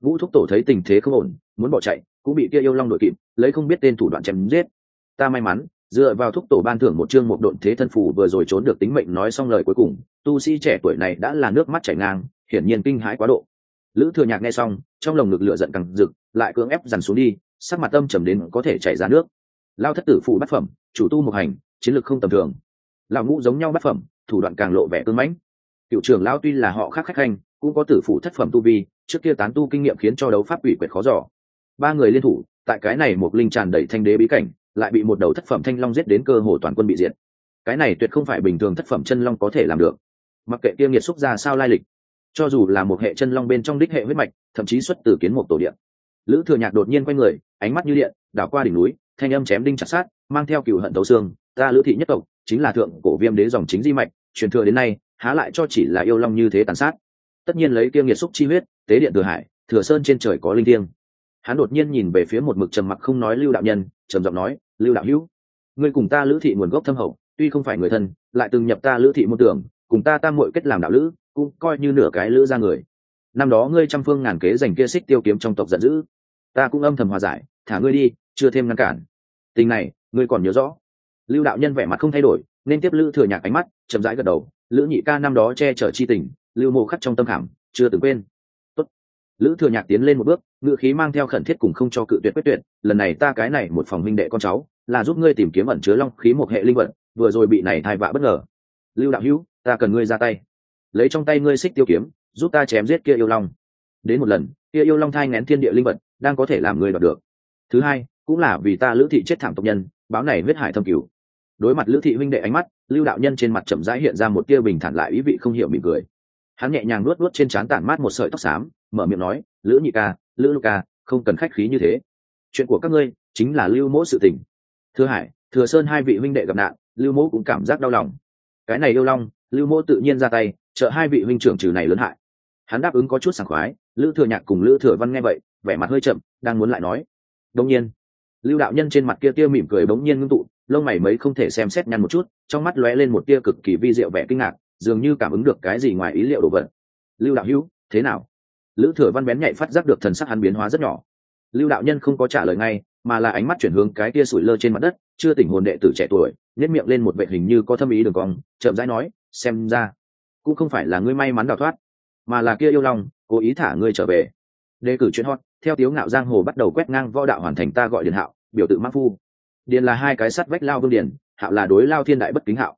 Vũ thúc tổ thấy tình thế không ổn, muốn bỏ chạy, cũng bị kia yêu long đội kịp, lấy không biết tên thủ đoạn chém giết. Ta may mắn, dựa vào thúc tổ ban thưởng một chương một độn thế thân phù vừa rồi trốn được tính mệnh nói xong lời cuối cùng, tu sĩ trẻ tuổi này đã là nước mắt chảy ngang, hiển nhiên kinh hãi quá độ. Lữ thừa nhạc nghe xong, trong lồng ngực lửa giận càng rực, lại cưỡng ép dằn xuống đi, sắc mặt tâm trầm đến có thể chảy ra nước lao thất tử phụ bát phẩm, chủ tu một hành, chiến lược không tầm thường. Lão ngũ giống nhau bát phẩm, thủ đoạn càng lộ vẻ cương mãnh. Cựu trưởng lão tuy là họ khác khách hành, cũng có tử phụ thất phẩm tu vi, trước kia tán tu kinh nghiệm khiến cho đấu pháp ủy quyệt khó giỏ ba người liên thủ, tại cái này một linh tràn đầy thanh đế bí cảnh, lại bị một đầu thất phẩm thanh long giết đến cơ hồ toàn quân bị diệt. Cái này tuyệt không phải bình thường thất phẩm chân long có thể làm được. Mặc kệ kia nghiệt xúc ra sao lai lịch, cho dù là một hệ chân long bên trong đích hệ huyết mạch, thậm chí xuất từ kiến một tổ điện lữ thừa nhạc đột nhiên quay người, ánh mắt như điện, đảo qua đỉnh núi thanh âm chém đinh chặt sát, mang theo cựu hận tấu xương. Ta lữ thị nhất tộc, chính là thượng cổ viêm đế dòng chính di mạch, truyền thừa đến nay, há lại cho chỉ là yêu long như thế tàn sát. Tất nhiên lấy kia nghiệt xúc chi huyết, tế điện thừa hải, thừa sơn trên trời có linh thiêng. Hắn đột nhiên nhìn về phía một mực trầm mặc không nói lưu đạo nhân, trầm giọng nói, lưu đạo hữu, ngươi cùng ta lữ thị nguồn gốc thâm hậu, tuy không phải người thân, lại từng nhập ta lữ thị môn tưởng, cùng ta tam muội kết làm đạo lữ, cũng coi như nửa cái lữ ra người. Năm đó ngươi trăm phương ngàn kế giành kia xích tiêu kiếm trong tộc giận dữ. Ta cũng âm thầm hòa giải, thả ngươi đi chưa thêm ngăn cản. Tình này, ngươi còn nhớ rõ. Lưu đạo nhân vẻ mặt không thay đổi, nên tiếp lữ thừa nhạc ánh mắt, chậm rãi gật đầu. Lữ nhị ca năm đó che chở chi tình, lưu mộ khắc trong tâm khảm, chưa từng quên. Tốt. lữ thừa nhạc tiến lên một bước ngự khí mang theo khẩn thiết cùng không cho cự tuyệt quyết tuyệt. Lần này ta cái này một phòng minh đệ con cháu, là giúp ngươi tìm kiếm ẩn chứa long khí một hệ linh vật, vừa rồi bị này thai vạ bất ngờ. Lưu đạo hữu, ta cần ngươi ra tay. Lấy trong tay ngươi xích tiêu kiếm, giúp ta chém giết kia yêu long. Đến một lần, kia yêu long thai ngén thiên địa linh vật, đang có thể làm ngươi đoạt được. Thứ hai cũng là vì ta lữ thị chết thảm tộc nhân, báo này huyết hải thâm cửu. Đối mặt lữ thị huynh đệ ánh mắt, lưu đạo nhân trên mặt chậm rãi hiện ra một tia bình thản lại ý vị không hiểu mỉm cười. Hắn nhẹ nhàng nuốt nuốt trên trán tản mát một sợi tóc xám, mở miệng nói, lữ nhị ca, lữ lục ca, không cần khách khí như thế. Chuyện của các ngươi chính là lưu mỗ sự tình. Thừa hải, thừa sơn hai vị huynh đệ gặp nạn, lưu mỗ cũng cảm giác đau lòng. Cái này yêu long, lưu mỗ tự nhiên ra tay, trợ hai vị huynh trưởng trừ này lớn hại. Hắn đáp ứng có chút sảng khoái, lữ thừa nhạc cùng lữ thừa văn nghe vậy, vẻ mặt hơi chậm, đang muốn lại nói. Đông nhiên lưu đạo nhân trên mặt kia tia mỉm cười bỗng nhiên ngưng tụ, lông mày mấy không thể xem xét nhăn một chút, trong mắt lóe lên một tia cực kỳ vi diệu vẻ kinh ngạc, dường như cảm ứng được cái gì ngoài ý liệu đồ vật. Lưu đạo hữu, thế nào? Lữ thừa văn bén nhạy phát giác được thần sắc hắn biến hóa rất nhỏ. Lưu đạo nhân không có trả lời ngay, mà là ánh mắt chuyển hướng cái tia sủi lơ trên mặt đất, chưa tỉnh hồn đệ tử trẻ tuổi nhét miệng lên một vệ hình như có thâm ý đường cong, chậm rãi nói, xem ra, cũng không phải là ngươi may mắn đào thoát, mà là kia yêu lòng cố ý thả ngươi trở về. Đề cử chuyện hot, theo tiếu ngạo giang hồ bắt đầu quét ngang võ đạo hoàn thành ta gọi điện hạo biểu tự mã phu. Điền là hai cái sắt vách lao vương điền, hạo là đối lao thiên đại bất kính hạo.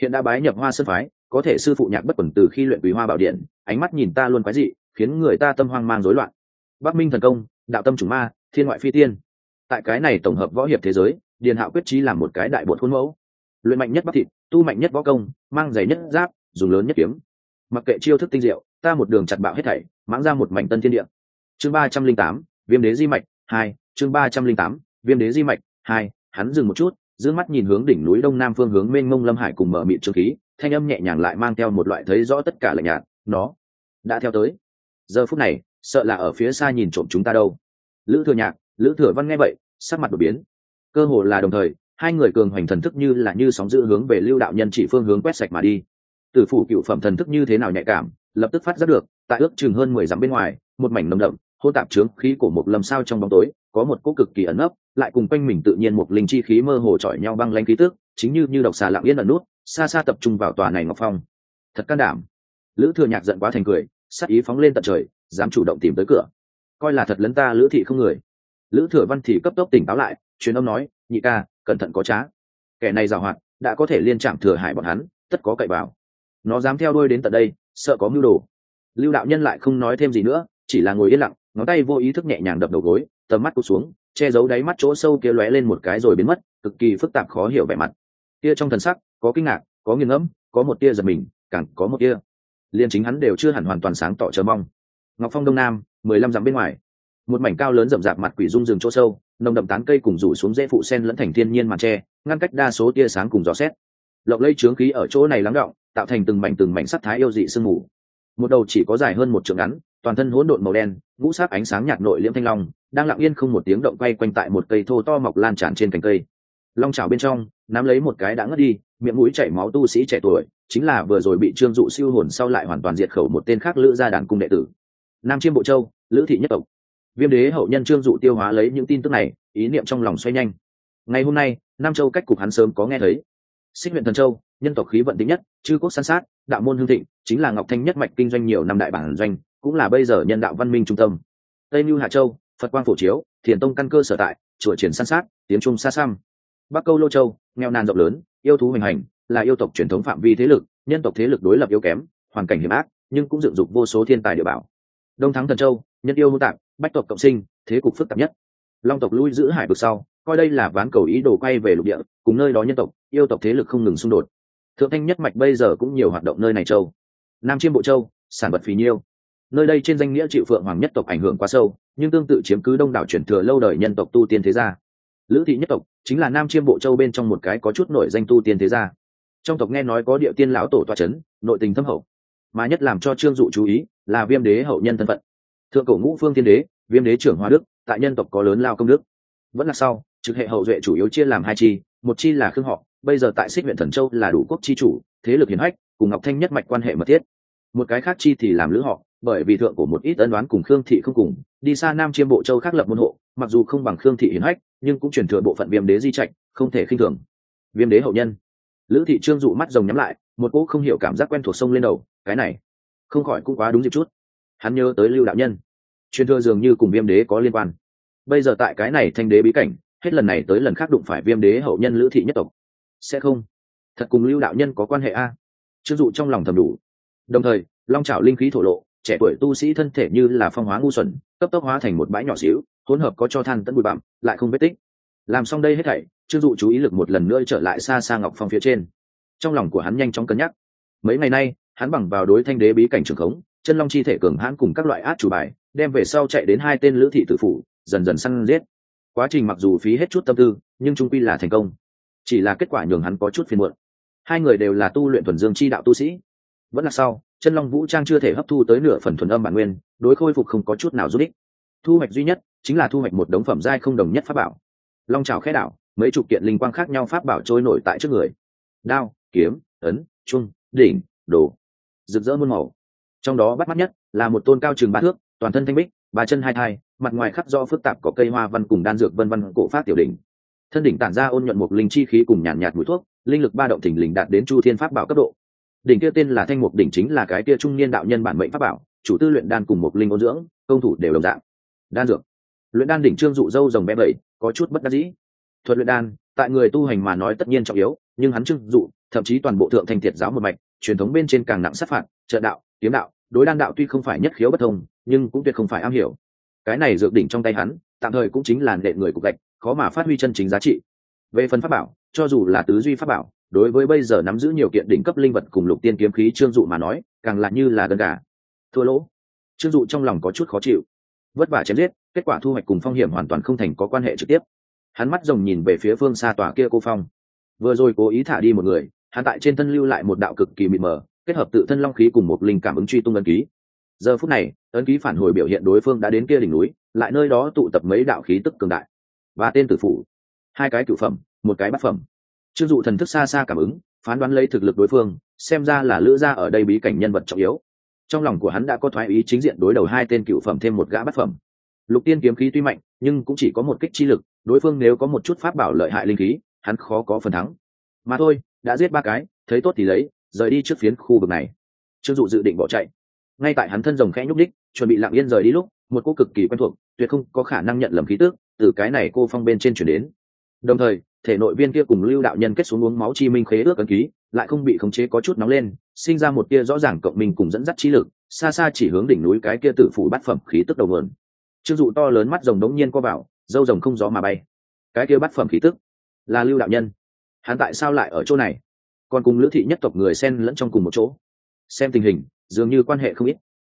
Hiện đã bái nhập hoa sơn phái, có thể sư phụ nhạc bất quẩn từ khi luyện quý hoa bảo điện, ánh mắt nhìn ta luôn quái dị, khiến người ta tâm hoang mang rối loạn. Bắc minh thần công, đạo tâm chủng ma, thiên ngoại phi tiên. Tại cái này tổng hợp võ hiệp thế giới, điền hạo quyết trí làm một cái đại bột khuôn mẫu. Luyện mạnh nhất bắc thịt, tu mạnh nhất võ công, mang giày nhất giáp, dùng lớn nhất kiếm. Mặc kệ chiêu thức tinh diệu, ta một đường chặt bạo hết thảy, mãng ra một mảnh tân thiên địa. Chương ba trăm linh tám, viêm đế di mạch, hai, chương ba trăm linh tám viêm đế di mạch, hai, hắn dừng một chút giữ mắt nhìn hướng đỉnh núi đông nam phương hướng mênh mông lâm hải cùng mở mịt trương khí, thanh âm nhẹ nhàng lại mang theo một loại thấy rõ tất cả lạnh nhạt, nó đã theo tới. Giờ phút này, sợ là ở phía xa nhìn trộm chúng ta đâu. Lữ thừa nhạc, lữ thừa văn nghe vậy, sắc mặt đột biến. Cơ hồ là đồng thời, hai người cường hoành thần thức như là như sóng giữ hướng về lưu đạo nhân chỉ phương hướng quét sạch mà đi. Tử phủ cựu phẩm thần thức như thế nào nhạy cảm, lập tức phát giác được, tại ước chừng hơn mười dặm bên ngoài, một mảnh nồng đậm hô tạp trướng khí của một lầm sao trong bóng tối, có một cỗ cực kỳ ẩn ấp lại cùng quanh mình tự nhiên một linh chi khí mơ hồ chọi nhau băng lanh khí tức, chính như như độc xà lặng yên ẩn nút, xa xa tập trung vào tòa này ngọc phong. Thật can đảm. Lữ thừa nhạc giận quá thành cười sắc ý phóng lên tận trời, dám chủ động tìm tới cửa. Coi là thật lấn ta lữ thị không người. Lữ thừa văn thì cấp tốc tỉnh táo lại, truyền âm nói, nhị ca, cẩn thận có trá. Kẻ này giàu hoạt đã có thể liên trạm thừa hại bọn hắn, tất có cậy vào. Nó dám theo đuôi đến tận đây, sợ có mưu đồ. Lưu đạo nhân lại không nói thêm gì nữa, chỉ là ngồi yên lặng ngón tay vô ý thức nhẹ nhàng đập đầu gối, tầm mắt cụt xuống, che giấu đáy mắt chỗ sâu kia lóe lên một cái rồi biến mất, cực kỳ phức tạp khó hiểu vẻ mặt. Kia trong thần sắc, có kinh ngạc, có nghiêng ngẫm, có một tia giật mình, càng có một tia. Liên chính hắn đều chưa hẳn hoàn toàn sáng tỏ chờ mong. Ngọc phong đông nam, mười lăm dặm bên ngoài. Một mảnh cao lớn rậm rạp mặt quỷ rung rừng chỗ sâu, nồng đậm tán cây cùng rủ xuống dễ phụ sen lẫn thành thiên nhiên màn tre, ngăn cách đa số tia sáng cùng gió xét. Lộng lây trướng khí ở chỗ này lắng động, tạo thành từng mảnh từng mảnh sắc thái yêu dị sương mù. Một đầu chỉ có dài hơn một trượng ngắn toàn thân hỗn độn màu đen, ngũ sắc ánh sáng nhạt nội liễm thanh long, đang lặng yên không một tiếng động quay quanh tại một cây thô to mọc lan tràn trên cành cây. Long trào bên trong, nắm lấy một cái đã ngất đi, miệng mũi chảy máu tu sĩ trẻ tuổi, chính là vừa rồi bị trương dụ siêu hồn sau lại hoàn toàn diệt khẩu một tên khác lữ gia đàn cung đệ tử. Nam chiêm bộ châu, lữ thị nhất tộc. Viêm đế hậu nhân trương dụ tiêu hóa lấy những tin tức này, ý niệm trong lòng xoay nhanh. Ngày hôm nay, nam châu cách cục hắn sớm có nghe thấy. Xích huyện thần châu, nhân tộc khí vận tính nhất, chư quốc san sát, đạo môn hương thịnh, chính là ngọc thanh nhất mạch kinh doanh nhiều năm đại bản doanh cũng là bây giờ nhân đạo văn minh trung tâm. Tây mưu hạ châu, phật quang phổ chiếu, thiền tông căn cơ sở tại, chùa triển san sát, tiếng trung xa xăm. Bắc câu lô châu, nghèo nàn rộng lớn, yêu thú hình hành, là yêu tộc truyền thống phạm vi thế lực, nhân tộc thế lực đối lập yếu kém, hoàn cảnh hiểm ác, nhưng cũng dựng dục vô số thiên tài địa bảo. Đông thắng thần châu, nhân yêu hô tạp bách tộc cộng sinh, thế cục phức tạp nhất. Long tộc lui giữ hải vực sau, coi đây là ván cầu ý đồ quay về lục địa, cùng nơi đó nhân tộc, yêu tộc thế lực không ngừng xung đột. Thượng thanh nhất mạch bây giờ cũng nhiều hoạt động nơi này châu. Nam chiêm bộ châu, sản vật phì nhiêu nơi đây trên danh nghĩa chịu phượng hoàng nhất tộc ảnh hưởng quá sâu, nhưng tương tự chiếm cứ đông đảo truyền thừa lâu đời nhân tộc tu tiên thế gia. Lữ thị nhất tộc chính là nam chiêm bộ châu bên trong một cái có chút nổi danh tu tiên thế gia. Trong tộc nghe nói có địa tiên lão tổ toa c h ấ n nội tình thâm hậu, mà nhất làm cho trương dụ chú ý là viêm đế hậu nhân thân phận. Thượng cổ ngũ phương tiên đế, viêm đế trưởng hoa đức, tại nhân tộc có lớn lao công đức. Vẫn là sau, trực hệ hậu duệ chủ yếu chia làm hai chi, một chi là khương họ, bây giờ tại xích huyện thần châu là đủ quốc chi chủ, thế lực hiền hách, cùng ngọc thanh nhất mạch quan hệ mật thiết. Một cái khác chi thì làm lữ họ bởi vì thượng của một ít ân đoán cùng khương thị không cùng, đi xa nam chiêm bộ châu khác lập môn hộ, mặc dù không bằng khương thị hiển hách, nhưng cũng chuyển thừa bộ phận viêm đế di trạch, không thể khinh thường. Viêm đế hậu nhân. Lữ thị trương dụ mắt rồng nhắm lại, một cỗ không hiểu cảm giác quen thuộc sông lên đầu, cái này, không khỏi cũng quá đúng dịp chút. Hắn nhớ tới lưu đạo nhân. Truyền thừa dường như cùng viêm đế có liên quan. Bây giờ tại cái này thanh đế bí cảnh, hết lần này tới lần khác đụng phải viêm đế hậu nhân lữ thị nhất tộc. Sẽ không. Thật cùng lưu đạo nhân có quan hệ a? Trương dụ trong lòng thầm đủ. Đồng thời, long trào linh khí thổ lộ trẻ tuổi tu sĩ thân thể như là phong hóa ngu xuẩn, cấp tốc hóa thành một bãi nhỏ xíu, hỗn hợp có cho than tẫn bụi bặm, lại không vết tích. Làm xong đây hết thảy, trương dụ chú ý lực một lần nữa trở lại xa xa ngọc phong phía trên. Trong lòng của hắn nhanh chóng cân nhắc. Mấy ngày nay, hắn bằng vào đối thanh đế bí cảnh trường khống, chân long chi thể cường hãn cùng các loại át chủ bài, đem về sau chạy đến hai tên lữ thị tử phủ, dần dần săn giết. Quá trình mặc dù phí hết chút tâm tư, nhưng trung quy là thành công. Chỉ là kết quả nhường hắn có chút phiền muộn. Hai người đều là tu luyện thuần dương chi đạo tu sĩ. Vẫn là sau chân long vũ trang chưa thể hấp thu tới nửa phần thuần âm bản nguyên đối khôi phục không có chút nào giúp ích. Thu hoạch duy nhất chính là thu hoạch một đống phẩm giai không đồng nhất pháp bảo. Long trào khẽ đảo mấy chục kiện linh quang khác nhau pháp bảo trôi nổi tại trước người. Đao kiếm ấn trung đỉnh đồ. Rực rỡ muôn màu. Trong đó bắt mắt nhất là một tôn cao trường ba thước toàn thân thanh bích ba chân hai thai mặt ngoài khắc do phức tạp có cây hoa văn cùng đan dược vân vân cổ phát tiểu đỉnh. Thân đỉnh tản ra ôn nhuận một linh chi khí cùng nhàn nhạt, nhạt mũi thuốc linh lực ba động thình lình đạt đến chu thiên pháp bảo cấp độ đỉnh kia tên là thanh mục đỉnh chính là cái kia trung niên đạo nhân bản mệnh pháp bảo, chủ tư luyện đan cùng một linh ôn dưỡng, công thủ đều đồng dạng. Đan dược. Luyện đan đỉnh trương dụ dâu rồng bé bảy, có chút bất đắc dĩ. Thuật luyện đan, tại người tu hành mà nói tất nhiên trọng yếu, nhưng hắn trương dụ, thậm chí toàn bộ thượng thành thiệt giáo một mạch, truyền thống bên trên càng nặng sát phạt, trợ đạo, kiếm đạo, đối đan đạo tuy không phải nhất khiếu bất thông, nhưng cũng tuyệt không phải am hiểu. Cái này dược đỉnh trong tay hắn, tạm thời cũng chính là nệ người cục gạch, khó mà phát huy chân chính giá trị. Về phần pháp bảo, cho dù là tứ duy pháp bảo đối với bây giờ nắm giữ nhiều kiện đỉnh cấp linh vật cùng lục tiên kiếm khí trương dụ mà nói, càng lại như là gần gà. Thua lỗ. Trương dụ trong lòng có chút khó chịu. Vất vả chém giết, kết quả thu hoạch cùng phong hiểm hoàn toàn không thành có quan hệ trực tiếp. Hắn mắt rồng nhìn về phía phương xa tòa kia cô phong. Vừa rồi cố ý thả đi một người, hắn tại trên thân lưu lại một đạo cực kỳ mịt mờ, kết hợp tự thân long khí cùng một linh cảm ứng truy tung ấn ký. Giờ phút này, ấn ký phản hồi biểu hiện đối phương đã đến kia đỉnh núi, lại nơi đó tụ tập mấy đạo khí tức cường đại. Ba tên tử phủ, hai cái cựu phẩm, một cái bát phẩm trương dụ thần thức xa xa cảm ứng, phán đoán lấy thực lực đối phương, xem ra là lữ gia ở đây bí cảnh nhân vật trọng yếu. Trong lòng của hắn đã có thoái ý chính diện đối đầu hai tên cựu phẩm thêm một gã bát phẩm. Lục tiên kiếm khí tuy mạnh, nhưng cũng chỉ có một kích chi lực, đối phương nếu có một chút pháp bảo lợi hại linh khí, hắn khó có phần thắng. Mà thôi, đã giết ba cái, thấy tốt thì lấy, rời đi trước phiến khu vực này. Trương dụ dự định bỏ chạy. Ngay tại hắn thân rồng khẽ nhúc đích chuẩn bị lặng yên rời đi lúc, một cô cực kỳ quen thuộc, tuyệt không có khả năng nhận lầm khí tước từ cái này cô phong bên trên chuyển đến. Đồng thời thể nội viên kia cùng lưu đạo nhân kết xuống uống máu chi minh khế ước ấn ký, lại không bị khống chế có chút nóng lên, sinh ra một tia rõ ràng cộng minh cùng dẫn dắt trí lực, xa xa chỉ hướng đỉnh núi cái kia tử phủ bát phẩm khí tức đầu nguồn. Trương dụ to lớn mắt rồng đống nhiên co vào, dâu rồng không gió mà bay. Cái kia bát phẩm khí tức là lưu đạo nhân. Hắn tại sao lại ở chỗ này? Còn cùng lữ thị nhất tộc người xen lẫn trong cùng một chỗ. Xem tình hình, dường như quan hệ không ít.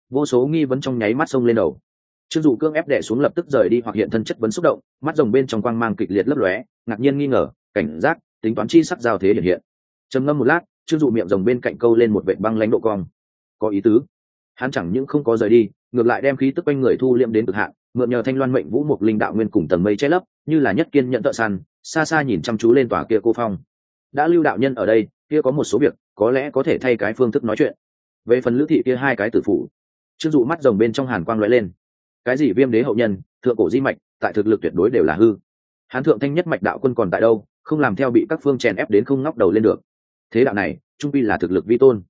Vô số nghi vấn trong nháy mắt sông lên đầu trương dụ cương ép đẻ xuống lập tức rời đi hoặc hiện thân chất vấn xúc động, mắt rồng bên trong quang mang kịch liệt lấp lóe, ngạc nhiên nghi ngờ, cảnh giác, tính toán chi sắc giao thế hiện hiện. Trầm ngâm một lát, trương dụ miệng rồng bên cạnh câu lên một vệ băng lãnh độ cong. Có ý tứ. Hắn chẳng những không có rời đi, ngược lại đem khí tức quanh người thu liệm đến cực hạn, mượn nhờ thanh loan mệnh vũ mục linh đạo nguyên cùng tầng mây che lấp, như là nhất kiên nhận thợ săn, xa xa nhìn chăm chú lên tòa kia cô phong. Đã lưu đạo nhân ở đây, kia có một số việc, có lẽ có thể thay cái phương thức nói chuyện. Về phần lữ thị kia hai cái tử phủ, Trương dụ mắt rồng bên trong hàn quang lóe lên cái gì viêm đế hậu nhân, thượng cổ di mạch, tại thực lực tuyệt đối đều là hư. Hán thượng thanh nhất mạch đạo quân còn tại đâu, không làm theo bị các phương chèn ép đến không ngóc đầu lên được. Thế đạo này, trung pi là thực lực vi tôn.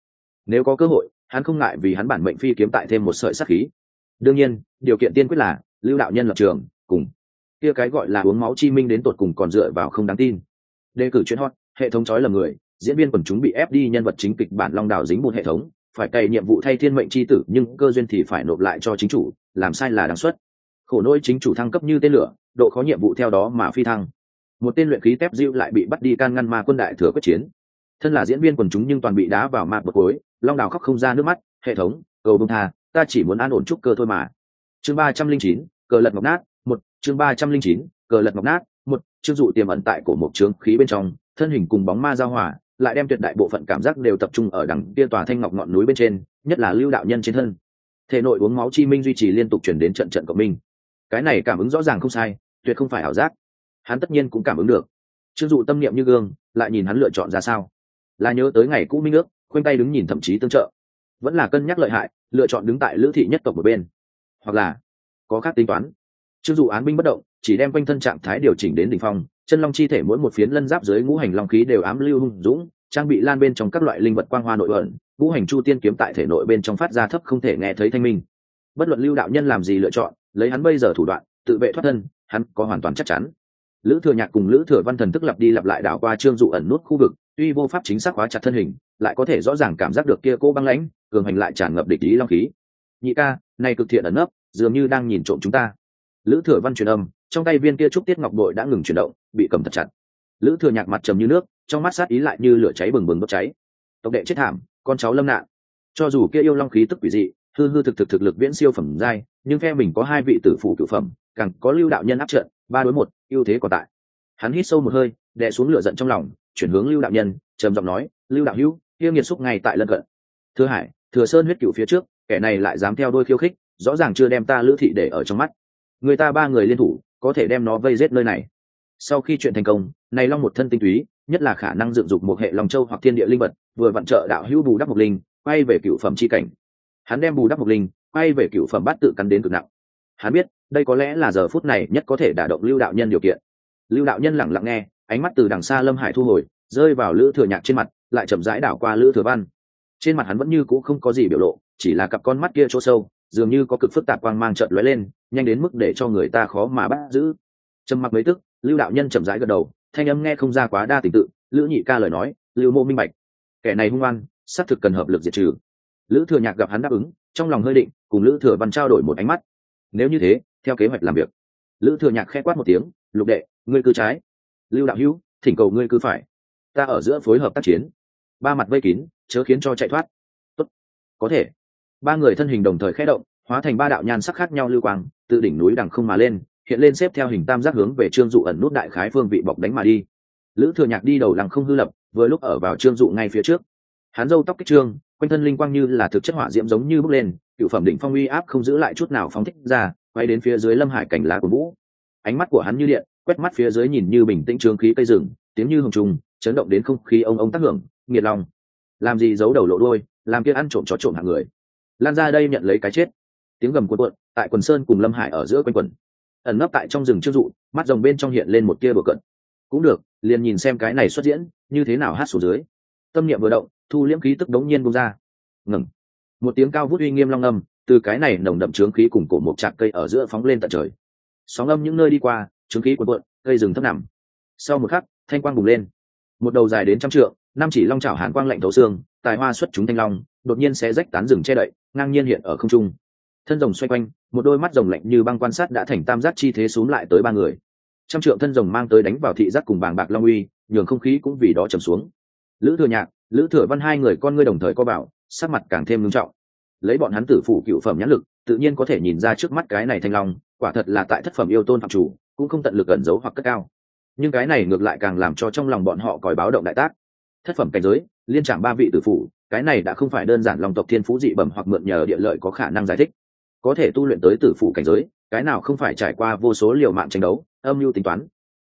Nếu có cơ hội, hắn không ngại vì hắn bản mệnh phi kiếm tại thêm một sợi sắc khí. Đương nhiên, điều kiện tiên quyết là, lưu đạo nhân lập trường, cùng kia cái gọi là uống máu chi minh đến tột cùng còn dựa vào không đáng tin. Đề cử chuyên hot, hệ thống chói lầm người, diễn viên quần chúng bị ép đi nhân vật chính kịch bản long đào dính một hệ thống phải cày nhiệm vụ thay thiên mệnh c h i tử, nhưng cơ duyên thì phải nộp lại cho chính chủ, làm sai là đáng suất. Khổ nỗi chính chủ thăng cấp như tên lửa, độ khó nhiệm vụ theo đó mà phi thăng. Một tên luyện khí tép diêu lại bị bắt đi can ngăn ma quân đại thừa quyết chiến. Thân là diễn viên quần chúng nhưng toàn bị đá vào mạc bậc cối long đào khóc không ra nước mắt, hệ thống, cầu bông tha, ta chỉ muốn an ổn trúc cơ thôi mà. Chương ba trăm linh chín, cờ lật ngọc nát, một, chương ba trăm linh chín, cờ lật ngọc nát, một chương dụ tiềm ẩn tại cổ một trướng khí bên trong, thân hình cùng bóng ma giao hòa lại đem tuyệt đại bộ phận cảm giác đều tập trung ở đằng kia tòa thanh ngọc ngọn núi bên trên, nhất là lưu đạo nhân trên thân. Thể nội uống máu chi minh duy trì liên tục chuyển đến trận trận cộng minh. Cái này cảm ứng rõ ràng không sai, tuyệt không phải ảo giác. Hắn tất nhiên cũng cảm ứng được. Chưng dụ tâm niệm như gương, lại nhìn hắn lựa chọn ra sao. Là nhớ tới ngày cũ minh ước, khoanh tay đứng nhìn thậm chí tương trợ. Vẫn là cân nhắc lợi hại, lựa chọn đứng tại lữ thị nhất tộc một bên. Hoặc là có khác tính toán chưng dụ án binh bất động, chỉ đem quanh thân trạng thái điều chỉnh đến đỉnh phong, chân long chi thể mỗi một phiến lân giáp dưới ngũ hành long khí đều ám lưu hung dũng, trang bị lan bên trong các loại linh vật quang hoa nội ẩn, ngũ hành chu tiên kiếm tại thể nội bên trong phát ra thấp không thể nghe thấy thanh minh. Bất luận lưu đạo nhân làm gì lựa chọn, lấy hắn bây giờ thủ đoạn, tự vệ thoát thân, hắn có hoàn toàn chắc chắn. Lữ thừa nhạc cùng lữ thừa văn thần tức lặp đi lặp lại đảo qua trương dụ ẩn nút khu vực, tuy vô pháp chính xác hóa chặt thân hình, lại có thể rõ ràng cảm giác được kia cô băng lãnh, cường hành lại tràn ngập địch ý long khí. Nhị ca này cực thiện ẩn nấp, dường như đang nhìn trộm chúng ta lữ thừa văn truyền âm, trong tay viên kia trúc tiết ngọc bội đã ngừng chuyển động, bị cầm thật chặt. Lữ thừa nhạc mặt trầm như nước, trong mắt sát ý lại như lửa cháy bừng bừng bốc cháy. Tộc đệ chết thảm, con cháu lâm nạn. Cho dù kia yêu long khí tức quỷ dị, hư hư thực thực thực lực viễn siêu phẩm giai, nhưng phe mình có hai vị tử phụ cựu phẩm, càng có lưu đạo nhân áp trận, ba đối một, ưu thế còn tại. Hắn hít sâu một hơi, đè xuống lửa giận trong lòng, chuyển hướng lưu đạo nhân, trầm giọng nói, lưu đạo hữu, kia nghiệt xúc ngay tại lân cận. Thừa hải, thừa sơn huyết cựu phía trước, kẻ này lại dám theo đôi khiêu khích, rõ ràng chưa đem ta lữ thị để ở trong mắt người ta ba người liên thủ, có thể đem nó vây giết nơi này. Sau khi chuyện thành công, này long một thân tinh túy, nhất là khả năng dựng dục một hệ lòng châu hoặc thiên địa linh vật, vừa vặn trợ đạo hữu bù đắp mục linh, quay về cựu phẩm c h i cảnh. Hắn đem bù đắp mục linh, quay về cựu phẩm bát tự cắn đến cực nặng. Hắn biết, đây có lẽ là giờ phút này nhất có thể đả động lưu đạo nhân điều kiện. Lưu đạo nhân lẳng lặng nghe, ánh mắt từ đằng xa lâm hải thu hồi, rơi vào lữ thừa nhạc trên mặt, lại chậm rãi đảo qua lữ thừa văn. Trên mặt hắn vẫn như c ũ không có gì biểu lộ, chỉ là cặp con mắt kia chỗ sâu dường như có cực phức tạp quang mang trợn lóe lên, nhanh đến mức để cho người ta khó mà bắt giữ. Trầm mặc mấy tức, lưu đạo nhân chậm rãi gật đầu, thanh âm nghe không ra quá đa tình tự, lữ nhị ca lời nói, lưu mô minh bạch. Kẻ này hung oan, xác thực cần hợp lực diệt trừ. Lữ thừa nhạc gặp hắn đáp ứng, trong lòng hơi định, cùng lữ thừa văn trao đổi một ánh mắt. Nếu như thế, theo kế hoạch làm việc. Lữ thừa nhạc khẽ quát một tiếng, lục đệ, ngươi cứ trái. Lưu đạo hữu, thỉnh cầu ngươi cứ phải. Ta ở giữa phối hợp tác chiến. Ba mặt vây kín, chớ khiến cho chạy thoát. Tốt. có thể ba người thân hình đồng thời khẽ động, hóa thành ba đạo nhan sắc khác nhau lưu quang, từ đỉnh núi đằng không mà lên, hiện lên xếp theo hình tam giác hướng về trương dụ ẩn nút đại khái phương vị bọc đánh mà đi. Lữ thừa nhạc đi đầu lằng không hư lập, vừa lúc ở vào trương dụ ngay phía trước. Hắn râu tóc kích trương, quanh thân linh quang như là thực chất hỏa diễm giống như bước lên, cựu phẩm định phong uy áp không giữ lại chút nào phóng thích ra, quay đến phía dưới lâm hải cảnh lá của vũ. Ánh mắt của hắn như điện, quét mắt phía dưới nhìn như bình tĩnh trương khí cây rừng, tiếng như hồng trùng, chấn động đến không khí ông ông tác hưởng, nghiệt lòng làm gì giấu đầu lộ đôi làm kia ăn trộm chó trộm hạng người lan ra đây nhận lấy cái chết. Tiếng gầm cuộn cuộn, tại quần sơn cùng lâm hải ở giữa quanh quần. Ẩn nấp tại trong rừng chưa dụ, mắt rồng bên trong hiện lên một tia bờ cận. Cũng được, liền nhìn xem cái này xuất diễn, như thế nào hát xuống dưới. Tâm niệm vừa động, thu liễm khí tức đống nhiên bung ra. Ngừng. Một tiếng cao vút uy nghiêm long âm, từ cái này nồng đậm trướng khí cùng cổ một trạc cây ở giữa phóng lên tận trời. Sóng âm những nơi đi qua, trướng khí cuộn cuộn, cây rừng thấp nằm. Sau một khắc, thanh quang bùng lên. Một đầu dài đến trăm trượng năm chỉ long chảo hàn quang lạnh thấu xương, tài hoa xuất chúng thanh long, đột nhiên sẽ rách tán rừng che đậy, ngang nhiên hiện ở không trung. Thân rồng xoay quanh, một đôi mắt rồng lạnh như băng quan sát đã thành tam giác chi thế xuống lại tới ba người. Trăm trượng thân rồng mang tới đánh vào thị giác cùng bàng bạc long uy, nhường không khí cũng vì đó trầm xuống. Lữ thừa nhạc, lữ thừa văn hai người con ngươi đồng thời co bảo, sắc mặt càng thêm nghiêm trọng. Lấy bọn hắn tử phủ cựu phẩm nhãn lực, tự nhiên có thể nhìn ra trước mắt cái này thanh long, quả thật là tại thất phẩm yêu tôn phạm chủ, cũng không tận lực ẩn giấu hoặc cất cao. Nhưng cái này ngược lại càng làm cho trong lòng bọn họ còi báo động đại tác thất phẩm cảnh giới, liên trạm ba vị tử phủ, cái này đã không phải đơn giản lòng tộc thiên phú dị bẩm hoặc mượn nhờ địa lợi có khả năng giải thích. Có thể tu luyện tới tử phủ cảnh giới, cái nào không phải trải qua vô số liều mạng tranh đấu, âm mưu tính toán.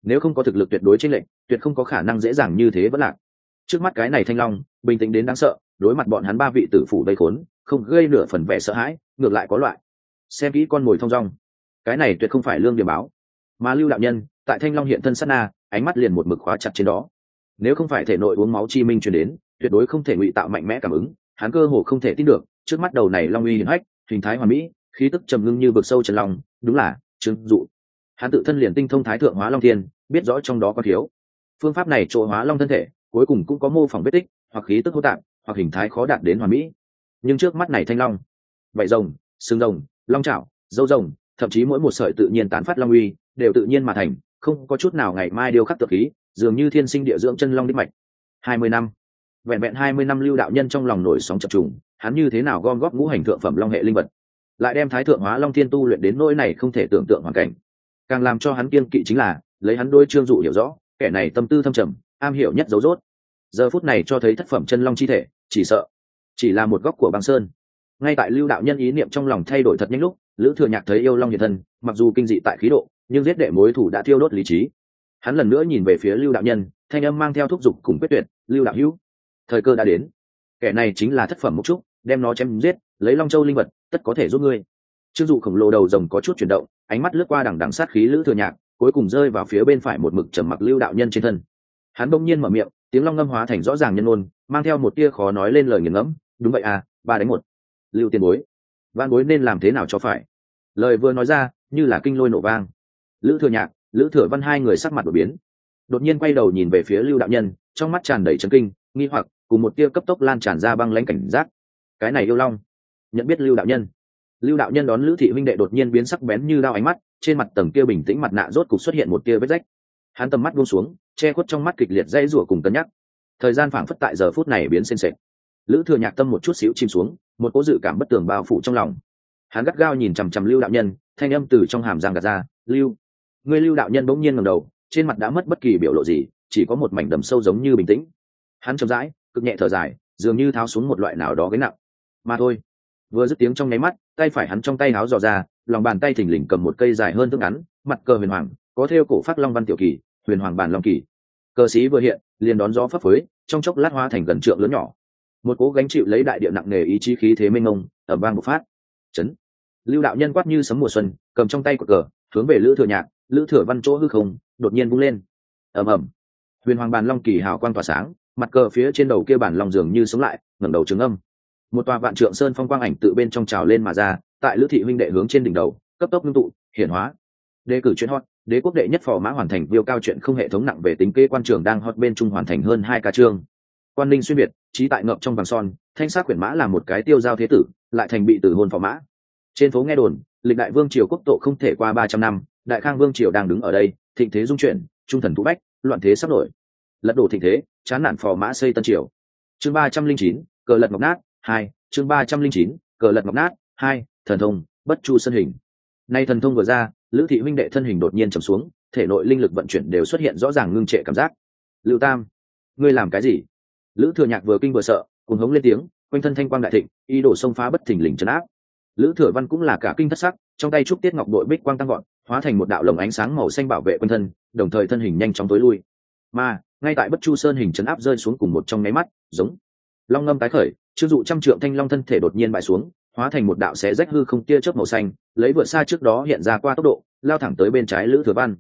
Nếu không có thực lực tuyệt đối trên lệnh tuyệt không có khả năng dễ dàng như thế vẫn lạc. Trước mắt cái này thanh long, bình tĩnh đến đáng sợ, đối mặt bọn hắn ba vị tử phủ đầy khốn, không gây nửa phần vẻ sợ hãi, ngược lại có loại. Xem kỹ con mồi thong dong. Cái này tuyệt không phải lương điểm báo. Mà lưu đạo nhân, tại thanh long hiện thân sát na, ánh mắt liền một mực khóa chặt trên đó nếu không phải thể nội uống máu chi minh truyền đến, tuyệt đối không thể ngụy tạo mạnh mẽ cảm ứng, hắn cơ hồ không thể tin được, trước mắt đầu này long uy hiển hách, hình thái hoàn mỹ, khí tức trầm ngưng như vực sâu trần long, đúng là trương dụ. Hắn tự thân liền tinh thông thái thượng hóa long thiên, biết rõ trong đó có thiếu. Phương pháp này trộn hóa long thân thể, cuối cùng cũng có mô phỏng vết tích, hoặc khí tức hô tạng hoặc hình thái khó đạt đến hoàn mỹ. Nhưng trước mắt này thanh long vậy rồng, xương rồng, long trảo dâu rồng, thậm chí mỗi một sợi tự nhiên tán phát long uy, đều tự nhiên mà thành, không có chút nào ngày mai điêu khắc tự khí dường như thiên sinh địa dưỡng chân long đích mạch. Hai mươi năm. Vẹn vẹn hai mươi năm lưu đạo nhân trong lòng nổi sóng chập trùng, hắn như thế nào gom góp ngũ hành thượng phẩm long hệ linh vật? Lại đem thái thượng hóa long thiên tu luyện đến nỗi này không thể tưởng tượng hoàn cảnh. Càng làm cho hắn kiên kỵ chính là, lấy hắn đôi trương dụ hiểu rõ, kẻ này tâm tư thâm trầm, am hiểu nhất dấu dốt. Giờ phút này cho thấy thất phẩm chân long chi thể, chỉ sợ, chỉ là một góc của băng sơn. Ngay tại lưu đạo nhân ý niệm trong lòng thay đổi thật nhanh lúc, lữ thừa nhạc thấy yêu long nhiệt thân, mặc dù kinh dị tại khí độ, nhưng giết đệ mối thủ đã thiêu đốt lý trí hắn lần nữa nhìn về phía lưu đạo nhân, thanh âm mang theo thúc giục cùng quyết tuyệt, lưu đạo hữu, thời cơ đã đến. Kẻ này chính là thất phẩm mục trúc, đem nó chém giết, lấy long châu linh vật, tất có thể giúp ngươi. Chưng dụ khổng lồ đầu rồng có chút chuyển động, ánh mắt lướt qua đằng đằng sát khí lữ thừa nhạc, cuối cùng rơi vào phía bên phải một mực trầm mặc lưu đạo nhân trên thân. Hắn bỗng nhiên mở miệng, tiếng long ngâm hóa thành rõ ràng nhân ôn mang theo một tia khó nói lên lời nghiền ngẫm, đúng vậy à ba đánh một. Lưu tiền bối van bối nên làm thế nào cho phải? Lời vừa nói ra, như là kinh lôi nổ vang. Lữ thừa nhạc lữ thừa văn hai người sắc mặt đột biến. Đột nhiên quay đầu nhìn về phía lưu đạo nhân, trong mắt tràn đầy trấn kinh, nghi hoặc, cùng một tia cấp tốc lan tràn ra băng lãnh cảnh giác. Cái này yêu long, nhận biết lưu đạo nhân. Lưu đạo nhân đón lữ thị huynh đệ đột nhiên biến sắc bén như đao ánh mắt, trên mặt tầng kia bình tĩnh mặt nạ rốt cục xuất hiện một tia vết rách. Hắn tầm mắt buông xuống, che khuất trong mắt kịch liệt dây rủa cùng cân nhắc. Thời gian phảng phất tại giờ phút này biến xen xệch lữ thừa nhạc tâm một chút xíu chìm xuống, một cố dự cảm bất tường bao phủ trong lòng. Hắn gắt gao nhìn chằm chằm lưu đạo nhân, thanh âm từ trong hàm giang gạt ra, lưu người lưu đạo nhân bỗng nhiên ngầm đầu, trên mặt đã mất bất kỳ biểu lộ gì, chỉ có một mảnh đầm sâu giống như bình tĩnh. Hắn chậm rãi, cực nhẹ thở dài, dường như tháo xuống một loại nào đó gánh nặng. Mà thôi. Vừa dứt tiếng trong nháy mắt, tay phải hắn trong tay áo dò ra, lòng bàn tay thình lình cầm một cây dài hơn thước ngắn, mặt cờ huyền hoàng, có theo cổ phát long văn tiểu kỳ, huyền hoàng bản long kỳ. Cờ sĩ vừa hiện, liền đón gió phấp phới, trong chốc lát hoa thành gần trượng lớn nhỏ. Một cố gánh chịu lấy đại địa nặng nề ý chí khí thế mênh mông ở bang một phát. Chấn. Lưu đạo nhân quát như sấm mùa xuân, cầm trong tay cột cờ, hướng về lữ thừa nhạc lữ thừa văn chỗ hư không, đột nhiên vung lên. Ầm ầm. Huyền hoàng bàn long kỳ hào quang tỏa sáng, mặt cờ phía trên đầu kia bản lòng dường như sống lại, ngẩng đầu trứng âm. Một tòa vạn trượng sơn phong quang ảnh tự bên trong trào lên mà ra, tại lữ thị huynh đệ hướng trên đỉnh đầu, cấp tốc ngưng tụ, hiển hóa. Đề cử chuyên hot, đế quốc đệ nhất phò mã hoàn thành viêu cao chuyện không hệ thống nặng về tính kê quan trường đang hot bên trung hoàn thành hơn hai ca chương quan ninh xuyên biệt, trí tại ngậm trong vàng son, thanh sát quyển mã là một cái tiêu giao thế tử, lại thành bị tử hôn phò mã. Trên phố nghe đồn, lịch đại vương triều quốc tổ không thể qua ba trăm năm đại khang vương triều đang đứng ở đây, thịnh thế dung chuyển, trung thần thú bách, loạn thế sắp nổi. Lật đổ thịnh thế, chán nản phò mã xây tân triều. Chương ba trăm linh chín, cờ lật ngọc nát, hai, chương ba trăm linh chín, cờ lật ngọc nát, hai, thần thông, bất chu sân hình. Nay thần thông vừa ra, lữ thị huynh đệ thân hình đột nhiên trầm xuống, thể nội linh lực vận chuyển đều xuất hiện rõ ràng ngưng trệ cảm giác. Lưu tam, ngươi làm cái gì? Lữ thừa nhạc vừa kinh vừa sợ cùng hống lên tiếng, quanh thân thanh quang đại thịnh, ý đồ xông phá bất thình lình trấn áp lữ thừa văn cũng là cả kinh thất sắc, trong tay trúc tiết ngọc đội bích quang tăng gọn hóa thành một đạo lồng ánh sáng màu xanh bảo vệ quân thân, đồng thời thân hình nhanh chóng tối lui. Mà, ngay tại bất chu sơn hình chấn áp rơi xuống cùng một trong nháy mắt, giống long ngâm tái khởi chưng dụ trăm trượng thanh long thân thể đột nhiên bại xuống, hóa thành một đạo xé rách hư không tia chớp màu xanh, lấy vượt xa trước đó hiện ra qua tốc độ, lao thẳng tới bên trái lữ thừa văn.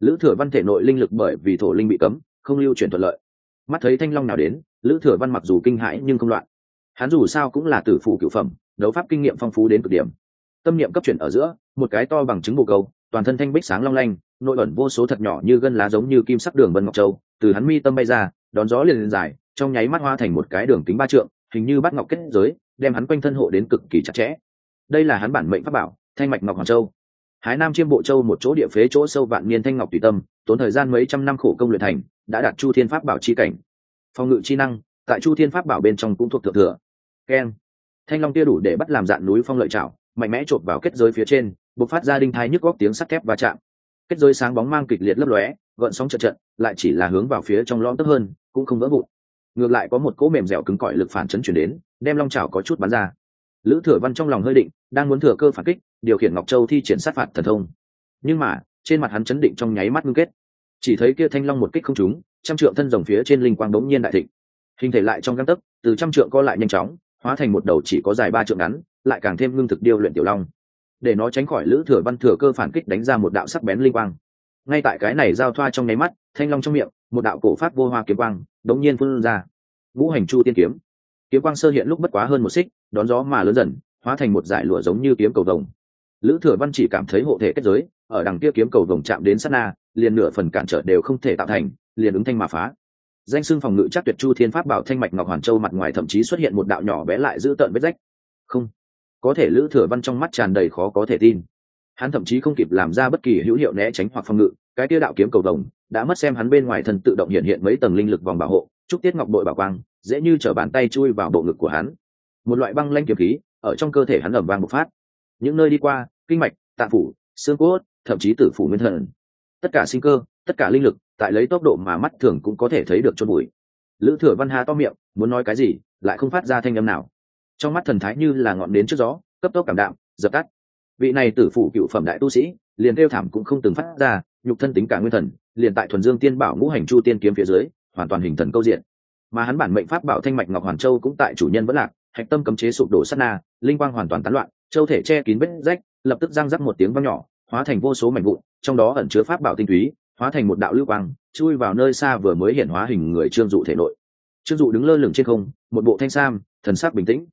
Lữ thừa văn thể nội linh lực bởi vì thổ linh bị cấm, không lưu chuyển thuận lợi. Mắt thấy thanh long nào đến, lữ thừa văn mặc dù kinh hãi nhưng không loạn. Hắn dù sao cũng là tử phụ cựu phẩm đấu pháp kinh nghiệm phong phú đến cực điểm. Tâm niệm cấp chuyển ở giữa, một cái to bằng trứng bồ câu, toàn thân thanh bích sáng long lanh, nội ẩn vô số thật nhỏ như gân lá giống như kim sắc đường vân ngọc châu, từ hắn mi tâm bay ra, đón gió liền liền dài, trong nháy mắt hoa thành một cái đường kính ba trượng, hình như bắt ngọc kết giới, đem hắn quanh thân hộ đến cực kỳ chặt chẽ. Đây là hắn bản mệnh pháp bảo, thanh mạch ngọc hoàng châu. Hái nam chiêm bộ châu một chỗ địa phế chỗ sâu vạn niên thanh ngọc tùy tâm, tốn thời gian mấy trăm năm khổ công luyện thành, đã đạt chu thiên pháp bảo chi cảnh. Phòng ngự chi năng, tại chu thiên pháp bảo bên trong cũng thuộc thượng thừa. Keng thanh long tia đủ để bắt làm dạn núi phong lợi chảo, mạnh mẽ chộp vào kết giới phía trên bộc phát ra đinh thai nhức góc tiếng sắt thép và chạm. Kết giới sáng bóng mang kịch liệt lấp lóe gợn sóng chật trận lại chỉ là hướng vào phía trong lõm tấp hơn cũng không vỡ vụn. Ngược lại có một cỗ mềm dẻo cứng cỏi lực phản chấn chuyển đến đem long Chảo có chút bắn ra. Lữ thừa văn trong lòng hơi định đang muốn thừa cơ phản kích điều khiển ngọc châu thi triển sát phạt thần thông. Nhưng mà trên mặt hắn chấn định trong nháy mắt ngưng kết. Chỉ thấy kia thanh long một kích không trúng trăm trượng thân rồng phía trên linh quang đống nhiên đại thịnh. Hình thể lại trong găng tấc từ trăm trượng co lại nhanh chóng hóa thành một đầu chỉ có dài ba trượng ngắn, lại càng thêm ngưng thực điêu luyện tiểu long. Để nó tránh khỏi lữ thừa văn thừa cơ phản kích đánh ra một đạo sắc bén linh quang. Ngay tại cái này giao thoa trong nháy mắt, thanh long trong miệng, một đạo cổ phát vô hoa kiếm quang đống nhiên phun ra. Vũ hành chu tiên kiếm. Kiếm quang sơ hiện lúc bất quá hơn một xích, đón gió mà lớn dần, hóa thành một dải lụa giống như kiếm cầu vồng. Lữ thừa văn chỉ cảm thấy hộ thể kết giới, ở đằng kia kiếm cầu vồng chạm đến sát na, liền nửa phần cản trở đều không thể tạo thành, liền ứng thanh mà phá danh xưng phòng ngự chắc tuyệt chu thiên pháp bảo thanh mạch ngọc hoàn châu mặt ngoài thậm chí xuất hiện một đạo nhỏ bé lại giữ tợn vết rách. Không, có thể lữ thừa văn trong mắt tràn đầy khó có thể tin. Hắn thậm chí không kịp làm ra bất kỳ hữu hiệu né tránh hoặc phòng ngự, cái tiêu đạo kiếm cầu đồng đã mất xem hắn bên ngoài thân tự động hiện hiện mấy tầng linh lực vòng bảo hộ trúc tiết ngọc bội bảo quang, dễ như t bàn tay chui vào bộ ngực của hắn. Một loại băng lanh kiếm khí ở trong cơ thể hắn ẩm vang bộc phát. Những nơi đi qua, kinh mạch, tạng phủ, xương cốt, thậm chí tử phủ nguyên thần. Tất cả sinh cơ, tất cả linh lực tại lấy tốc độ mà mắt thường cũng có thể thấy được chôn bụi. Lữ thừa văn há to miệng, muốn nói cái gì, lại không phát ra thanh âm nào. Trong mắt thần thái như là ngọn đến trước gió, cấp tốc cảm đạm, dập tắt. Vị này tử phụ cựu phẩm đại tu sĩ, liền kêu thảm cũng không từng phát ra, nhục thân tính cả nguyên thần, liền tại thuần dương tiên bảo ngũ hành chu tiên kiếm phía dưới, hoàn toàn hình thần câu diện. Mà hắn bản mệnh pháp bảo thanh mạch ngọc hoàn châu cũng tại chủ nhân vẫn lạc, hạch tâm cấm chế sụp đổ sát na, linh quang hoàn toàn tán loạn, châu thể che kín vết rách, lập tức răng rắc một tiếng vang nhỏ, hóa thành vô số mảnh vụn, trong đó ẩn chứa pháp bảo tinh túy hóa thành một đạo lưu quang, chui vào nơi xa vừa mới hiện hóa hình người trương dụ thể nội. Trương dụ đứng lơ lửng trên không, một bộ thanh sam, thần sắc bình tĩnh.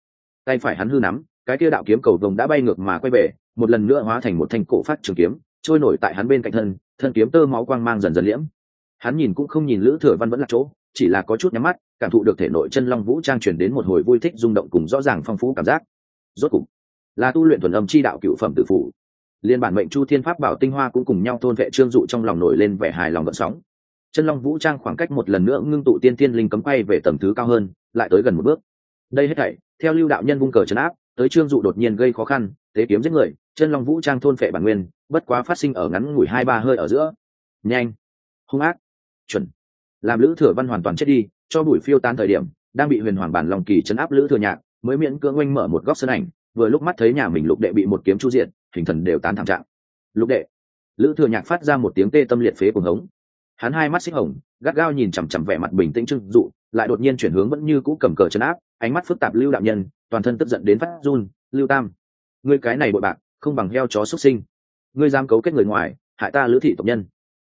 Tay phải hắn hư nắm, cái kia đạo kiếm cầu vồng đã bay ngược mà quay về, một lần nữa hóa thành một thanh cổ phát trường kiếm, trôi nổi tại hắn bên cạnh thân thân kiếm tơ máu quang mang dần dần liễm. Hắn nhìn cũng không nhìn lữ thừa văn vẫn là chỗ, chỉ là có chút nhắm mắt, cảm thụ được thể nội chân long vũ trang truyền đến một hồi vui thích rung động cùng rõ ràng phong phú cảm giác. Rốt cục, là tu luyện thuần âm chi đạo cựu phẩm tự phủ liên bản mệnh chu thiên pháp bảo tinh hoa cũng cùng nhau thôn vệ trương dụ trong lòng nổi lên vẻ hài lòng gợn sóng. Chân long vũ trang khoảng cách một lần nữa ngưng tụ tiên thiên linh cấm quay về tầm thứ cao hơn, lại tới gần một bước. Đây hết thảy, theo lưu đạo nhân vung cờ trấn áp, tới trương dụ đột nhiên gây khó khăn thế kiếm giết người, chân long vũ trang thôn phệ bản nguyên, bất quá phát sinh ở ngắn ngủi hai ba hơi ở giữa. Nhanh, hung ác, chuẩn. Làm lữ thừa văn hoàn toàn chết đi, cho bụi phiêu tan thời điểm, đang bị huyền hoàng bản lòng kỳ chấn áp lữ thừa nhạc, mới miễn cưỡng oanh mở một góc sân ảnh, vừa lúc mắt thấy nhà mình lục đệ bị một kiếm chu diện hình thần đều tán thảm trạng. Lục đệ, lữ thừa nhạc phát ra một tiếng tê tâm liệt phế cuồng hống. Hắn hai mắt xích hồng, gắt gao nhìn chằm chằm vẻ mặt bình tĩnh trưng dụ, lại đột nhiên chuyển hướng vẫn như cũ cầm cờ chấn áp, ánh mắt phức tạp lưu đạo nhân, toàn thân tức giận đến phát run. Lưu tam, ngươi cái này bội bạc, không bằng heo chó xuất sinh. Ngươi dám cấu kết người ngoài, hại ta lữ thị tộc nhân.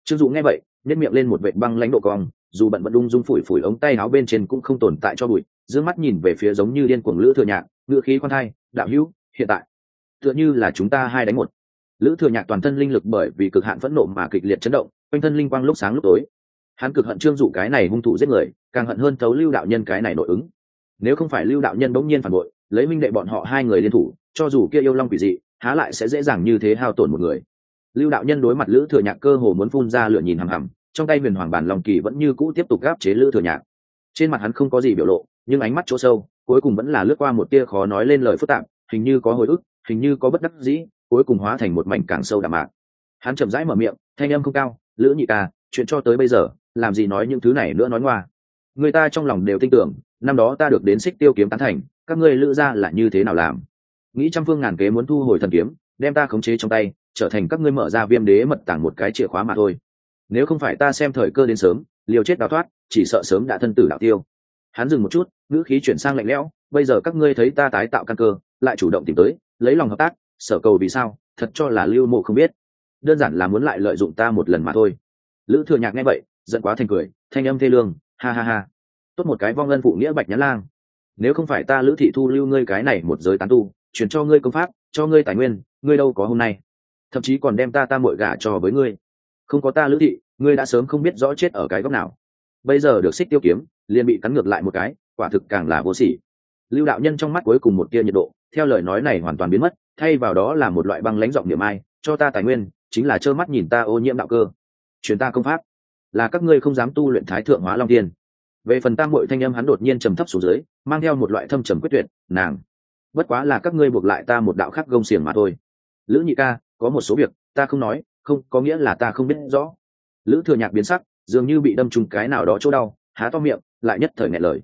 Trương dụ nghe vậy nhét miệng lên một vệ băng lãnh độ cong, dù bận vẫn đung dung phủi phủi ống tay áo bên trên cũng không tồn tại cho bụi d mắt nhìn về phía giống như điên cuồng lữ thừa nhạc ngựa khí khoan thai, đạo hữu, hiện tại tựa như là chúng ta hai đánh một. Lữ thừa nhạc toàn thân linh lực bởi vì cực hạn phẫn nộ mà kịch liệt chấn động, quanh thân linh quang lúc sáng lúc tối. Hắn cực hận trương dụ cái này hung thủ giết người, càng hận hơn thấu lưu đạo nhân cái này nội ứng. Nếu không phải lưu đạo nhân bỗng nhiên phản bội, lấy minh đệ bọn họ hai người liên thủ, cho dù kia yêu long quỷ dị, há lại sẽ dễ dàng như thế hao tổn một người. Lưu đạo nhân đối mặt lữ thừa nhạc cơ hồ muốn phun ra lửa nhìn hằm hằm, trong tay huyền hoàng bản lòng kỳ vẫn như cũ tiếp tục gáp chế lữ thừa nhạc. Trên mặt hắn không có gì biểu lộ, nhưng ánh mắt chỗ sâu, cuối cùng vẫn là lướt qua một tia khó nói lên lời phức tạp, hình như có hồi ức hình như có bất đắc dĩ, cuối cùng hóa thành một mảnh càng sâu đạm mạc. Hắn chậm rãi mở miệng, thanh âm không cao, lữ nhị ca, chuyện cho tới bây giờ, làm gì nói những thứ này nữa nói ngoa. Người ta trong lòng đều tin tưởng, năm đó ta được đến xích tiêu kiếm tán thành, các ngươi lữ ra là như thế nào làm? Nghĩ trăm phương ngàn kế muốn thu hồi thần kiếm, đem ta khống chế trong tay, trở thành các ngươi mở ra viêm đế mật tảng một cái chìa khóa mà thôi. Nếu không phải ta xem thời cơ đến sớm, liều chết đào thoát, chỉ sợ sớm đã thân tử đạo tiêu. Hắn dừng một chút, ngữ khí chuyển sang lạnh lẽo, bây giờ các ngươi thấy ta tái tạo căn cơ, lại chủ động tìm tới lấy lòng hợp tác, sở cầu vì sao, thật cho là lưu mộ không biết. Đơn giản là muốn lại lợi dụng ta một lần mà thôi. Lữ thừa nhạc nghe vậy, giận quá thành cười, thanh âm thê lương, ha ha ha. Tốt một cái vong ân phụ nghĩa bạch nhã lang. Nếu không phải ta lữ thị thu lưu ngươi cái này một giới tán tu, chuyển cho ngươi công pháp, cho ngươi tài nguyên, ngươi đâu có hôm nay. Thậm chí còn đem ta ta mội gả trò với ngươi. Không có ta lữ thị, ngươi đã sớm không biết rõ chết ở cái góc nào. Bây giờ được xích tiêu kiếm, liền bị cắn ngược lại một cái, quả thực càng là vô sỉ. Lưu đạo nhân trong mắt cuối cùng một tia nhiệt độ theo lời nói này hoàn toàn biến mất, thay vào đó là một loại băng lãnh giọng niệm ai, cho ta tài nguyên, chính là trơ mắt nhìn ta ô nhiễm đạo cơ. Truyền ta công pháp. Là các ngươi không dám tu luyện thái thượng hóa long tiên về phần tam Mội thanh âm hắn đột nhiên trầm thấp xuống dưới, mang theo một loại thâm trầm quyết tuyệt, nàng. Bất quá là các ngươi buộc lại ta một đạo khắc gông xiềng mà thôi. Lữ nhị ca, có một số việc, ta không nói, không, có nghĩa là ta không biết rõ. Lữ thừa nhạc biến sắc, dường như bị đâm trúng cái nào đó chỗ đau, há to miệng, lại nhất thời ngại lời.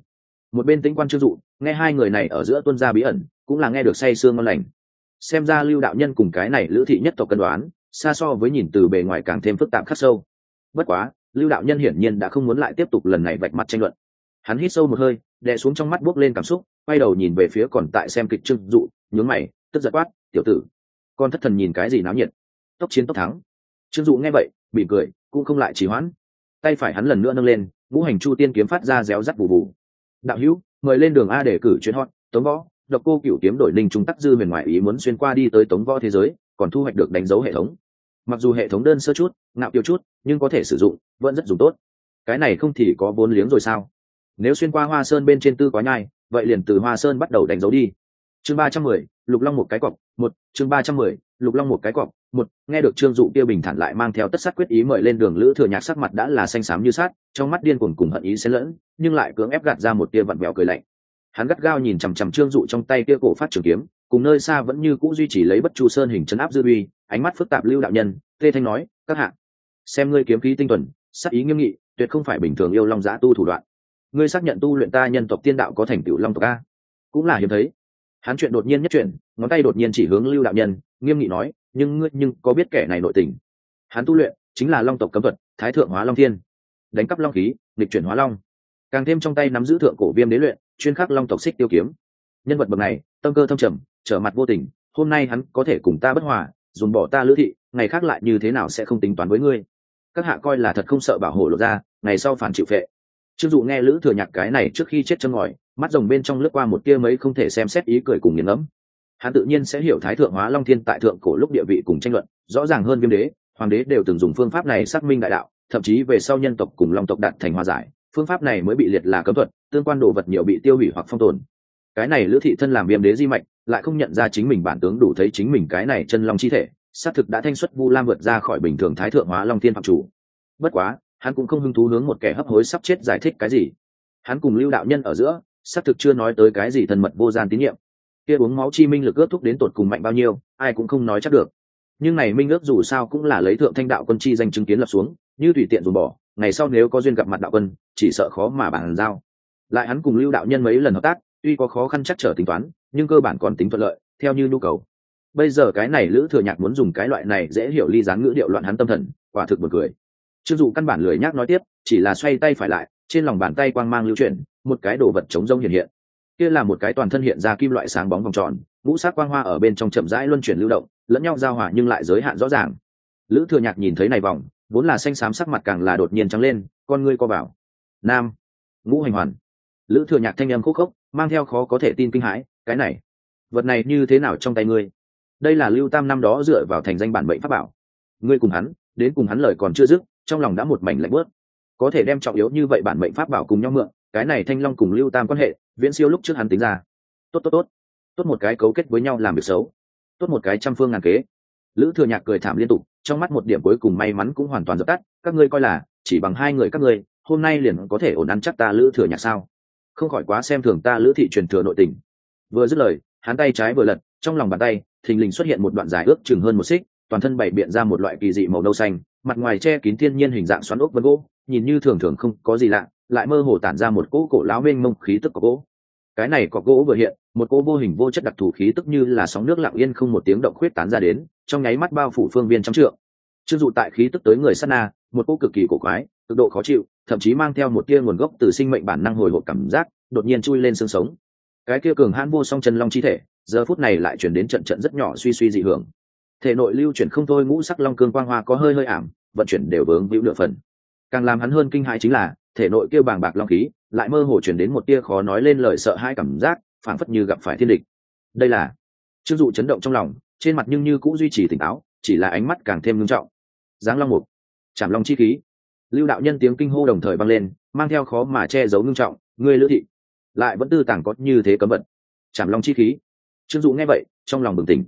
Một bên tĩnh quan chưa dụ, nghe hai người này ở giữa tuân gia bí ẩn cũng là nghe được say sương ngon lành. Xem ra lưu đạo nhân cùng cái này lữ thị nhất tộc cân đoán, xa so với nhìn từ bề ngoài càng thêm phức tạp khắc sâu. Bất quá, lưu đạo nhân hiển nhiên đã không muốn lại tiếp tục lần này vạch mặt tranh luận. Hắn hít sâu một hơi, đè xuống trong mắt buốc lên cảm xúc, quay đầu nhìn về phía còn tại xem kịch trương dụ, nhướng mày, tức giật quát, tiểu tử, con thất thần nhìn cái gì náo nhiệt? Tốc chiến tốc thắng. Trương dụ nghe vậy bị cười, cũng không lại trì hoãn. Tay phải hắn lần nữa nâng lên, ngũ hành chu tiên kiếm phát ra réo rắt bù bù. Đạo hữu, mời lên đường a để cử chuyến hot tống võ độc cô cựu kiếm đổi linh trung tắc dư huyền ngoại ý muốn xuyên qua đi tới tống võ thế giới, còn thu hoạch được đánh dấu hệ thống. Mặc dù hệ thống đơn sơ chút, ngạo tiêu chút, nhưng có thể sử dụng, vẫn rất dùng tốt. Cái này không thì có vốn liếng rồi sao? Nếu xuyên qua hoa sơn bên trên tư quá nhai, vậy liền từ hoa sơn bắt đầu đánh dấu đi. Chương ba trăm mười, lục long một cái cọc, một, chương ba trăm mười, lục long một cái cọc, một, nghe được trương dụ kia bình thản lại mang theo tất sát quyết ý mời lên đường lữ thừa nhạc sắc mặt đã là xanh xám như sát trong mắt điên cuồng cùng hận ý xen lẫn, nhưng lại cưỡng ép gạt ra một tia vặn vẹo cười lạnh hắn gắt gao nhìn chằm chằm trương dụ trong tay kia cổ phát trường kiếm, cùng nơi xa vẫn như cũ duy trì lấy bất chu sơn hình chấn áp dư uy, ánh mắt phức tạp lưu đạo nhân, tê thanh nói, các hạ, xem ngươi kiếm khí tinh tuần sắc ý nghiêm nghị, tuyệt không phải bình thường yêu long giã tu thủ đoạn. Ngươi xác nhận tu luyện ta nhân tộc tiên đạo có thành tựu long tộc a? Cũng là hiếm thấy. Hắn chuyện đột nhiên nhất chuyện ngón tay đột nhiên chỉ hướng lưu đạo nhân, nghiêm nghị nói, nhưng ngươi, nhưng có biết kẻ này nội tình? Hắn tu luyện, chính là long tộc cấm thuật, thái thượng hóa long thiên. Đánh cắp long khí, nghịch chuyển hóa long càng thêm trong tay nắm giữ thượng cổ viêm đế luyện, chuyên khắc long tộc xích tiêu kiếm. Nhân vật bậc này, tâm cơ thâm trầm, trở mặt vô tình, hôm nay hắn có thể cùng ta bất hòa, dồn bỏ ta lữ thị, ngày khác lại như thế nào sẽ không tính toán với ngươi? Các hạ coi là thật không sợ bảo hộ lộ ra, ngày sau phản chịu phệ. Chưng dụ nghe lữ thừa nhạc cái này trước khi chết chân ngòi, mắt rồng bên trong lướt qua một tia mấy không thể xem xét ý cười cùng nghiền ngẫm. Hắn tự nhiên sẽ hiểu thái thượng hóa long thiên tại thượng cổ lúc địa vị cùng tranh luận, rõ ràng hơn viêm đế, hoàng đế đều từng dùng phương pháp này xác minh đại đạo, thậm chí về sau nhân tộc cùng long tộc đạt thành hòa giải phương pháp này mới bị liệt là cấm thuật, tương quan đồ vật nhiều bị tiêu hủy hoặc phong tồn. Cái này lữ thị thân làm viêm đế di mạch, lại không nhận ra chính mình bản tướng đủ thấy chính mình cái này chân long chi thể, xác thực đã thanh xuất vu lam vượt ra khỏi bình thường thái thượng hóa long thiên phạm chủ. Bất quá, hắn cũng không hứng thú hướng một kẻ hấp hối sắp chết giải thích cái gì. Hắn cùng lưu đạo nhân ở giữa, xác thực chưa nói tới cái gì thân mật vô gian tín nhiệm. Kia uống máu chi minh lực ước thúc đến tột cùng mạnh bao nhiêu, ai cũng không nói chắc được. Nhưng này minh ước dù sao cũng là lấy thượng thanh đạo quân chi danh chứng kiến lập xuống, như tùy tiện dùng bỏ ngày sau nếu có duyên gặp mặt đạo quân, chỉ sợ khó mà bàn giao. Lại hắn cùng lưu đạo nhân mấy lần hợp tác, tuy có khó khăn chắc trở tính toán, nhưng cơ bản còn tính thuận lợi, theo như nhu cầu. Bây giờ cái này lữ thừa nhạc muốn dùng cái loại này dễ hiểu ly dáng ngữ điệu loạn hắn tâm thần, quả thực buồn cười. Chưng dù căn bản lười nhác nói tiếp, chỉ là xoay tay phải lại, trên lòng bàn tay quang mang lưu chuyển, một cái đồ vật chống rông hiện hiện. Kia là một cái toàn thân hiện ra kim loại sáng bóng vòng tròn, ngũ sát quang hoa ở bên trong chậm rãi luân chuyển lưu động, lẫn nhau giao hòa nhưng lại giới hạn rõ ràng. Lữ thừa nhạc nhìn thấy này vòng vốn là xanh xám sắc mặt càng là đột nhiên trắng lên, con ngươi co bảo nam, ngũ hành hoàn. Lữ thừa nhạc thanh âm khúc khốc, mang theo khó có thể tin kinh hãi, cái này, vật này như thế nào trong tay ngươi? Đây là lưu tam năm đó dựa vào thành danh bản mệnh pháp bảo. Ngươi cùng hắn, đến cùng hắn lời còn chưa dứt, trong lòng đã một mảnh lạnh bớt có thể đem trọng yếu như vậy bản mệnh pháp bảo cùng nhau mượn, cái này thanh long cùng lưu tam quan hệ, viễn siêu lúc trước hắn tính ra. Tốt tốt tốt. Tốt một cái cấu kết với nhau làm việc xấu. Tốt một cái trăm phương ngàn kế. Lữ thừa nhạc cười thảm liên tục trong mắt một điểm cuối cùng may mắn cũng hoàn toàn dập tắt, các ngươi coi là, chỉ bằng hai người các ngươi, hôm nay liền có thể ổn ăn chắc ta lữ thừa nhạc sao? Không khỏi quá xem thường ta lữ thị truyền thừa nội tình. Vừa dứt lời, hắn tay trái vừa lật, trong lòng bàn tay, thình lình xuất hiện một đoạn dài ước chừng hơn một xích, toàn thân bảy biện ra một loại kỳ dị màu nâu xanh, mặt ngoài che kín thiên nhiên hình dạng xoắn ốc vân gỗ, nhìn như thường thường không có gì lạ, lại mơ hồ tản ra một cỗ cổ láo mênh mông khí tức có gỗ. Cái này có gỗ vừa hiện, một cỗ vô hình vô chất đặc thù khí tức như là sóng nước lặng yên không một tiếng động khuyết tán ra đến trong nháy mắt bao phủ phương viên trăm trượng. Chưng dụ tại khí tức tới người sát na, một cỗ cực kỳ cổ quái, cực độ khó chịu, thậm chí mang theo một tia nguồn gốc từ sinh mệnh bản năng hồi hộp cảm giác, đột nhiên chui lên xương sống. Cái kia cường hãn vô song chân long chi thể, giờ phút này lại chuyển đến trận trận rất nhỏ suy suy dị hưởng. Thể nội lưu chuyển không thôi ngũ sắc long cương quang hoa có hơi hơi ảm, vận chuyển đều vướng víu nửa phần. Càng làm hắn hơn kinh hãi chính là, thể nội kêu bàng bạc long khí, lại mơ hồ chuyển đến một tia khó nói lên lời sợ hai cảm giác, phảng phất như gặp phải thiên địch. Đây là chưng dụ chấn động trong lòng trên mặt nhưng như cũng duy trì tỉnh táo, chỉ là ánh mắt càng thêm ngưng trọng. Giáng long mục chạm long chi khí. Lưu đạo nhân tiếng kinh hô đồng thời vang lên, mang theo khó mà che giấu ngưng trọng, ngươi lữ thị, lại vẫn tư tàng có như thế cấm vật chạm long chi khí. Trương dụ nghe vậy, trong lòng bừng tỉnh.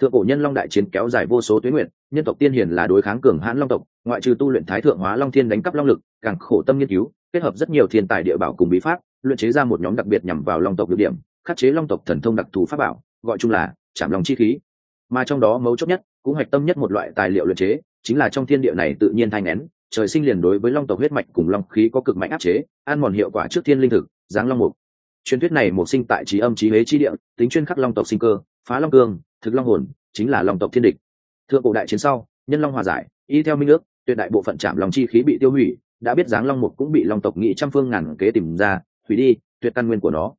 Thượng cổ nhân long đại chiến kéo dài vô số tuyến nguyện, nhân tộc tiên hiển là đối kháng cường hãn long tộc, ngoại trừ tu luyện thái thượng hóa long thiên đánh cắp long lực, càng khổ tâm nghiên cứu, kết hợp rất nhiều thiên tài địa bảo cùng bí pháp, luyện chế ra một nhóm đặc biệt nhằm vào long tộc được điểm, khắc chế long tộc thần thông đặc thù pháp bảo, gọi chung là chạm long chi khí mà trong đó mấu chốt nhất, cũng hoạch tâm nhất một loại tài liệu luyện chế, chính là trong thiên địa này tự nhiên thanh nén, trời sinh liền đối với long tộc huyết mạch cùng long khí có cực mạnh áp chế, ăn mòn hiệu quả trước thiên linh thực, giáng long mục. Truyền thuyết này một sinh tại trí âm trí huế trí địa, tính chuyên khắc long tộc sinh cơ, phá long cương, thực long hồn, chính là long tộc thiên địch. Thượng cổ đại chiến sau, nhân long hòa giải, y theo minh ước, tuyệt đại bộ phận chạm lòng chi khí bị tiêu hủy, đã biết dáng long mục cũng bị long tộc nghị trăm phương ngàn kế tìm ra, hủy đi, tuyệt căn nguyên của nó.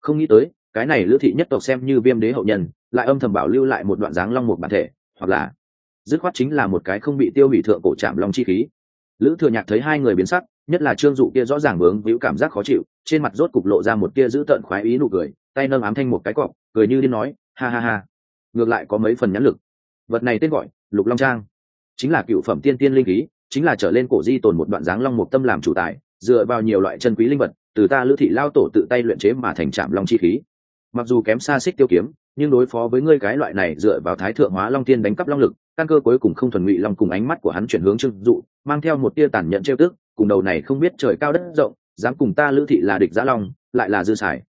Không nghĩ tới cái này lữ thị nhất tộc xem như viêm đế hậu nhân, lại âm thầm bảo lưu lại một đoạn dáng long mục bản thể, hoặc là dứt khoát chính là một cái không bị tiêu hủy thượng cổ chạm long chi khí. Lữ thừa nhạc thấy hai người biến sắc, nhất là trương dụ kia rõ ràng bướng víu cảm giác khó chịu, trên mặt rốt cục lộ ra một kia giữ tợn khoái ý nụ cười, tay nâng ám thanh một cái cọc cười như điên nói, ha ha ha, ngược lại có mấy phần nhãn lực. Vật này tên gọi lục long trang, chính là cựu phẩm tiên tiên linh khí, chính là trở lên cổ di tồn một đoạn dáng long một tâm làm chủ tài, dựa vào nhiều loại chân quý linh vật, từ ta lữ thị lao tổ tự tay luyện chế mà thành trạm long chi khí mặc dù kém xa xích tiêu kiếm, nhưng đối phó với ngươi cái loại này dựa vào thái thượng hóa long tiên đánh cắp long lực, căn cơ cuối cùng không thuần ngụy long cùng ánh mắt của hắn chuyển hướng trưng dụ, mang theo một tia tàn nhẫn trêu tức, cùng đầu này không biết trời cao đất rộng, dám cùng ta lữ thị là địch giã long, lại là dư sải.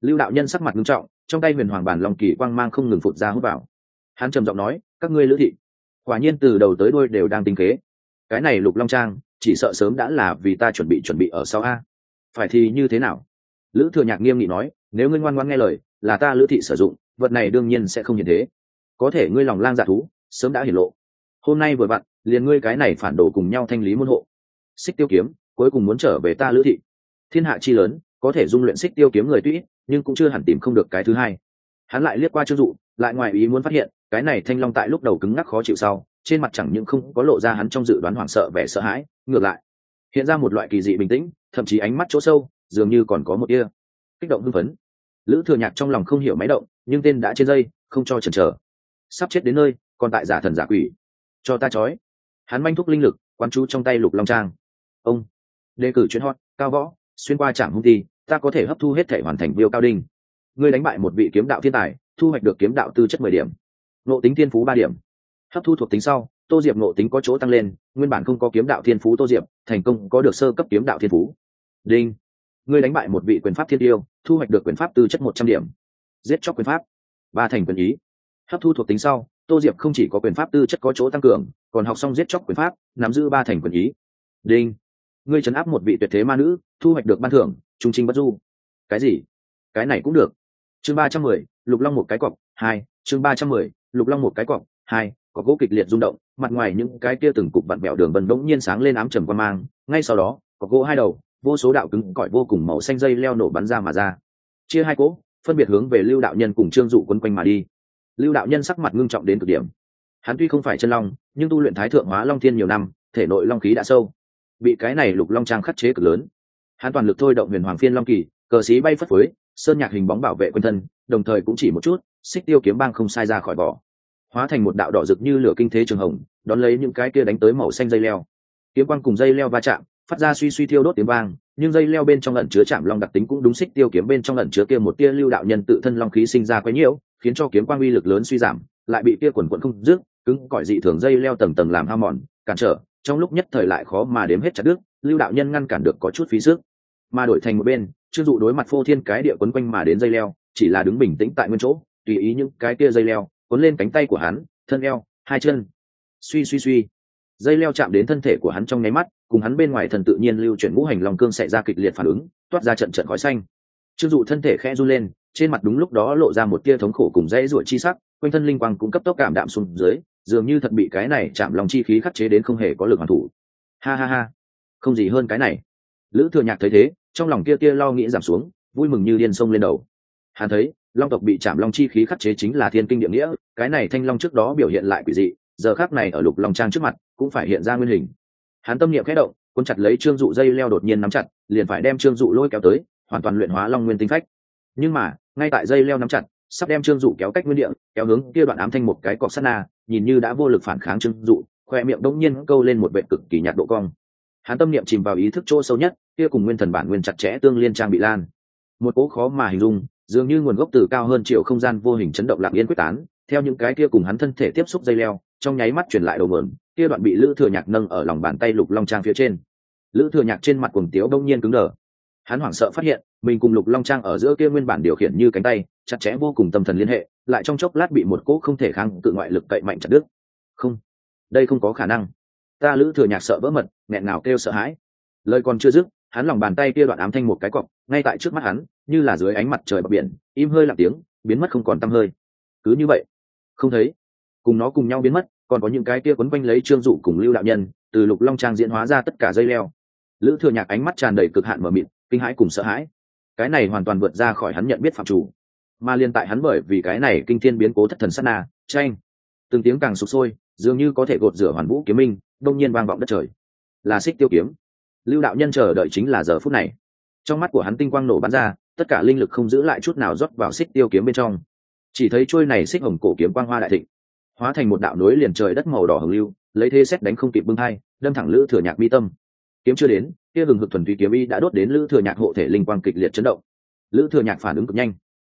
Lưu đạo nhân sắc mặt nghiêm trọng, trong tay huyền hoàng bản long kỳ quang mang không ngừng phụt ra hút vào. Hắn trầm giọng nói, các ngươi lữ thị, quả nhiên từ đầu tới đôi đều đang tinh kế. Cái này lục long trang, chỉ sợ sớm đã là vì ta chuẩn bị chuẩn bị ở sau a. Phải thì như thế nào? Lữ thừa nhạc nghiêm nghị nói, nếu ngươi ngoan ngoan nghe lời, là ta lữ thị sử dụng, vật này đương nhiên sẽ không như thế. Có thể ngươi lòng lang dạ thú, sớm đã hiển lộ. Hôm nay vừa vặn, liền ngươi cái này phản đồ cùng nhau thanh lý môn hộ. Xích tiêu kiếm, cuối cùng muốn trở về ta lữ thị. Thiên hạ chi lớn, có thể dung luyện xích tiêu kiếm người tuy nhưng cũng chưa hẳn tìm không được cái thứ hai. Hắn lại liếc qua chưng dụ, lại ngoài ý muốn phát hiện, cái này thanh long tại lúc đầu cứng ngắc khó chịu sau, trên mặt chẳng những không có lộ ra hắn trong dự đoán hoảng sợ vẻ sợ hãi, ngược lại, hiện ra một loại kỳ dị bình tĩnh, thậm chí ánh mắt chỗ sâu dường như còn có một tia kích động hưng phấn. Lữ thừa nhạc trong lòng không hiểu máy động, nhưng tên đã trên dây, không cho chần chờ. Sắp chết đến nơi, còn tại giả thần giả quỷ. Cho ta trói hắn manh thúc linh lực quan chú trong tay lục long trang. Ông. Đề cử chuyến hot, cao võ, xuyên qua trạm hung ti ta có thể hấp thu hết thể hoàn thành viêu cao đinh. Ngươi đánh bại một vị kiếm đạo thiên tài, thu hoạch được kiếm đạo tư chất mười điểm. Nộ tính thiên phú ba điểm. Hấp thu thuộc tính sau, tô diệp nộ tính có chỗ tăng lên, nguyên bản không có kiếm đạo thiên phú tô diệp, thành công có được sơ cấp kiếm đạo thiên phú. Đinh ngươi đánh bại một vị quyền pháp thiên tiêu, thu hoạch được quyền pháp tư chất một trăm điểm. Giết chóc quyền pháp. Ba thành quyền ý. Hấp thu thuộc tính sau, tô diệp không chỉ có quyền pháp tư chất có chỗ tăng cường, còn học xong giết chóc quyền pháp, nắm giữ ba thành quyền ý. Đinh. Ngươi trấn áp một vị tuyệt thế ma nữ, thu hoạch được ban thưởng, trung trinh bất du. Cái gì? Cái này cũng được. Chương ba trăm mười, lục long một cái cọc, hai. Chương ba trăm mười, lục long một cái cọc, hai. Có gỗ kịch liệt rung động, mặt ngoài những cái kia từng cục vặn bẹo đường vân bỗng nhiên sáng lên ám trầm quan mang, ngay sau đó, có gỗ hai đầu vô số đạo cứng cỏi vô cùng màu xanh dây leo nổ bắn ra mà ra. Chia hai cỗ, phân biệt hướng về lưu đạo nhân cùng trương dụ quấn quanh mà đi. Lưu đạo nhân sắc mặt ngưng trọng đến cực điểm. Hắn tuy không phải chân long, nhưng tu luyện thái thượng hóa long thiên nhiều năm, thể nội long khí đã sâu. Bị cái này lục long trang khắc chế cực lớn. Hắn toàn lực thôi động huyền hoàng phiên long kỳ, cờ xí bay phất phới, sơn nhạc hình bóng bảo vệ quân thân, đồng thời cũng chỉ một chút, xích tiêu kiếm băng không sai ra khỏi vỏ. Hóa thành một đạo đỏ rực như lửa kinh thế trường hồng, đón lấy những cái kia đánh tới màu xanh dây leo. Kiếm quang cùng dây leo va chạm phát ra suy suy thiêu đốt tiếng vang, nhưng dây leo bên trong lẩn chứa chạm long đặc tính cũng đúng xích tiêu kiếm bên trong lẩn chứa kia một tia lưu đạo nhân tự thân long khí sinh ra quấy nhiễu, khiến cho kiếm quang uy lực lớn suy giảm, lại bị tia quần quận không dứt, cứng cỏi dị thường dây leo tầng tầng làm hao mòn, cản trở, trong lúc nhất thời lại khó mà đếm hết chặt đứt, lưu đạo nhân ngăn cản được có chút phí sức. Mà đổi thành một bên chưng dụ đối mặt phô thiên cái địa quấn quanh mà đến dây leo, chỉ là đứng bình tĩnh tại nguyên chỗ, tùy ý những cái tia dây leo, cuốn lên cánh tay của hắn, thân eo, hai chân. Suy suy suy. Dây leo chạm đến thân thể của hắn trong nháy mắt cùng hắn bên ngoài thần tự nhiên lưu chuyển ngũ hành long cương xảy ra kịch liệt phản ứng, toát ra trận trận khói xanh. Chưng dụ thân thể khẽ run lên, trên mặt đúng lúc đó lộ ra một tia thống khổ cùng dãy ruột chi sắc, quanh thân linh quang cũng cấp tốc cảm đạm xuống dưới, dường như thật bị cái này chạm lòng chi khí khắc chế đến không hề có lực hoàn thủ. Ha ha ha, không gì hơn cái này. Lữ thừa nhạc thấy thế, trong lòng kia tia lo nghĩ giảm xuống, vui mừng như điên sông lên đầu. Hắn thấy, long tộc bị chạm long chi khí khắc chế chính là thiên kinh địa nghĩa, cái này thanh long trước đó biểu hiện lại quỷ dị, giờ khác này ở lục long trang trước mặt, cũng phải hiện ra nguyên hình hắn tâm niệm khẽ động, cuốn chặt lấy trương dụ dây leo đột nhiên nắm chặt, liền phải đem trương dụ lôi kéo tới, hoàn toàn luyện hóa long nguyên tinh phách. Nhưng mà, ngay tại dây leo nắm chặt, sắp đem trương dụ kéo cách nguyên địa, kéo hướng kia đoạn ám thanh một cái cọc sắt na, nhìn như đã vô lực phản kháng trương dụ, khoe miệng đông nhiên câu lên một vệ cực kỳ nhạt độ cong. Hắn tâm niệm chìm vào ý thức chỗ sâu nhất, kia cùng nguyên thần bản nguyên chặt chẽ tương liên trang bị lan. Một cố khó mà hình dung, dường như nguồn gốc từ cao hơn triệu không gian vô hình chấn động lặng yên quyết tán theo những cái kia cùng hắn thân thể tiếp xúc dây leo, trong nháy mắt chuyển lại đầu mườn kia đoạn bị lữ thừa nhạc nâng ở lòng bàn tay lục long trang phía trên. Lữ thừa nhạc trên mặt cuồng tiếu đông nhiên cứng đờ. Hắn hoảng sợ phát hiện, mình cùng lục long trang ở giữa kia nguyên bản điều khiển như cánh tay, chặt chẽ vô cùng tâm thần liên hệ, lại trong chốc lát bị một cỗ không thể kháng tự ngoại lực cậy mạnh chặt đứt. Không, đây không có khả năng. Ta lữ thừa nhạc sợ vỡ mật, nghẹn nào kêu sợ hãi. Lời còn chưa dứt, hắn lòng bàn tay kia đoạn ám thanh một cái cọc, ngay tại trước mắt hắn, như là dưới ánh mặt trời bờ biển, im hơi lặng tiếng, biến mất không còn tăm hơi. Cứ như vậy không thấy. Cùng nó cùng nhau biến mất, còn có những cái kia quấn quanh lấy trương dụ cùng lưu đạo nhân, từ lục long trang diễn hóa ra tất cả dây leo. Lữ thừa nhạc ánh mắt tràn đầy cực hạn mờ mịt, kinh hãi cùng sợ hãi. Cái này hoàn toàn vượt ra khỏi hắn nhận biết phạm chủ. Mà liên tại hắn bởi vì cái này kinh thiên biến cố thất thần sát na, tranh. Từng tiếng càng sụp sôi, dường như có thể gột rửa hoàn vũ kiếm minh, đông nhiên vang vọng đất trời. Là xích tiêu kiếm. Lưu đạo nhân chờ đợi chính là giờ phút này. Trong mắt của hắn tinh quang nổ bắn ra, tất cả linh lực không giữ lại chút nào rót vào xích tiêu kiếm bên trong chỉ thấy trôi này xích hồng cổ kiếm quang hoa đại thịnh, hóa thành một đạo núi liền trời đất màu đỏ hồng lưu, lấy thế xét đánh không kịp bưng hai đâm thẳng lữ thừa nhạc mi tâm. Kiếm chưa đến, kia hừng hực thuần túy kiếm y đã đốt đến lữ thừa nhạc hộ thể linh quang kịch liệt chấn động. Lữ thừa nhạc phản ứng cực nhanh.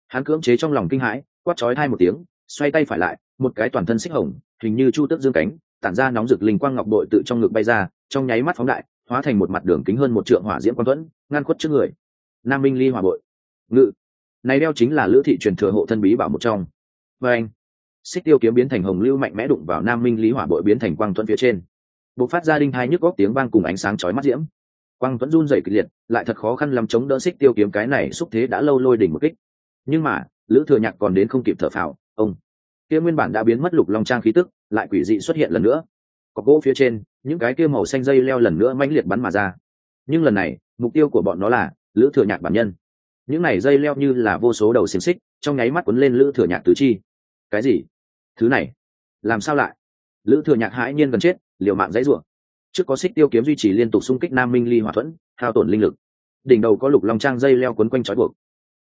Hắn cưỡng chế trong lòng kinh hãi, quát chói hai một tiếng, xoay tay phải lại, một cái toàn thân xích hồng, hình như chu tước dương cánh, tản ra nóng rực linh quang ngọc bội tự trong ngực bay ra, trong nháy mắt phóng đại, hóa thành một mặt đường kính hơn một trượng hỏa diễm quang thuẫn, ngăn khuất trước người. Nam minh ly hỏa bội. Ngự này đeo chính là lữ thị truyền thừa hộ thân bí bảo một trong. Và anh, xích tiêu kiếm biến thành hồng lưu mạnh mẽ đụng vào nam minh lý hỏa bội biến thành quang thuẫn phía trên. B ộ c phát ra đinh hai nhức góc tiếng vang cùng ánh sáng chói mắt diễm. Quang thuẫn run dày kịch liệt, lại thật khó khăn làm chống đỡ xích tiêu kiếm cái này xúc thế đã lâu lôi đỉnh một kích. Nhưng mà, lữ thừa nhạc còn đến không kịp thở phào, ông. Kia nguyên bản đã biến mất lục long trang khí tức, lại quỷ dị xuất hiện lần nữa. Có gỗ phía trên, những cái kia màu xanh dây leo lần nữa mãnh liệt bắn mà ra. Nhưng lần này, mục tiêu của bọn nó là lữ thừa nhạc bản nhân những này dây leo như là vô số đầu xiềng xích, trong nháy mắt quấn lên lữ thừa nhạc tứ chi. Cái gì? Thứ này, làm sao lại? Lữ thừa nhạc hãi nhiên gần chết, liều mạng dãy rủa. Trước có xích tiêu kiếm duy trì liên tục xung kích nam minh ly hỏa thuẫn, hao tổn linh lực. Đỉnh đầu có lục long trang dây leo quấn quanh trói buộc.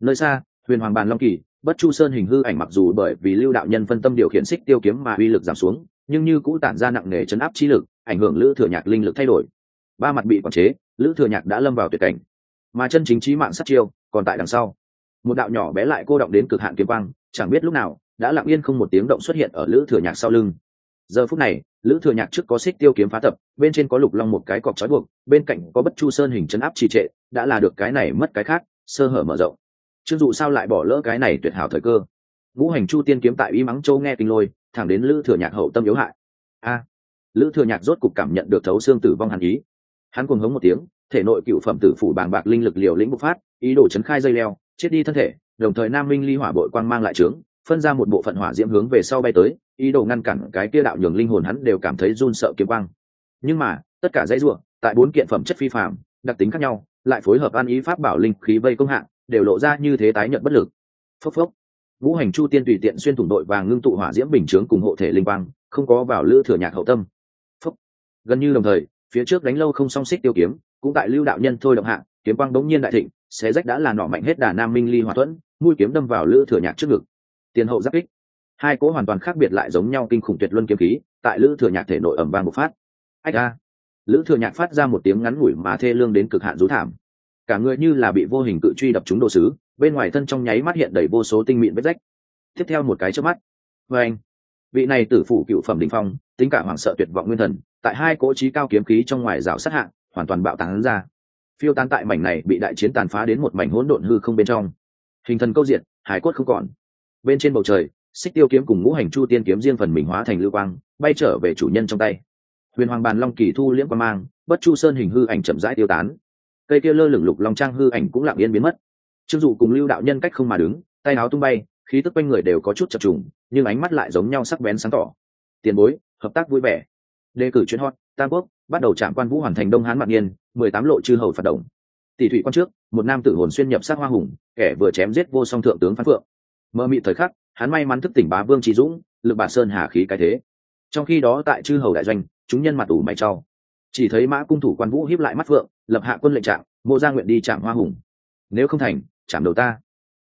Nơi xa, huyền hoàng bàn long kỳ, bất chu sơn hình hư ảnh mặc dù bởi vì lưu đạo nhân phân tâm điều khiển xích tiêu kiếm mà uy lực giảm xuống, nhưng như cũ tản ra nặng nề chấn áp chi lực, ảnh hưởng lữ thừa nhạc linh lực thay đổi. Ba mặt bị quản chế, lữ thừa nhạc đã lâm vào tuyệt cảnh. Mà chân chính trí mạng sát chiêu còn tại đằng sau. Một đạo nhỏ bé lại cô động đến cực hạn kiếm quang, chẳng biết lúc nào, đã lặng yên không một tiếng động xuất hiện ở lữ thừa nhạc sau lưng. Giờ phút này, lữ thừa nhạc trước có xích tiêu kiếm phá tập, bên trên có lục long một cái cọc trói buộc, bên cạnh có bất chu sơn hình chấn áp trì trệ, đã là được cái này mất cái khác, sơ hở mở rộng. Chưng dụ sao lại bỏ lỡ cái này tuyệt hảo thời cơ? Ngũ hành chu tiên kiếm tại y mắng châu nghe kinh lôi, thẳng đến lữ thừa nhạc hậu tâm yếu hại. A! Lữ thừa nhạc rốt cục cảm nhận được thấu xương tử vong hàn ý. Hắn cuồng hống một tiếng thể nội cựu phẩm tử phủ bàng bạc linh lực liều lĩnh bộc phát, ý đồ chấn khai dây leo, chết đi thân thể, đồng thời nam minh ly hỏa bội quang mang lại trướng, phân ra một bộ phận hỏa diễm hướng về sau bay tới, ý đồ ngăn cản cái kia đạo nhường linh hồn hắn đều cảm thấy run sợ kiếm quang. Nhưng mà, tất cả dãy ruộng tại bốn kiện phẩm chất phi phạm đặc tính khác nhau, lại phối hợp an ý pháp bảo linh khí vây công hạng, đều lộ ra như thế tái nhận bất lực. Phốc phốc. Ngũ hành chu tiên tùy tiện xuyên thủng đội vàng ngưng tụ hỏa diễm bình chướng cùng hộ thể linh quang, không có vào lữ thừa nhạc hậu tâm. Phốc. Gần như đồng thời, phía trước đánh lâu không song xích tiêu kiếm cũng tại lưu đạo nhân thôi động hạng kiếm quang đống nhiên đại thịnh, xé rách đã là nỏ mạnh hết đà nam minh ly hòa thuẫn, mũi kiếm đâm vào lữ thừa nhạc trước ngực. Tiền hậu giáp kích. Hai cỗ hoàn toàn khác biệt lại giống nhau kinh khủng tuyệt luân kiếm khí, tại lữ thừa nhạc thể nội ẩm vàng một phát. Ách a. Lữ thừa nhạc phát ra một tiếng ngắn ngủi mà thê lương đến cực hạn rú thảm. Cả người như là bị vô hình cự truy đập trúng đồ sứ, bên ngoài thân trong nháy mắt hiện đầy vô số tinh mịn vết rách. Tiếp theo một cái trước mắt. Vê anh, vị này tử phủ cựu phẩm đình phong, tính cả hoảng sợ tuyệt vọng nguyên thần, tại hai cỗ trí cao kiếm khí trong ngoài rào sát hạng hoàn toàn bạo tán ra. Phiêu tán tại mảnh này bị đại chiến tàn phá đến một mảnh hỗn độn hư không bên trong. Hình thần câu diện hải cốt không còn. Bên trên bầu trời, xích tiêu kiếm cùng ngũ hành chu tiên kiếm riêng phần mình hóa thành lưu quang, bay trở về chủ nhân trong tay. Huyền hoàng bàn long kỳ thu liễm quan mang, bất chu sơn hình hư ảnh chậm rãi tiêu tán. Cây kia lơ lửng lục long trang hư ảnh cũng lặng yên biến mất. Chưng dụ cùng lưu đạo nhân cách không mà đứng, tay áo tung bay, khí tức quanh người đều có chút chập trùng, nhưng ánh mắt lại giống nhau sắc bén sáng tỏ. Tiền bối, hợp tác vui vẻ. Đề cử chuyên hot tam quốc, bắt đầu chạm quan vũ hoàn thành đông hán mạc niên mười tám lộ chư hầu phạt động. Tỷ thủy quan trước, một nam tử hồn xuyên nhập sát hoa hùng, kẻ vừa chém giết vô song thượng tướng Phan phượng. Mơ mị thời khắc, hắn may mắn thức tỉnh bá vương trí dũng, lực bà sơn hà khí cái thế. Trong khi đó tại chư hầu đại doanh, chúng nhân mặt ủ mày trao chỉ thấy mã cung thủ quan vũ hiếp lại mắt phượng, lập hạ quân lệnh trạng mô ra nguyện đi chạm hoa hùng. Nếu không thành chạm đầu ta.